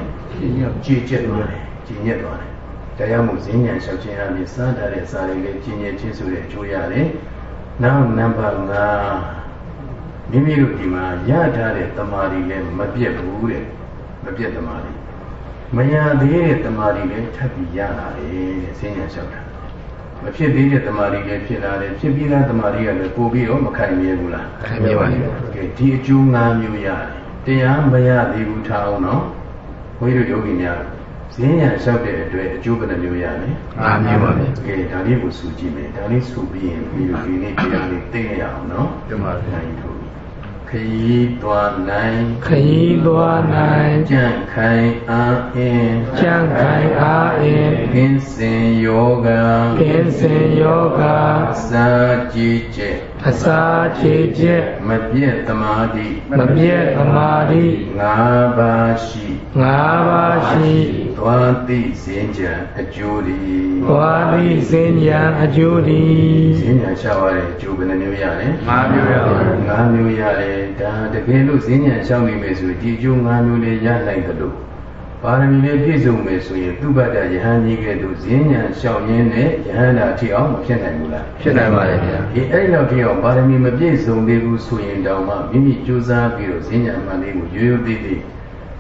ကြည်ကျက်သွားတယ်ကြည်ညက်သွားတယ်တရားမှုဈဉ္ညာလျှောက်ခြင်းအပြင်စားထားတဲ့အစာတွေလည်းကြည်ညက်ခြင်းဆိုတဲ့အကျိုးရတယ်နောက်နံပါတ်5မိမိတို့ဒီမှာရထားတဲ့တမာရီလည်းမပြတ်ဘူးတဲ့မပြတ်တမာရီမရသေးတဲ့တမာရီလည်းထပ်ပြီးရလာတယ်တဲ့ဈဉ္ညာလျှောက်တာ မဖြစ်သေးတဲ့တမာရီလည်းဖြစ်လာတယ်ဖြစ်ပြီးသားတမာရီကလည်းပို့ပြီးတော့မခိုင်မြဲဘူးလားခိုင်မြဲပါလိမ့်မယ်ကဲဒီအကျိုး၅မျိုးရတယ်တရားမရသေးဘူးထားအောင်နော်ဘုန်းကြီးတို့ယောဂီများဈဉ္ညာလျှောက်တဲ့အတွက်အကျိုးဘယ်နှမျိုးရလဲ၅မျိုးပါဗျာကဲဒါလေးကိုစုကြည့်မယ်ဒါလေးစုပြီးရင်ပြီးတော့ဒီနေ့တရားလေးသိရအောင်နော်တင်ပါဗျာနိုင်ထို့ ခရီးသွားနိုင်ခရီးသွားနိုင်ကြံ့ခိုင်အားအင်းကြံ့ခိုင်အားအင်းကင်းစင်ယောဂကင်းစင်ယောဂစာကြည်ကျက်အစာခြေကျက်မပြည့်သမာဓိမပြည့်သမာဓိငါးပါးရှိငါးပါးရှိသွားသိစဉ်ကြံအကျိုးဒီသွားသည့်စင်ညာအကျိုးဒီစဉ်ကြံရှားရတဲ့အကျိုးဘယ်နှမျိုးရလဲငါးမျိုးရပါဘူးငါးမျိုးရတယ်ဒါတကယ်လို့စဉ်ကြံရှောင်းနေမယ်ဆိုဒီအကျိုးငါးမျိုးလေးရနိုင်တယ်လို့ ပါရမီလေးပြည့်စုံမယ်ဆိုရင်သူ့ဘတ်တယဟန်ကြီးကဲ့သို့စဉ်ကြံရှောင်းရင်းနဲ့ယဟန်တာထိအောင်မဖြစ်နိုင်ဘူးလားဖြစ်နိုင်ပါလေဗျာဒီအဲ့လောက်ထိအောင်ပါရမီမပြည့်စုံသေးဘူးဆိုရင်တောင်မှမိမိကြိုးစားပြီးတော့စဉ်ကြံမှန်လေးကိုရိုးရိုးသေးသေး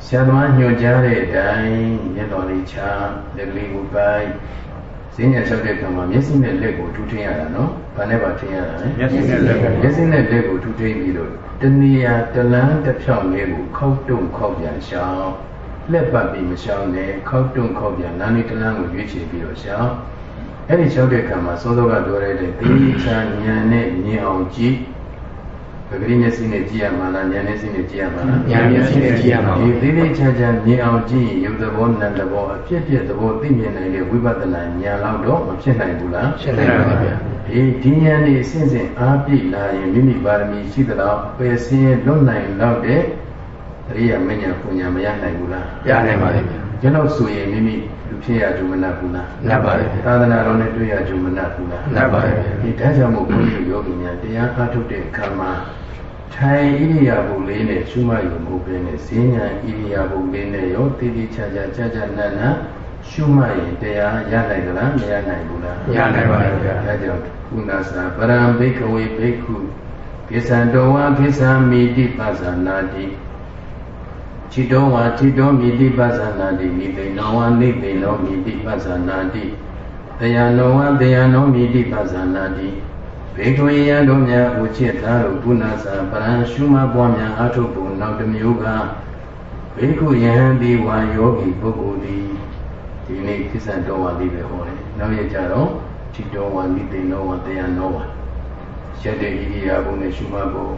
ဆရာသမားညွှန်ကြားတဲ့အတိုင်းမျက်တော်လေးချလက်ကလေးကိုပိုက်ဈဉ္ညာလျှောက်တဲ့အခါမှာမျက်စိနဲ့လက်ကိုထူထင်းရတာနော်။ဘာနဲ့ပါထင်းရတာလဲမျက်စိနဲ့လက်ကိုမျက်စိနဲ့လက်ကိုထူထင်းပြီးတော့တဏှာတလန်းတစ်ဖြောင်းလေးကိုခောက်တုံခောက်ပြန်ရှောင်း လက်ပတ်ပြီးမရှောင်းနဲ့ခောက်တုံခောက်ပြန်နာနေတလန်းကိုရွေးချယ်ပြီးတော့ရှောင်းအဲ့ဒီလျှောက်တဲ့အခါမှာစောစောကပြောရတဲ့တေချာဉာဏ်နဲ့မြင်အောင်ကြည့်ပဂရိမျက်စိနဲ့ကြည့်ရမှာလားဉာဏ်မျက်စိနဲ့ကြည့်ရမှာလားဉာဏ်မျက်စိနဲ့ကြည့်ရမှာပါဒီသေးသေးချာချာမြင်အောင်ကြည့်ရင်ရုပ်သဘောနာမ်သဘောအဖြစ်ဖြစ်သဘောသိမြင်နိုင်တဲ့ဝိပဿနာဉာဏ်လောက်တော့မဖြစ်နိုင်ဘူးလားဖြစ်နိုင်ပါဗျာဒီဒီဉာဏ်นี่အစဉ်စဉ်အားပြည့်လာရင်မိမိပါရမီရှိသလောက်ပယ်ဆင်းရဲလွတ်နိုင်လောက်တဲ့ အရိယာမဉ္ဇဉ်ပူညာမရနိုင်ဘူးလားရနိုင်ပါလေဗျာကျွန်တော်ဆိုရင်မိမိလူဖြစ်ရကြုံမနာဘူးလားနတ်ပါလေဗျာသာသနာတော်နဲ့တွေ့ရကြုံမနာဘူးလားနတ်ပါလေဗျာဒီဒါကြောင့်မို့ဘုန်းကြီးယောဂီများတရားအားထုတ်တဲ့အခါမှာထိုင်ဣရိယာပုလေးနဲ့ရှုမှတ်ရုံမဟုတ်ဘဲနဲ့ဈဉ္ညာဣရိယာပုလေးနဲ့ရောတည်တည်ချာချာကြာကြာနာနာရှုမှတ်ရင်တရားရနိုင်သလားမရနိုင်ဘူးလားရနိုင်ပါလေဗျာဒါကြောင့်ကုဏသာပရံဘိကဝေဘိက္ခုကိသံတော်ဝါကိသံမိတိပဇာနာတိ ခြိတောဝါခြိတောမိတိပဇာနာတိမိသိဏောဝါနိသိဏောမိတိပဇာနာတိတယနောဝါတယနောမိတိပဇာနာတိဘေကဝေယံတို့များဥจิตသာတို့ကုဏသာပရံရှုမပွားများအာထုပ်ပုံနောက်တစ်မျိုးကဘေကုယဟံဒီဝါယောဂီပုဂ္ဂိုလ်သည်ဒီနေ့ကိစ္စတော်ဝါလေးပဲဟောတယ်နောက်ရကြတော့ခြိတောဝါနိသိဏောဝါတယနောဝါရက်တဲ့ဣရိယာပုနဲ့ရှုမပုံ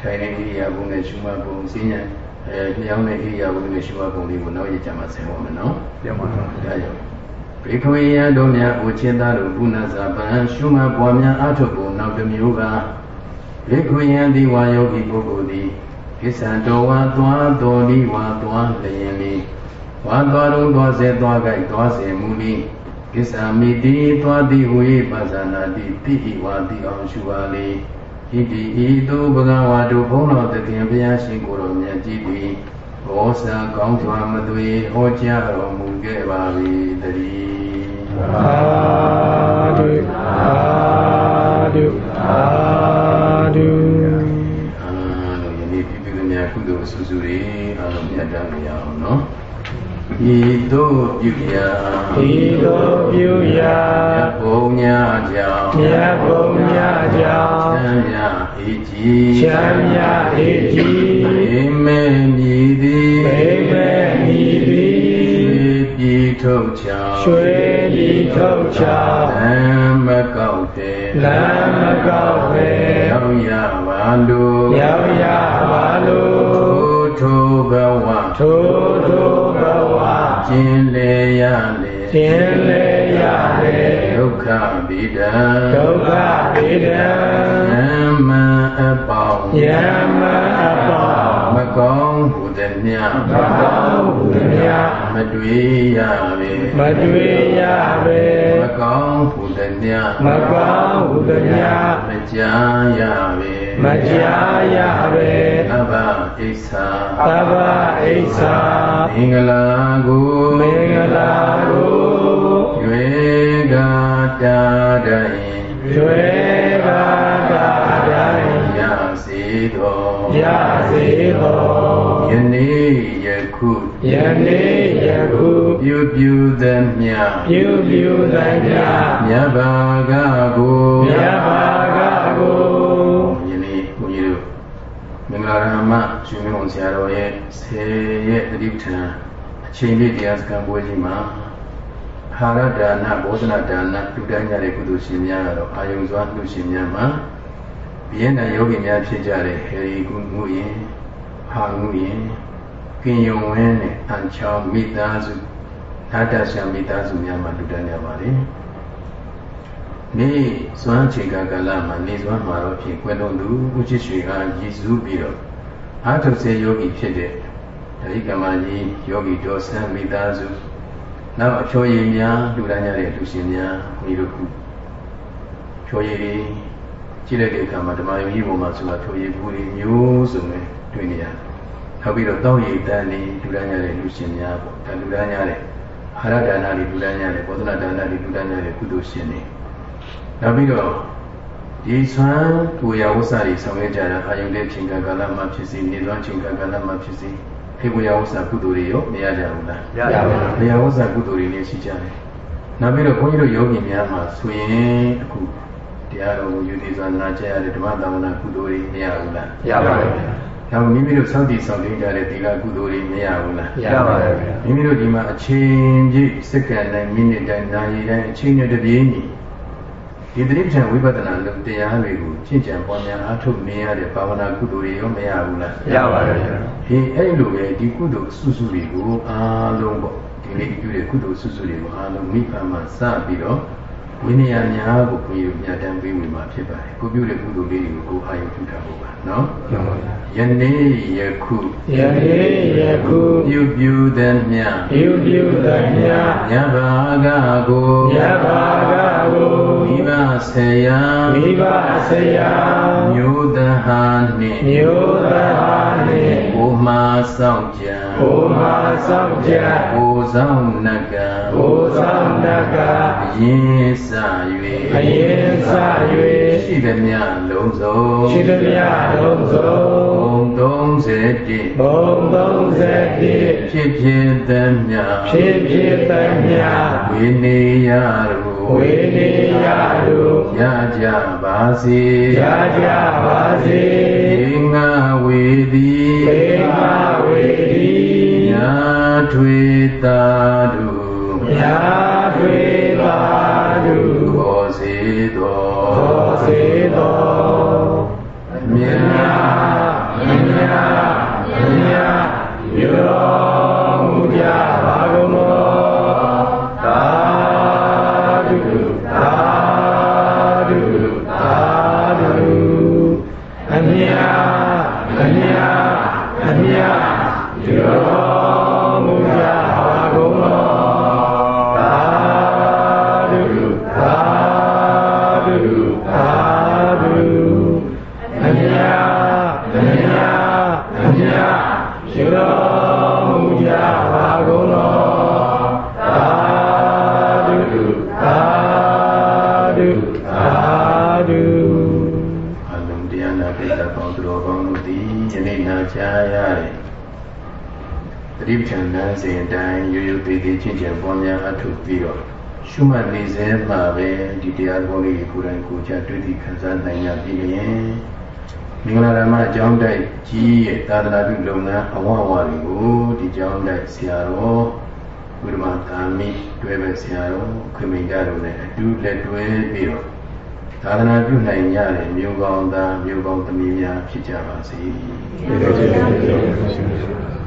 ထိုင်တဲ့ဣရိယာပုနဲ့ရှုမပုံစဉ္ညာ အဲလျောင်းတဲ့ဣရိယာပုနဲ့ရှုမပုံလေးကိုနောက်ရကြမှာဆက်ဟောမယ်နော်ပြန်ပါတော့ဒါကြောင့်ဘေခဝေယံတို့များဥချင်းသားတို့ပုဏ္ဏဇာပံရှုမပွားများအထုပ်ကိုနောက်တစ်မျိုးကဘေခဝေယံဒီဝါယောဂီပုဂ္ဂိုလ်သည်ကိစ္စံတော်ဝါသွားတော်ဤဝါသွားလျင်လီဝါသွားတို့သွားစေသွားကြိုက်သွားစေမူလီကိစ္စမိတိသွားသည်ဟူ၏ပါဇာနာတိတိဤဝါတိအောင်ရှုပါလေ ဣတိဤသို့ဘဂဝါတို့ဘုန်းတော်သခင်ဘုရားရှင်ကိုယ်တော်မြတ်ကြီးသည်ဘောဇာကောင်းစွာမသွေဟောကြားတော်မူခဲ့ပါ၏တည်းသာဓုသာဓုသာဓုအားလုံးယနေ့ပြုပြုများကုသိုလ်အဆူဆူတွေအားလုံးမြတ်တမ်းကြရအောင်နော် ဤသို့ပြုရာဒီလိုပြုရာဘုံညာကြောင့်မြတ်ဘုံများကြောင့်ချမ်းမြအေးကြီးချမ်းမြအေးကြီးေမေမြည်သည်ဘေဘေမိသည်ပြည်ထုတ်ချောင်းရွှေဒီထုတ်ချောင်းလမ်းမကောက်တဲ့လမ်းမကောက်ပဲရောက်ရပါလို့ရောက်ရပါလို့ထိုဘဝထိုထိုဘဝ ကျင်လေရလေကျင်လေရလေဒုက္ခဗိဒံဒုက္ခဗေဒံယမအပေါင်းယမအပေါင်းမကောင်းဟုသည်မြမကောင်းဟုမြတ်မတွေ့ရပေမတွေ့ရပေမကောင်းဟုသည်မြမကောင်းဟုမြတ်မကြားရပေ မကြားရပေသဗ္ဗဣစ္ဆာသဗ္ဗဣစ္ဆာမင်္ဂလာကိုမင်္ဂလာကိုရွေကတာတိုင်းရွေကာတာတိုင်းရစေသောရစေသောယနေ့ယခုယနေ့ယခုပြုပြုသမျှပြုပြုသမျှမြတ်ဘာကကိုမြတ်ဘာ မင်္ဂလာရမရှင်မင်းဆရာတော်ရဲ့ဆေရဲ့တတိပဋ္ဌာန်အချိန်လေးတရားစခန်းပွဲကြီးမှာဟာရဒါနဘောဓနာဒါနလူတိုင်းကြတဲ့ကုသိုလ်ရှင်များကတော့အာယုံစွာလူရှင်များမှာဘိယနာယောဂီများဖြစ်ကြတဲ့ဟေရီကုမှုရင်ဟာမှုရင်ကင်ယုံဝင်းနဲ့အန်ချောင်းမိသားစုဓာတ္တဆံမိသားစုများမှာလူတိုင်းကြပါလေ နေ့စွမ်းချိန်ကကာလမှာနေစွမ်းမှာတော့ဖြင့်ကွယ်လွန်သူဦးချစ်ရွှေကရည်စူးပြီးတော့အာထုစေယောဂီဖြစ်တဲ့ဓိကမကြီးယောဂီတော်ဆန်းမိသားစုနောက်အဖြောရည်များလူတိုင်းကြတဲ့လူရှင်များဘုန်းကြီးတို့ခုဖြောရည်တွေကြည့်လိုက်တဲ့အခါမှာဓမ္မယုံကြီးပေါ်မှာဆိုတာဖြောရည်ဘူးတွေမျိုးစုံနဲ့တွေ့နေရတယ်။နောက်ပြီးတော့တောင်းရည်တန်တွေလူတိုင်းကြတဲ့လူရှင်များပေါ့ဒါလူတိုင်းကြတဲ့အာရဒါနတွေလူတိုင်းကြတဲ့ဘောဓနာဒါနတွေလူတိုင်းကြတဲ့ကုသိုလ်ရှင်တွေ နောက်ပြီးတော့ဒီဆွမ်းကိုရဝဆတွေဆောင်ရွက်ကြတာအာယုန်တဲ့ချိန်ကာလမှာဖြစ်စီနေသွမ်းချိန်ကာလမှာဖြစ်စီခေကိုရဝဆကုသိုလ်တွေရောမရကြဘူးလားရပါဘူးဘုရားဝဆကုသိုလ်တွေလည်းရှိကြတယ်နောက်ပြီးတော့ဘုန်းကြီးတို့ယောဂီများမှာဆိုရင်အခုတရားတော်ကိုယူတည်စွာနာကြားရတဲ့ဓမ္မသာဝနာကုသိုလ်တွေမရဘူးလားရပါတယ်ဗျာနောက်မိမိတို့စောင့်တည်ဆောင်သိကြတဲ့သီလကုသိုလ်တွေမရဘူးလားရပါတယ်ဗျာမိမိတို့ဒီမှာအချိန်ပြည့်စက္ကန့်တိုင်းမိနစ်တိုင်းနာရီတိုင်းအချိန်နဲ့တပြေးညီ ဒီတိပ္ပံဝိပဿနာလုံတရားတွေကိုကျင့်ကြံပွားများအားထုတ်နေရတဲ့ဘာဝနာကုသိုလ်တွေရောမရဘူးလားရပါတယ်ဗျာဒီအဲ့လိုပဲဒီကုသိုလ်စုစုတွေကိုအားလုံးပေါ့ဒီနေ့ပြုတဲ့ကုသိုလ်စုစုတွေကိုအားလုံးမိဖမှာစပြီးတော့ ဝိနည်းများကိုဘုရားမြတ်တမ်းပေးဝင်မှာဖြစ်ပါတယ်ကိုပြုတဲ့ကုသိုလ်လေးတွေကိုကိုအာရုံပြုထားဖို့ပါနော်ရပါဗျာယနေ့ယခုယနေ့ယခုပြုပြုသမျှပြုပြုသမျှညဘာကကိုယဘာကကိုမိဘဆေယမိဘဆရာမျိုးတဟာနှင့်မျိုးသားနှင့်ကိုမာဆောင်ကြံဘုမာဆောင်ကြကိုဆောင်နကံ ဘုဆောင်တကအရင်စအရင်စ၍၍ရှိသမျှလုံးစုံရှိသမျှလုံးစုံဘုံ31ဘုံ31ဖြစ်ဖြစ်သမျှဖြစ်ဖြစ်သမျှဝိနေယတို့ဝေနေယတို့ရကြပါစေရကြပါစေေငါဝေတိပေမဝေဒီညာထွေတာတို့ ညာတွေပါတို့ခေါ်စေသောသောစေသောမြတ်မြတ် တတိပဋ္ဌာန်နာစဉ်အတိုင်းရိုးရိုးသေးသေးချင်းချင်းပွားများအထုပြီးတော့ရှုမှတ်နေစေမှာပဲဒီတရားတော်လေးကိုယ်တိုင်ကိုယ်ချတွေ့သည့်ခံစားနိုင်ရပြီရင်မင်္ဂလာဓမ္မအကြောင်းတိုက်ကြီးရဲ့သာသနာပြုလုပ်ငန်းအဝဝတွေကိုဒီအကြောင်းတိုက်ဆရာတော်ဘုရားသာမိတွဲပဲဆရာတော်ခွင့်မိကြတော်နဲ့အတူလက်တွဲပြီးတော့သာသနာပြုနိုင်ကြတဲ့မြို့ကောင်းသားမြို့ကောင်းသမီးများဖြစ်ကြပါစေ။